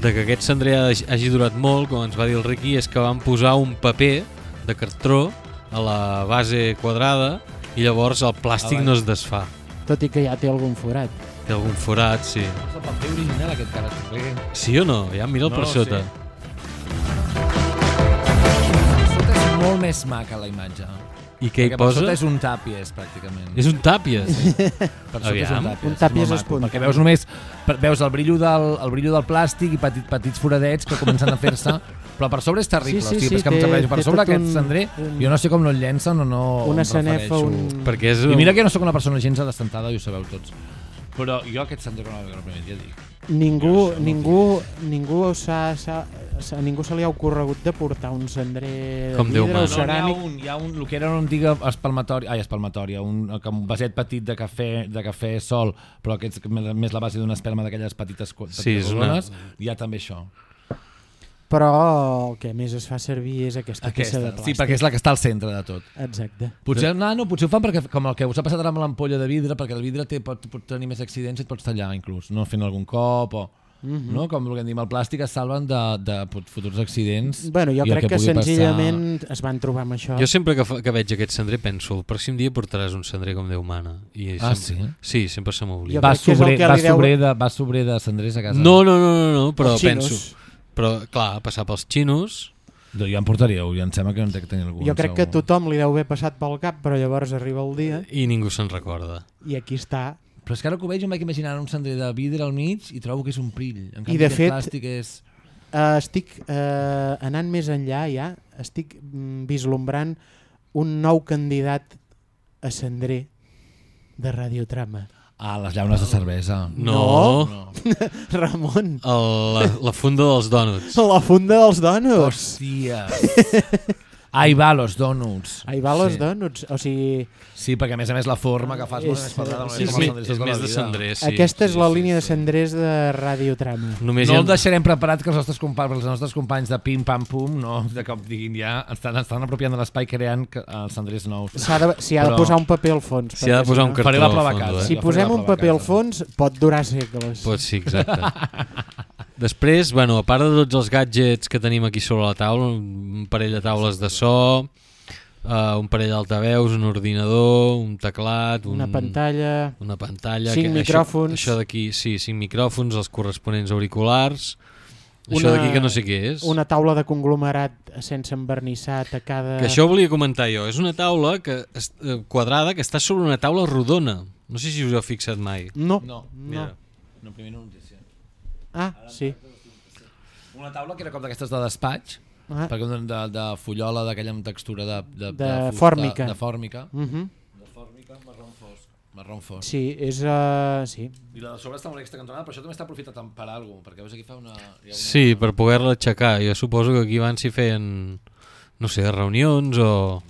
de que aquest cendrer hagi- hagi durat molt, com ens va dir el Riqui, és que van posar un paper de cartró a la base quadrada i llavors el plàstic no es desfà. Tot i que ja té algun forat. Té algun forat, sí. És el paper original aquest cara. Perquè Sí o no? Ja mira'l No per sota. sota és molt més maca la imatge. I què hi Perquè per posa? sota és un tàpies, pràcticament. És un tàpies? <laughs> Per sota és un tàpies. Un tàpies es maco, punta. Perquè veus només veus el brillo del, el brillo del plàstic i petit, petits foradets que comencen a fer-se però per sobre és terrible, Sí, sí, hosti, sí, és que em té- serveix per sobre aquest un- cendrer, un- jo no sé com no el llencen o no Una em sanefa, refereixo. un- Perquè és I un- mira que no sóc una persona gens descentada i ho sabeu tots. Però jo aquest cendrer quan el primer dia dic Ningú, ningú, ningú, s'ha, s'ha, s'ha, ningú se li ha ocorregut de portar un cendrer de Com vidre o mana. No, n'hi ha ceràmic. un, hi ha un, el que era una antiga espalmatòria, ai, espalmatòria, un, un vaset petit de cafè, de cafè sol, però que és més la base d'una espelma d'aquelles petites, petites Sí, és una- hi ha també això. Però el que més es fa servir és aquesta, peça de Aquesta, plàstic. sí, perquè és la que està al centre de tot. Exacte. Potser, no, no, potser ho fan perquè, com el que us ha passat ara amb l'ampolla de vidre, perquè el vidre té, pot, pot tenir més accidents i et pots tallar inclús, no fent algun cop o... Mhm. no? Com el que en diem, el plàstic es salven de, de futurs accidents. Bueno, jo crec que, passar- senzillament es van trobar amb això. Jo sempre que, fa, que veig aquest cendrer penso, el pròxim dia portaràs un cendrer com Déu mana. I Ah, sempre, sí? sempre se m'oblida. Va que sobrer, que va, deu- sobrer de, va sobrer de cendrers a casa. No, no, no, no, no però penso... Però, clar, passar pels xinos... Jo ja em portaríeu, ja em sembla que no té que tenir algun. Jo crec que segur. tothom li deu haver passat pel cap, però llavors arriba el dia I ningú se'n recorda. i aquí està. Però és que ara que ho veig em vaig imaginar un cendrer de vidre al mig i trobo que és un prill. En canvi, I de fet, plàstic és... Uh, estic uh, anant més enllà ja, estic mm, vislumbrant un nou candidat a cendrer de radiotrama. Ah, les llaunes de cervesa. No. no. <laughs> Ramon, El, la, la funda dels dònuts. la funda dels donuts. Hòstia. <laughs> Ahí va, los donuts. Ahí va los Sí. donuts. O sigui, Sí, perquè a més a més la forma que fas és, És- quadrada, sí, és, És més la de cendrer, sí. aquesta és sí, la sí, línia de sí. cendrers de radiotrama. Només No ha... el deixarem preparat que els nostres companys, els nostres companys de Pim Pam Pum no, de cop diguin ja, estan, estan apropiant de l'espai creant que- els cendrers nous. S'ha de, s'hi ha de posar un paper al fons. S'hi ha de posar si un Faré la al fons, eh? Si Ja posem un paper al fons, pot durar segles. Pot, sí, exacte. <laughs> Després, bueno, a part de tots els gadgets que tenim aquí sobre la taula, un parell de taules de so, uh, un parell d'altaveus, un ordinador, un teclat, un, Una pantalla... una pantalla, cinc que micròfons. Això, això d'aquí, sí, cinc micròfons, els corresponents auriculars. Una- Això d'aquí que no sé què és. Una taula de conglomerat sense envernissar tacada... Que això volia comentar jo. És una taula que es- eh, quadrada que està sobre una taula rodona. No sé si us heu fixat mai. No, No, no. Mira. no primer no notícia. Ah, sí. Una taula que era com d'aquestes de despatx, Ah. perquè de, de, de fullola d'aquella amb textura de, de, De fusta, fòrmica. De fòrmica. Uh -huh. De fòrmica, marró fosc. Marrón fos. Sí, és... Uh, sí. I la de sobre està molt aquesta cantonada, però això també està aprofitat en- per alguna cosa, perquè veus aquí fa una... Hi ha una... Sí, per poder-la aixecar. Jo suposo que aquí abans s'hi feien, no sé, reunions o...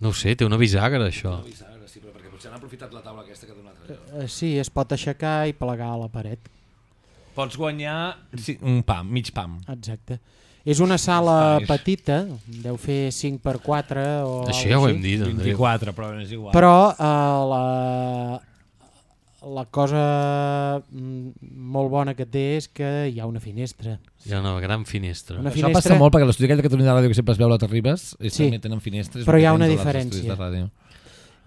No ho sé, té una bisagra, això. Una bisagra, sí, però perquè potser han aprofitat la taula aquesta que té un altre lloc. Uh, sí, es pot aixecar i plegar a la paret. Pots guanyar sí, un pam, mig pam. Exacte. És una sala Espais. petita, deu fer 5 per 4 o Això ja ho hem dit, Andreu. 24, però és igual. Però uh, la, la cosa mm, molt bona que té és que hi ha una finestra. Hi ha una gran finestra. Una Això finestra- passa molt perquè l'estudi aquell de Catalunya de Ràdio que sempre es veu a la Terribas és Sí, també tenen finestres. però hi ha una diferència. De ràdio.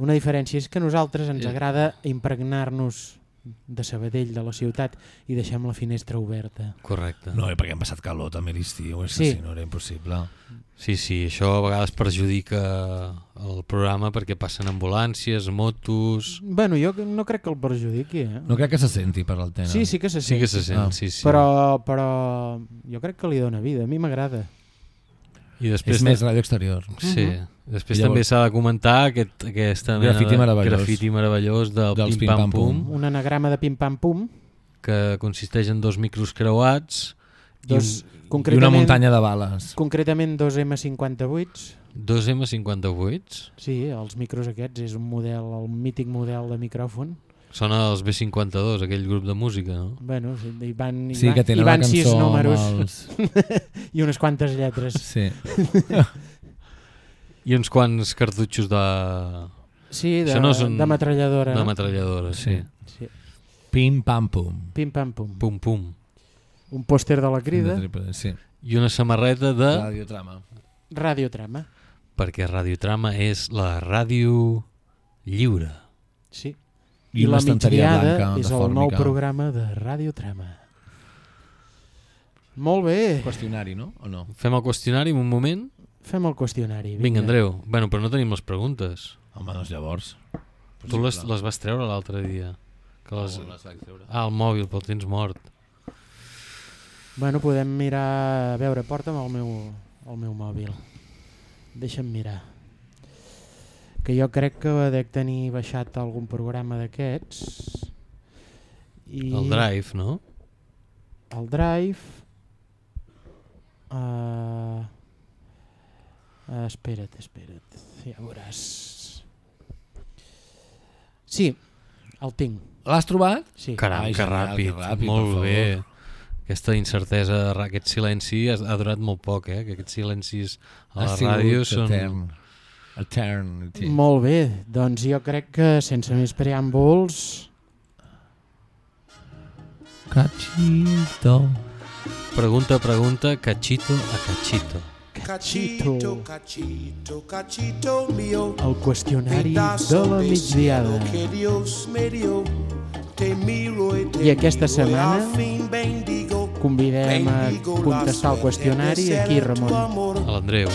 Una diferència és que a nosaltres ens Eh. agrada impregnar-nos de Sabadell, de la ciutat, i deixem la finestra oberta. Correcte. No, perquè hem passat calor també a l'estiu, és Sí. que si no era impossible. Sí, sí, això a vegades perjudica el programa perquè passen ambulàncies, motos... Bueno, jo no crec que el perjudiqui, eh? No crec que se senti per l'antena. Sí, sí que se Sí sent. que se sent, Ah. sí, sí. Però, però jo crec que li dona vida, a mi m'agrada. I després És més ràdio exterior. Sí. Mhm. Després I també llavors- s'ha de comentar aquest, aquesta mena Grafiti meravellós. grafiti meravellós del Dels Pim Pam Pim Pam Pum, Pum. Un anagrama de pim-pam-pum, que consisteix en dos micros creuats dos, i un, I concretament, una muntanya de bales. concretament dos M58, dos M58. sí, els micros aquests, és un model, el mític model de micròfon. Són els B52, aquell grup de música, no? Bueno, sí, hi van, hi Sí, van, que tenen hi van sis números els- <laughs> i unes quantes lletres. Sí. <laughs> I uns quants cartutxos de... Sí, de, Això no són- de metralladora. De metralladora, sí. sí. Pim, pam, pum. Pim-pam-pum. Pum, pum. Un pòster de la crida, De triple, sí. I una samarreta de... Radiotrama. radiotrama. Perquè Radiotrama és la ràdio lliure. Sí. I I, la migdiada blanca és el nou programa de Radiotrama. Molt bé. Qüestionari, no? O no? Fem el qüestionari en un moment? Fem el qüestionari. Vinga, Andreu. Bueno, però no tenim les preguntes. Home, doncs llavors... Tu les, les vas treure l'altre dia. Que les... On les vaig treure? Ah, el mòbil, però el tens mort. Bueno, podem mirar... A veure, porta'm el meu, el meu mòbil. Deixa'm mirar. Que jo crec que dec tenir baixat algun programa d'aquests. I... El Drive, no? El Drive... Uh... Uh, espera't, espera't. Ja veuràs. Sí, el tinc. L'has trobat? Sí. Caram, Ai, que genial, ràpid. que ràpid, molt bé. Aquesta incertesa, aquest silenci ha, durat molt poc, eh? Que aquests silencis a la ràdio són... etern. Eternity. Molt bé, doncs jo crec que sense més preàmbuls... Cachito. Pregunta, pregunta, cachito a cachito. Cachito. cachito, cachito mío. El qüestionari de la migdiada. que Dios me dio. I aquesta setmana convidem a contestar el qüestionari aquí, Ramon. A l'Andreu.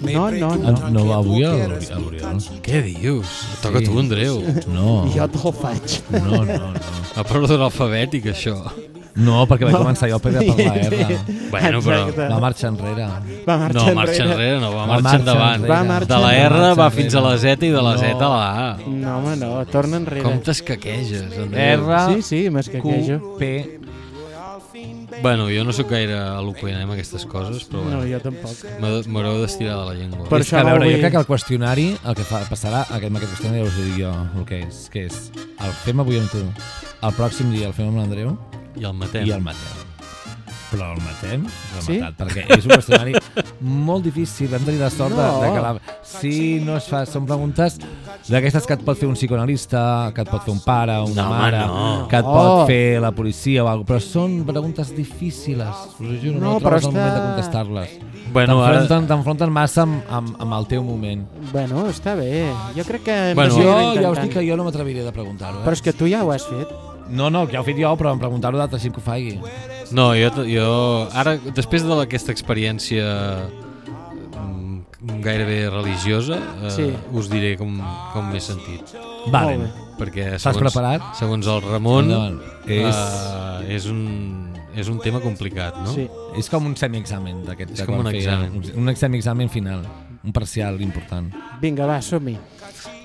No, no, Ah, no. no va avui a l'Ori- a l'Oriol? Què dius? Toca tu, Andreu. No. <laughs> Jo te'l faig. No, no, no. A per ordre alfabètic, això. No, perquè vaig començar jo per, per la R. Bueno, però... Exacte. Va marxar enrere. Va marxar No, marxa enrere. enrere, no, va Va marxar endavant. Va marxar De la. R marxa va fins a la. Z i de la No. Z a la A. No, home, no, torna enrere. Com t'escaqueges, Andreu? R, Sí, sí, m'escaquejo. Q, P... Bueno, jo no sóc gaire eloqüent amb aquestes coses, però No, bueno, jo tampoc. m'ha- m'haureu d'estirar de la llengua. Per és això que, a veure, vol jo crec que el qüestionari, el que fa, passarà, aquest, amb aquest qüestionari ja us ho dic jo, el que és, que és, el fem avui amb tu, el pròxim dia el fem amb l'Andreu I el matem. i el matem. Però el matem Sí? rematat, perquè és un qüestionari molt difícil. Vam tenir la sort de, No. de que la... Sí, no es fa, són preguntes d'aquestes que et pot fer un psicoanalista, que et pot fer un pare, una No, mare, no. que et Oh. pot fer la policia o alguna però són preguntes difícils, us juro, no, No, trobes el moment de està- contestar-les. Bueno, ara... T'enfronten t'enfronten massa amb, amb, amb el teu moment. Bueno, està bé. Jo crec que hem Bueno, de jo ja us dic que jo no m'atreviré de preguntar-ho. Eh? Però és que tu ja ho has fet. No, no, que ja ho he fet jo, però en preguntar-ho d'altra gent que ho faci. No, jo, jo ara, després d'aquesta experiència mm, gairebé religiosa, eh, Sí. us diré com, com m'he sentit. Vale. Molt bé. Perquè segons, preparat? segons el Ramon, Endavant. és, És- és, un, és un tema complicat, no? Sí. És com un semi-examen d'aquest. És com un examen. Un, un semi-examen final, un parcial important. Vinga, va, som-hi.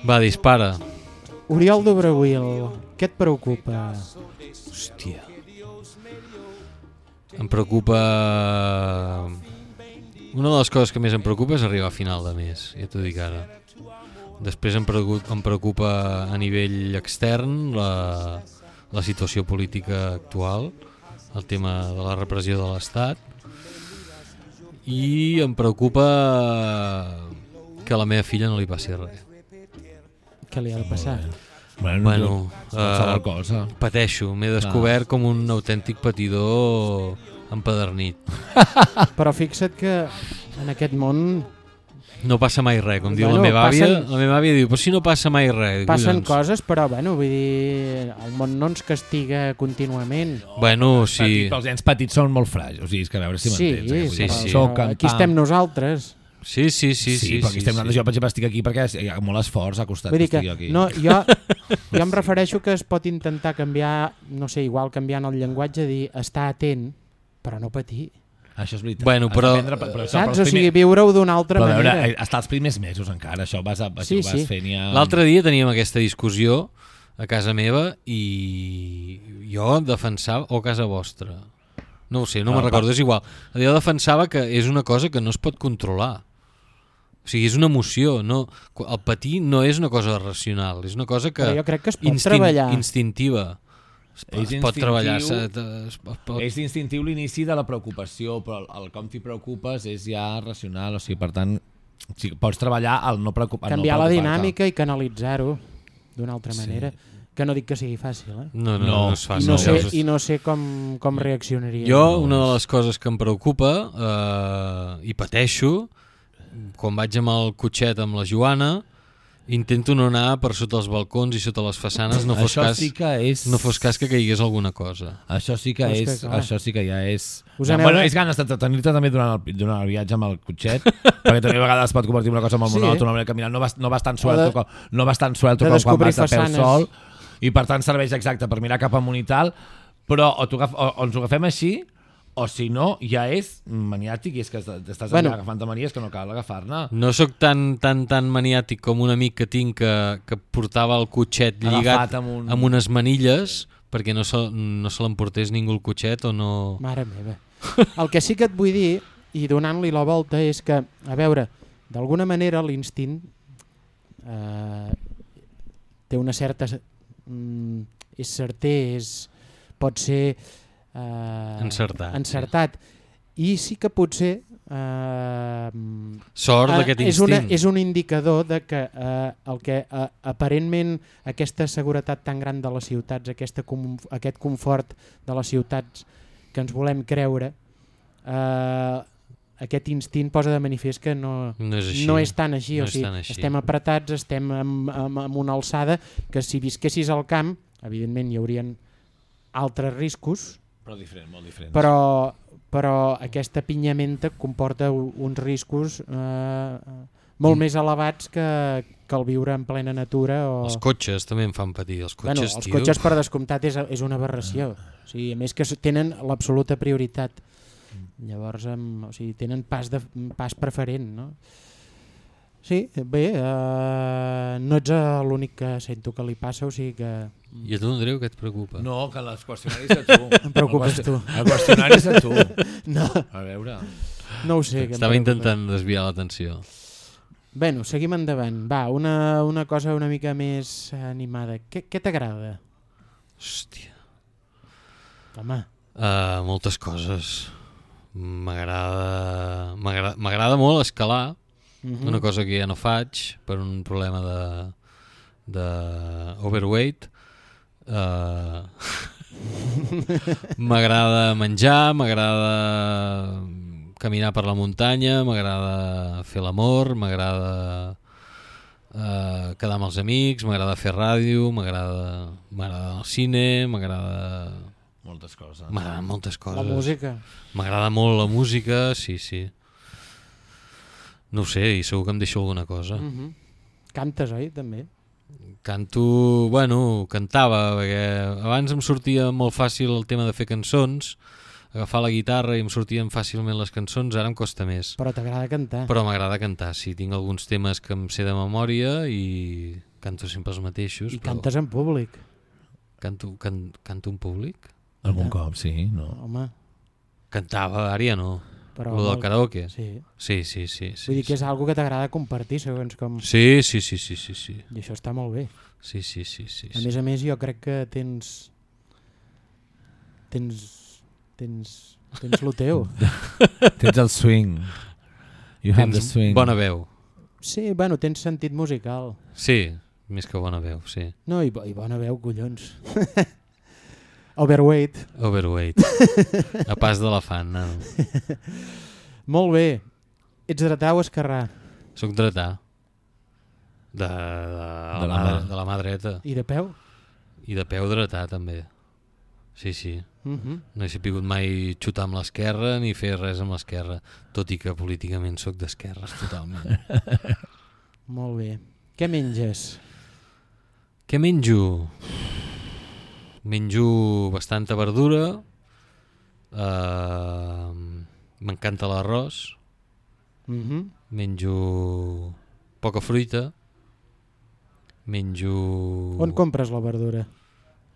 Va, dispara. Oriol Dobreguil, què et preocupa? Hòstia. Em preocupa... Una de les coses que més em preocupa és arribar a final de mes, ja t'ho dic ara. Després em preocupa, em preocupa a nivell extern la, la situació política actual, el tema de la repressió de l'Estat, i em preocupa que a la meva filla no li passi res. Què li ha de passar? Bueno, bueno tu- qualsevol cosa. pateixo, m'he descobert com un autèntic patidor empadernit. <laughs> Però fixa't que en aquest món No passa mai res, com diu Bueno, la meva àvia. passen- La meva àvia diu, però si no passa mai res. Passen "Collons". coses, però bueno, vull dir, el món no ens castiga contínuament. Bueno, sí. Petit, però els nens petits són molt fràgils, o sigui, és que a veure si Sí, m'entens. eh? Sí, sí. Però aquí estem nosaltres. Sí, sí, sí. Sí, però aquí estem nosaltres. Jo, per exemple, estic aquí perquè hi ha molt esforç ha costat Vull dir que estigui aquí. no, jo, jo em <laughs> refereixo que es pot intentar canviar, no sé, igual canviant el llenguatge, dir estar atent, però no patir. Això és veritat. Bueno, però- d'aprendre, però això, Saps? però els O sigui, viure-ho d'una altra però a veure, manera. eh, estar els primers mesos encara, això vas, a, Sí, això ho vas sí. fent ja... L'altre dia teníem aquesta discussió a casa meva i jo defensava, o a casa vostra, no ho sé, no Ah, me'n recordo, és igual. Jo defensava que és una cosa que no es pot controlar. O sigui, és una emoció. No, el patir no és una cosa racional, és una cosa que... Però jo crec que es pot treballar. Instintiva. Es, És es pot treballar. instintiu- se- es pot- És instintiu l'inici de la preocupació, però el, el com t'hi preocupes és ja racional, o sigui, per tant, sigui, pots treballar al no preocupar Canviar no la dinàmica i canalitzar-ho d'una altra Sí. manera. Que no dic que sigui fàcil, eh? No, no, no, no és fàcil. I no sé, i no sé com, com reaccionaria. Jo, una de les coses que em preocupa eh, i pateixo, quan vaig amb el cotxet amb la Joana, intento no anar per sota els balcons i sota les façanes, no fos, Això cas, sí que és- no fos cas que caigués alguna cosa. Això sí que és és, que, clar. això sí que ja és... Us Ja, aneu bueno, de- és ganes de tenir-te també durant el, durant el viatge amb el cotxet, <laughs> perquè també a vegades es pot convertir en una cosa molt Sí. monòtona, una caminant, no vas, no vas tan suelto, de- com, no vas tan suelto de com quan vas de peu sol, i per tant serveix exacte per mirar cap amunt i tal, però o, o, o ens ho agafem així, o si no, ja és maniàtic i és que estàs Bueno. agafant manies que no cal agafar-ne. No sóc tan, tan, tan maniàtic com un amic que tinc que, que portava el cotxet Agafat lligat amb un- amb unes manilles perquè no se, no se l'emportés ningú el cotxet o no... Mare meva. El que sí que et vull dir, i donant-li la volta, és que, a veure, d'alguna manera l'instint eh, té una certa... Mm, és certer, és, pot ser... Eh, Encertat, Encertat. I sí que potser... Eh, Sort eh, d'aquest és, una, instint. és un indicador de que eh, el que eh, aparentment aquesta seguretat tan gran de les ciutats, aquesta com, aquest confort de les ciutats que ens volem creure, eh, aquest instint posa de manifest que no, No és així. no és tan així. No o és sigui, tan així. Estem apretats, estem amb, amb, amb una alçada que si visquessis al camp, evidentment hi haurien altres riscos, Però diferent, molt diferent. però, però aquesta pinyamenta comporta uns riscos eh, molt Mm. més elevats que, que el viure en plena natura. O... Els cotxes també em fan patir, els bueno, cotxes, els tio. cotxes per descomptat és, és una aberració. O sigui, a més que tenen l'absoluta prioritat. Llavors, amb, o sigui, tenen pas, de, pas preferent, no? Sí, bé, eh, no ets eh, l'únic que sento que li passa, o sigui que... I a tu, Andreu, què et preocupa? No, que els qüestionaris a <laughs> tu. Em preocupes El tu. El qüestionari és a tu. <laughs> No. A veure. No ho sé. que Estava intentant desviar l'atenció. Bueno, seguim endavant. Va, una, una cosa una mica més animada. Què, què t'agrada? Hòstia. Home, Uh, moltes coses. M'agrada m'agrada m'agrada molt escalar, Mhm. una cosa que ja no faig per un problema de, de overweight. Uh, <laughs> m'agrada menjar, m'agrada caminar per la muntanya, m'agrada fer l'amor, m'agrada uh, quedar amb els amics, m'agrada fer ràdio, m'agrada m'agrada el cine, m'agrada Moltes coses. M'agraden moltes coses. La música. M'agrada molt la música, sí, sí. No ho sé, i segur que em deixo alguna cosa. Mm -hmm. Cantes, oi, també? Canto, bueno, cantava, perquè abans em sortia molt fàcil el tema de fer cançons, agafar la guitarra i em sortien fàcilment les cançons, ara em costa més. Però t'agrada cantar. Però m'agrada cantar, sí, tinc alguns temes que em sé de memòria i canto sempre els mateixos. I però cantes en públic. Canto, can, canto en públic? Algun cop, sí, no? Home, Cantava, ara ja no. Però Lo del karaoke? sí. Sí, sí, sí. sí vull dir que és algo que t'agrada compartir, segons com... Sí, sí, sí, sí, sí, sí. I això està molt bé. Sí, sí, sí, sí. A sí. més a més, jo crec que tens... Tens... Tens... Tens lo teu. <laughs> Tens el swing. You have the Tens swing. bona veu. Sí, bueno, tens sentit musical. Sí, més que bona veu, sí. No, i, bo- i bona veu, collons. <laughs> Overweight. Overweight. <laughs> A pas d'elefant, nano. Molt bé. Ets dretà o esquerrà? Soc dretà. De, de, la, De la mà, mà. de la mà dreta. I de peu? I de peu dretà, també. Sí, sí. Mhm. No he sapigut mai xutar amb l'esquerra ni fer res amb l'esquerra, tot i que políticament sóc d'esquerres totalment. <laughs> Molt bé. Què menges? Què menjo? Menjo bastanta verdura, uh, m'encanta l'arròs, Mhm. menjo poca fruita, menjo... On compres la verdura?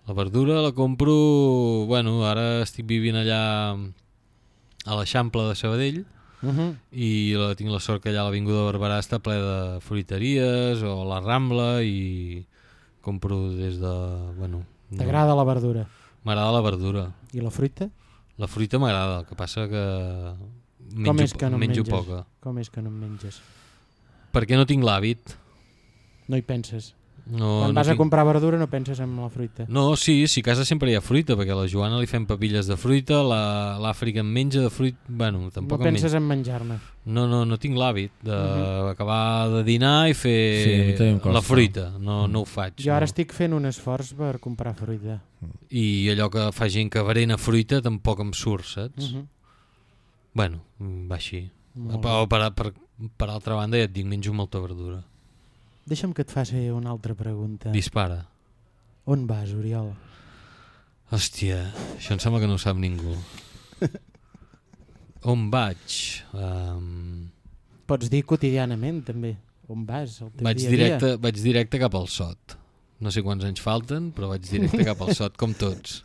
La verdura la compro... Bueno, ara estic vivint allà a l'Eixample de Sabadell Mhm. i la, tinc la sort que allà a l'Avinguda Barberà està ple de fruiteries o la Rambla i compro des de... Bueno, no- T'agrada la verdura? M'agrada la verdura. I la fruita? La fruita m'agrada, el que passa que menjo, Com és que no en menjo menges? poca. Com és que no en menges? Perquè no tinc l'hàbit. No hi penses? No, Quan no vas a tinc- comprar verdura no penses en la fruita? No, sí, sí, a casa sempre hi ha fruita, perquè a la Joana li fem papilles de fruita, la- l'Àfrica en menja de fruita... Bueno, No tampoc en penses menja. en menjar-ne? No, no, no tinc l'hàbit Mhm. d'acabar de dinar i fer Sí, a costa. la fruita, no, no ho faig. Jo ara no. estic fent un esforç per comprar fruita. I allò que fa gent que berena fruita tampoc em surt, saps? Mhm. Bueno, va així. Per, per, per altra banda, ja et dic, menjo molta verdura. Deixa'm que et faci una altra pregunta. Dispara. On vas, Oriol? Hòstia, això em sembla que no ho sap ningú. <laughs> On vaig? Um, Pots dir quotidianament, també. On vas, el teu vaig, dia a directe, dia? vaig directe cap al sot. No sé quants anys falten, però vaig directe cap al sot, com tots.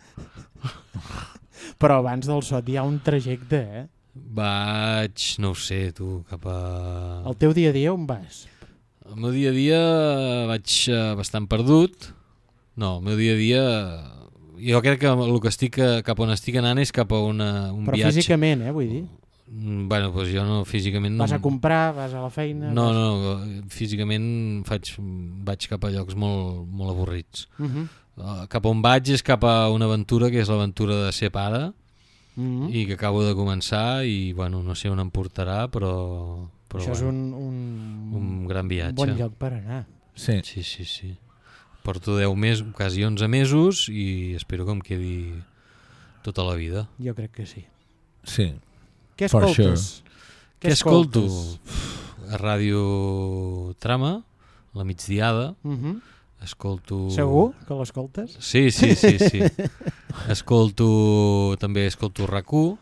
<laughs> Però abans del sot hi ha un trajecte, eh? Vaig, no ho sé, tu, cap a... El teu dia a dia on vas? El meu dia a dia vaig eh, bastant perdut. No, el meu dia a dia... Jo crec que el que estic, eh, cap on estic anant és cap a una, un Però viatge... físicament, eh, vull dir. Mm, Bueno, doncs jo no, físicament... No, Vas a comprar, vas a la feina... No, vas... no, físicament faig, vaig cap a llocs molt, molt avorrits. Mhm. Uh, cap on vaig és cap a una aventura que és l'aventura de ser pare Mhm. i que acabo de començar i bueno, no sé on em portarà però, però Això és bueno, un, un, un gran viatge. un bon lloc per anar. Sí. Sí, sí, sí. Porto 10 mesos, quasi 11 mesos i espero que em quedi tota la vida. Jo crec que sí. Sí. Què escoltes? Què escolto? A Ràdio Trama, la migdiada. Mhm. Escolto... Segur que l'escoltes? Sí, sí, sí, sí. <laughs> escolto... També escolto RAC1,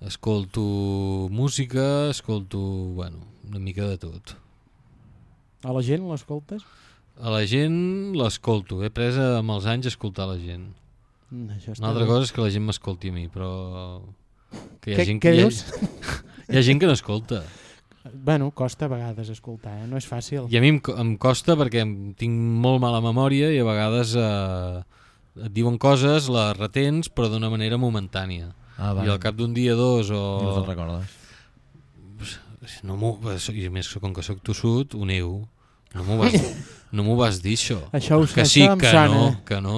escolto música, escolto, bueno, una mica de tot. A la gent l'escoltes? A la gent l'escolto, he pres amb els anys a escoltar la gent. Mm, això està Una altra bé. cosa és que la gent m'escolti a mi, però... Que hi ha Què- gent què hi ha-? <laughs> Hi ha gent que no escolta. Bueno, costa a vegades escoltar, eh? no és fàcil. I a mi em, em costa perquè em tinc molt mala memòria i a vegades eh, et diuen coses, les retens, però d'una manera momentània. Ah, I vale. al cap d'un dia, dos o... No te'n recordes. No I a més, com que sóc tossut, ho nego. No m'ho vas, <laughs> no vas dir, això. Això ho- que sí, que no, que no.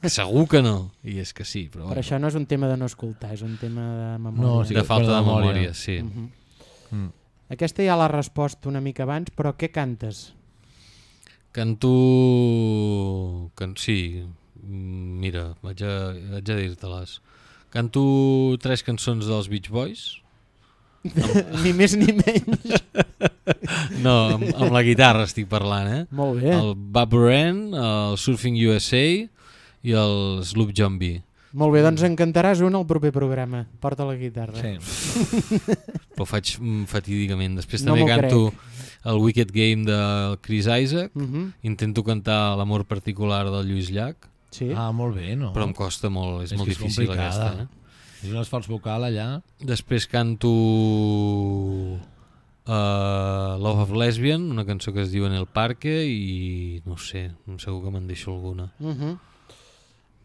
Que <laughs> segur que no. I és que sí, però... Però això no és un tema de no escoltar, és un tema de memòria. No, sí, de falta de memòria, sí. Mhm. Mm. Aquesta ja l'ha respost una mica abans, però què cantes? Canto... Can... Sí, mm, mira, vaig a, vaig a dir-te-les. Canto tres cançons dels Beach Boys. <laughs> ni més ni menys. <laughs> No, amb, amb la guitarra estic parlant, eh? Molt bé. El Bob Ren, el Surfing USA i el Sloop Zombie. Molt bé, doncs en cantaràs un al proper programa. Porta la guitarra. Sí. <laughs> però faig mm, fatídicament. Després No també canto crec. el Wicked Game del Chris Isaac, Mhm. intento cantar l'amor particular del Lluís Llach, Sí. Ah, molt bé, no? però em costa molt, és, És molt és difícil complicada. aquesta. Eh? És un esforç vocal allà. Després canto uh, Love of Lesbian, una cançó que es diu En el Parque i no sé, segur que me'n deixo alguna. Uh -huh.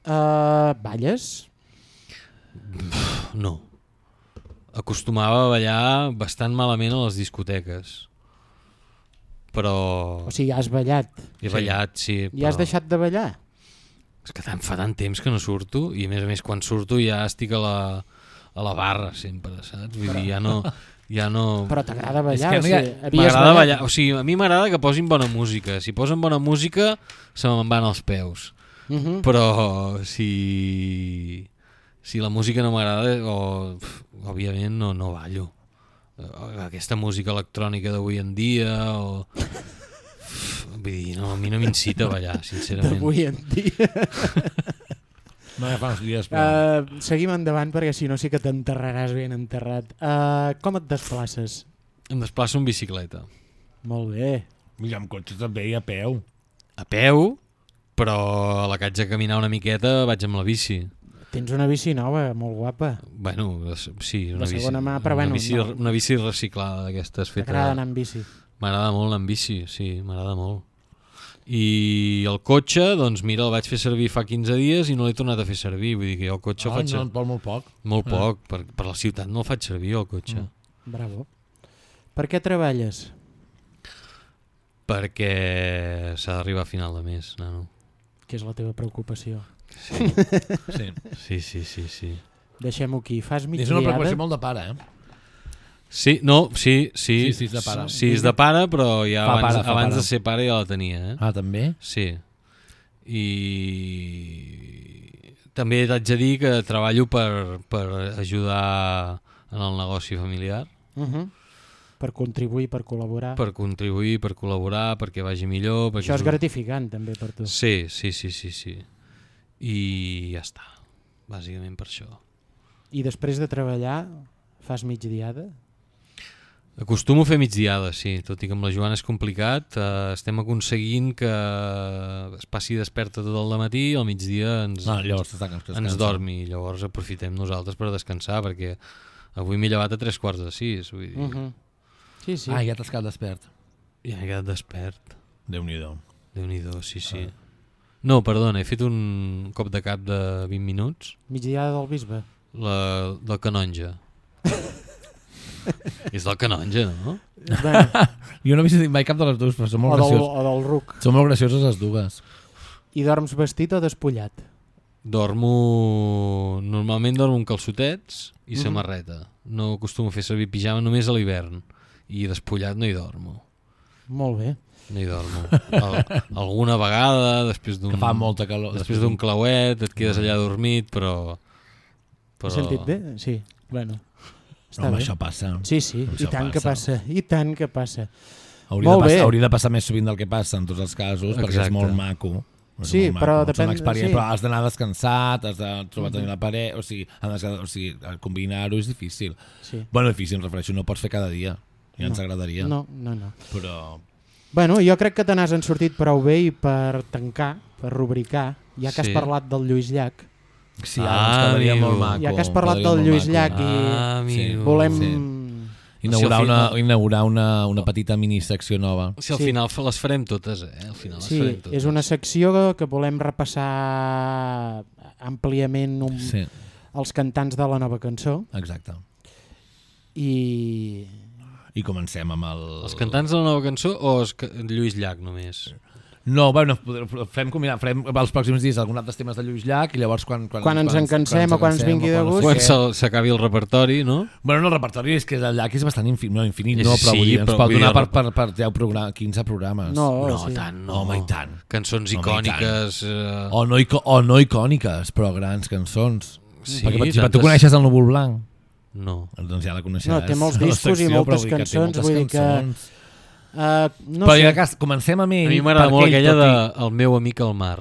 uh, balles? No. Acostumava a ballar bastant malament a les discoteques. Però... O sigui, has ballat. He ballat, sí. I has però- deixat de ballar? És que tant, fa tant temps que no surto i a més a més quan surto ja estic a la, a la barra sempre, saps? Vull dir, ja no... Ja no... Però t'agrada ballar? És que o sigui, havies M'agrada ballar, o sigui, a mi m'agrada que posin bona música. Si posen bona música, se me'n van els peus. Mhm. Però si, si la música no m'agrada, o, òbviament no, no ballo. Eh, Aquesta música electrònica d'avui en dia, o... <laughs> Vull dir, no, a mi no m'incita a ballar, sincerament. D'avui en dia. No, ja fa uns dies, Uh, seguim endavant perquè si no sí que t'enterraràs ben enterrat. Uh, com et desplaces? Em desplaço en bicicleta. Molt bé. I amb cotxe també i a peu. A peu, però a la que haig de caminar una miqueta vaig amb la bici. Tens una bici nova, molt guapa. Bueno, sí, una De bici, mà, però una bueno, bici, no. una bici reciclada d'aquestes fetes. T'agrada anar amb bici? M'agrada molt amb bici, sí, m'agrada molt. I el cotxe, doncs mira, el vaig fer servir fa 15 dies i no l'he tornat a fer servir, vull dir que jo el cotxe Ah, faig... no, vol molt poc. Molt Ah. poc, per, per la ciutat no el faig servir el cotxe. Mm. Bravo. Per què treballes? Perquè s'ha d'arribar a final de mes, nano. Que és la teva preocupació. Sí. Sí. <laughs> sí, sí, sí, sí. Deixem-ho aquí. Fas migdiada? És una preocupació molt de pare, eh? Sí, no, sí, sí. Sí, sí, és de pare. Sí, és de pare, però ja Fa abans, pare, fa abans pare. de ser pare ja la tenia, eh? Ah, també? Sí. I també t'haig de dir que treballo per, per ajudar en el negoci familiar, Uh -huh. Per contribuir, per col·laborar. per contribuir, per col·laborar, perquè vagi millor. Perquè Això és gratificant també per tu. Sí, sí, sí, sí, sí. I ja està, bàsicament per això. I després de treballar fas migdiada? Acostumo a fer migdiades, sí, tot i que amb la Joana és complicat. Eh, estem aconseguint que es passi desperta tot el matí i al migdia ens, Ah, llavors descansa. ens dormi. Llavors aprofitem nosaltres per descansar, perquè avui m'he llevat a tres quarts de sis. Vull dir, Uh -huh. Sí, sí. Ah, ja t'has quedat despert. Ja he quedat despert. Déu-n'hi-do. Déu-n'hi-do, sí, sí. No, perdona, he fet un cop de cap de 20 minuts. Migdiada del bisbe? La, del canonge. <laughs> <laughs> és del canonge, no? Bueno. jo no he vist mai cap de les dues, però són molt O del- gracioses. o del ruc. Són molt gracioses les dues. I dorms vestit o despullat? Dormo... Normalment dormo amb calçotets i Mhm. samarreta. No acostumo a fer servir pijama només a l'hivern. I despullat no hi dormo. Molt bé. No hi dormo. Al, alguna vegada, després d'un... Que fa molta calor. Després d'un clauet, et quedes allà dormit, però... He sentit bé? Sí. Bueno. Està home, bé. això passa. Sí, sí, i Això tant que passa. I tant que passa. Hauria Molt de, bé. passar, hauria de passar més sovint del que passa en tots els casos, perquè és Exacte. molt maco. És Sí, molt però maco. depèn- sí. Però has d'anar descansat, has de trobar tenir Mhm. la paret, o sigui, o sigui combinar-ho és difícil. Sí. Bueno, difícil, em refereixo, no ho pots fer cada dia. Ja ens No. agradaria. No, no, no. Però... Bueno, jo crec que te n'has en sortit prou bé i per tancar, per rubricar, ja que Sí. has parlat del Lluís Llach, Sí, ara ens quedaria amigo. molt maco. ja que has parlat del Lluís maco. Llach i Ah, amigo. volem... Sí. Inaugurar, una, inaugurar una, una petita minisecció nova. Si al Sí. final les farem totes, eh? Al final les Sí, farem totes. és una secció que volem repassar àmpliament un, Sí. els cantants de la nova cançó Exacte. i I comencem amb el... Els cantants de la nova cançó o Lluís Llach només? No, bueno, farem combinar, farem els pròxims dies alguns altres temes de Lluís Llach i llavors quan... Quan, Quan ens en cansem o quan ens vingui de gust. Quan se- s'acabi el repertori, no? Bueno, no, el repertori és que el Llach és bastant infinit, no, infinit, no, però sí, vull dir, ens però pot vull dir, donar per, per, per 10 programa, 15 programes. No, No, sí. tant, no. Home, i tant. Cançons Home, i icòniques... Eh... O no, ico o no icòniques, però grans cançons. Sí, Perquè, per exemple, tu coneixes el Núvol Blanc? No. Doncs ja la coneixeràs. No, té molts discos i secció, moltes però vull dir que té cançons, moltes vull dir que- cançons. Uh, no però sé. ja que comencem amb ell... A mi m'agrada molt ell, aquella de i- El meu amic al mar.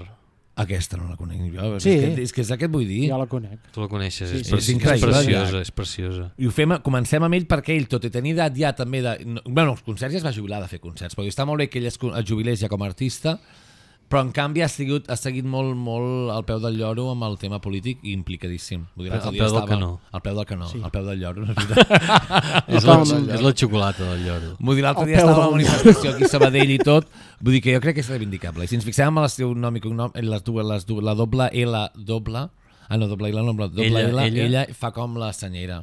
Aquesta no la conec ni jo. Sí. És, que, és que és el que et vull dir. Jo la conec. Tu la coneixes, Sí, és, sí, preci- sí, és increïble. preciosa, és preciosa. I ho fem, comencem amb ell perquè ell, tot i tenir edat ja també de... No, bueno, els concerts ja es va jubilar de fer concerts, perquè està molt bé que ell es, es jubilés ja com a artista, però en canvi ha seguit, ha seguit molt, molt al peu del lloro amb el tema polític i implicadíssim. Vull dir, Al dia peu del estava- canó. Al peu del canó, Sí. al peu del lloro. No és <laughs> és, la, és la xocolata del lloro. Vull dir, l'altre Al dia estava a la manifestació aquí a Sabadell i tot. Vull dir que jo crec que és reivindicable. I si ens fixem en el seu nom i cognom, en les dues, les dues, la doble L doble, ah no, doble L, no, doble Ella, L, ella. ella fa com la senyera.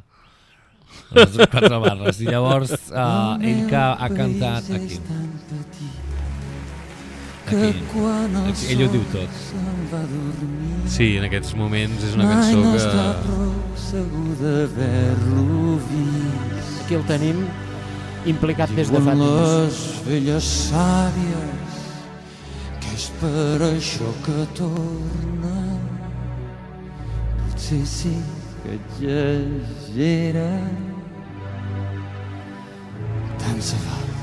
Les quatre barres. I llavors, uh, ell que ha cantat aquí. Aquí. aquí. Ell ho diu tot. Sí, en aquests moments és una cançó que... està prou segur d'haver-lo vist. Aquí el tenim implicat des de fa Diuen temps. les velles sàvies que és per això que torna. Potser sí que exagera. Tant se val.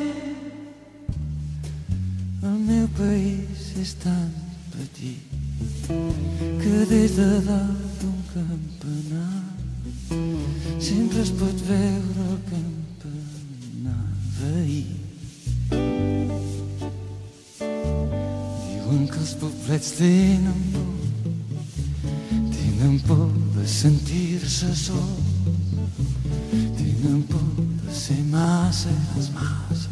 meu país és tan petit que des de dalt d'un campanar sempre es pot veure el campanar veí. Diuen que els poblets tenen por, tenen por de sentir-se sols, tenen por de ser massa, massa.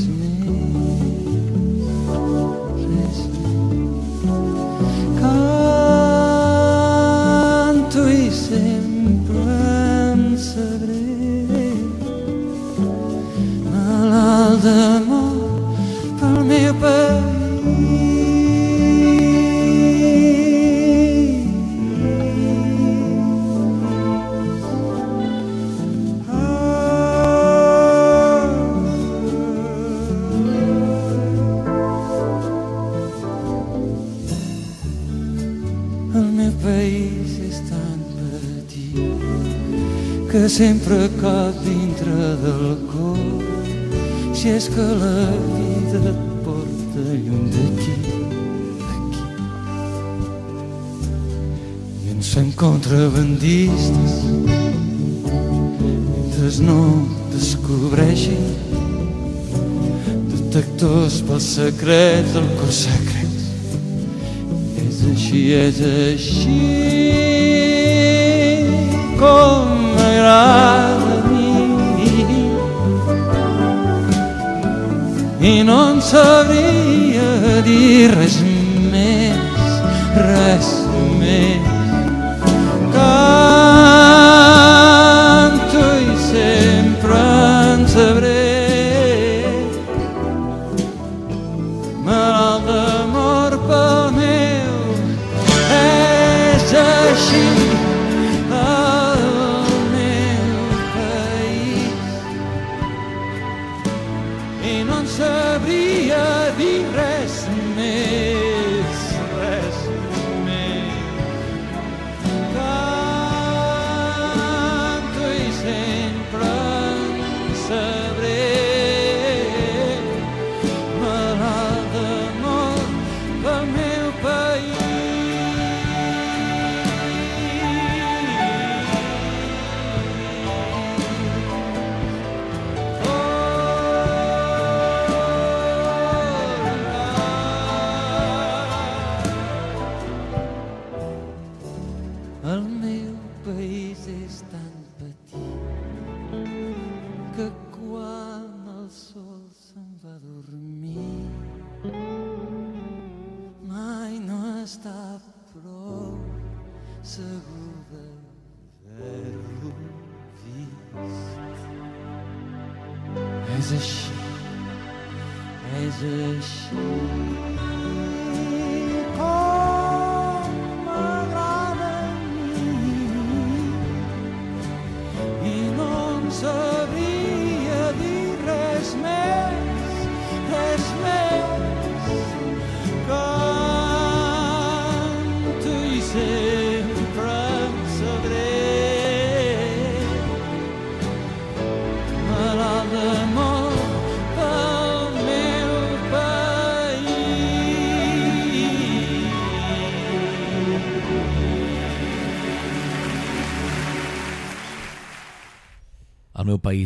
sempre cap dintre del cor si és que la vida et porta lluny d'aquí, d'aquí. I ens fem contrabandistes mentre no descobreixin detectors pels secrets del cos secret. És així, és així com m'agrada a mi i no en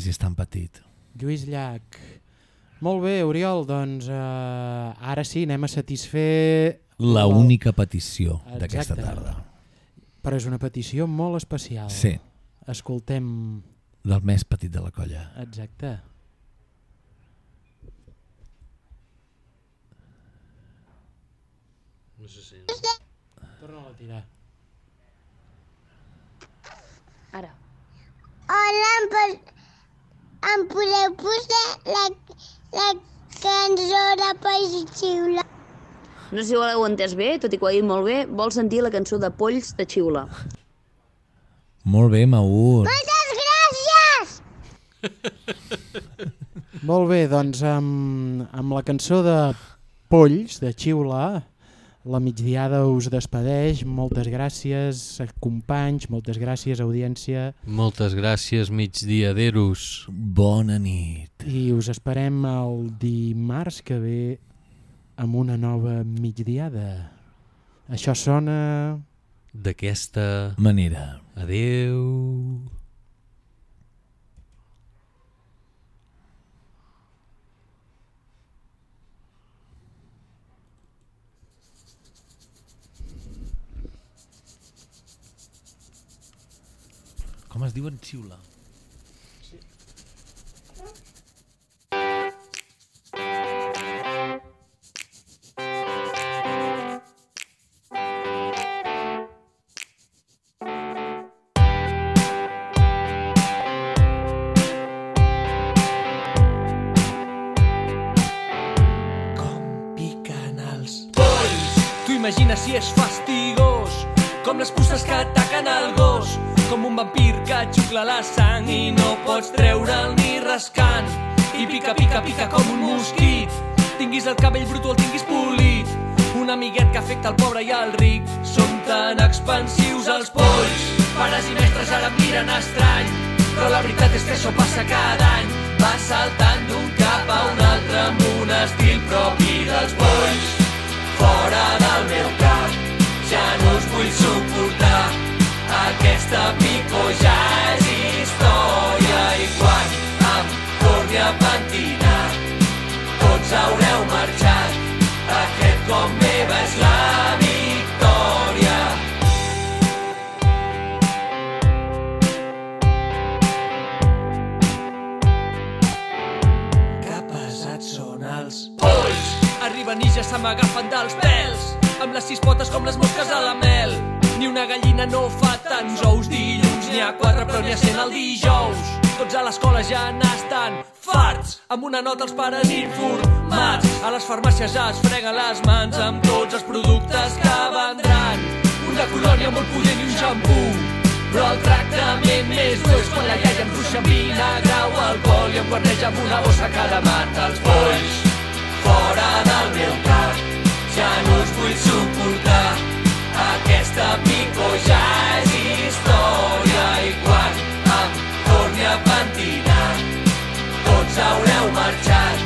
País és tan petit. Lluís Llach. Molt bé, Oriol, doncs eh, ara sí, anem a satisfer... La el- única petició d'aquesta tarda. Però és una petició molt especial. Sí. Escoltem... Del més petit de la colla. Exacte. No se sent. Torna-la a tirar. Ara. Hola, em, pot, em podeu posar la, la cançó de Polls i Xiula? No sé si ho heu entès bé, tot i que ho ha dit molt bé, vol sentir la cançó de Polls de Xiula. Molt bé, Maur. Moltes gràcies! Molt bé, doncs amb, amb la cançó de Polls, de Xiula, la migdiada us despedeix. Moltes gràcies, companys, moltes gràcies, audiència. Moltes gràcies, migdiaderos. Bona nit. I us esperem el dimarts que ve amb una nova migdiada. Això sona... D'aquesta manera. Adeu. Com es diu en xiula? Tu imagines si és fastigós, com les puces que ataquen el gos, com un vampir que xucla la sang i no pots treure'l ni rascant. I pica, pica, pica com un mosquit, tinguis el cabell brut o el tinguis polit. Un amiguet que afecta el pobre i el ric, són tan expansius els polls. Pares i mestres ara em miren estrany, però la veritat és que això passa cada any. Va saltant d'un cap a un altre amb un estil propi dels polls. Fora del meu cap, ja no us vull suportar. Aquesta picor ja és història i quan em torni a pentinar, tots haureu marxat. Aquest cop meva és la victòria. Que pesats són els polls. Arriben i ja se m'agafen dels pèls, amb les sis potes com les mosques a la mel. Ni una gallina no fa tants ous dilluns, n'hi ha quatre però n'hi ha cent el dijous. Tots a l'escola ja n'estan farts, amb una nota els pares informats. A les farmàcies es freguen les mans amb tots els productes que vendran. Una colònia molt pudent i un xampú, però el tractament més dur és quan la iaia em ruixa amb vinagre o alcohol i em guarneja amb una bossa que ara mata els polls. Fora del meu cap, ja no us vull suportar. Aquesta picor ja és història i quan em torni a pentinar, tots haureu marxat.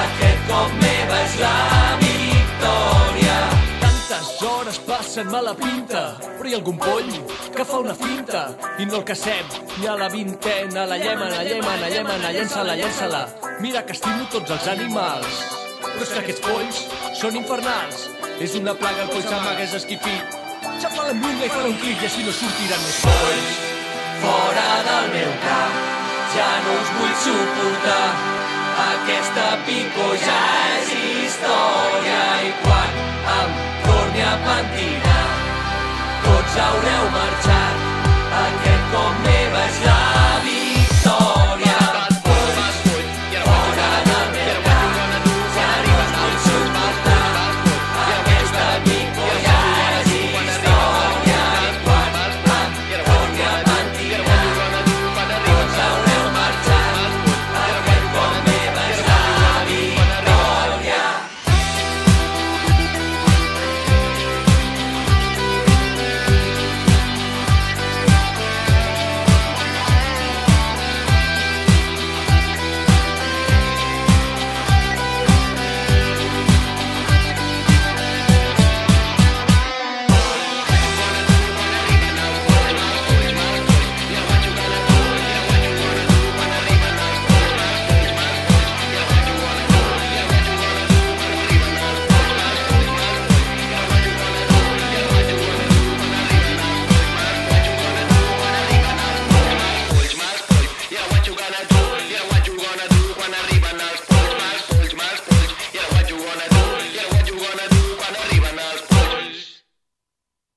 Aquest cop meva és la victòria. Tantes hores passen mala pinta, però hi ha algun poll que fa una finta i no el cacem ni a la vintena. La llema, la llema, la llema, la llença-la, llença-la. Mira que estimo tots els animals, però és que aquests polls són infernals. És una plaga el poll s'amagués esquifit. Ja fa la llunga i farà un clic i així no sortiran més polls. Fora del meu cap, ja no us vull suportar. Aquesta picor ja és història i quan em torni a pentinar, tots haureu marxat. Aquest cop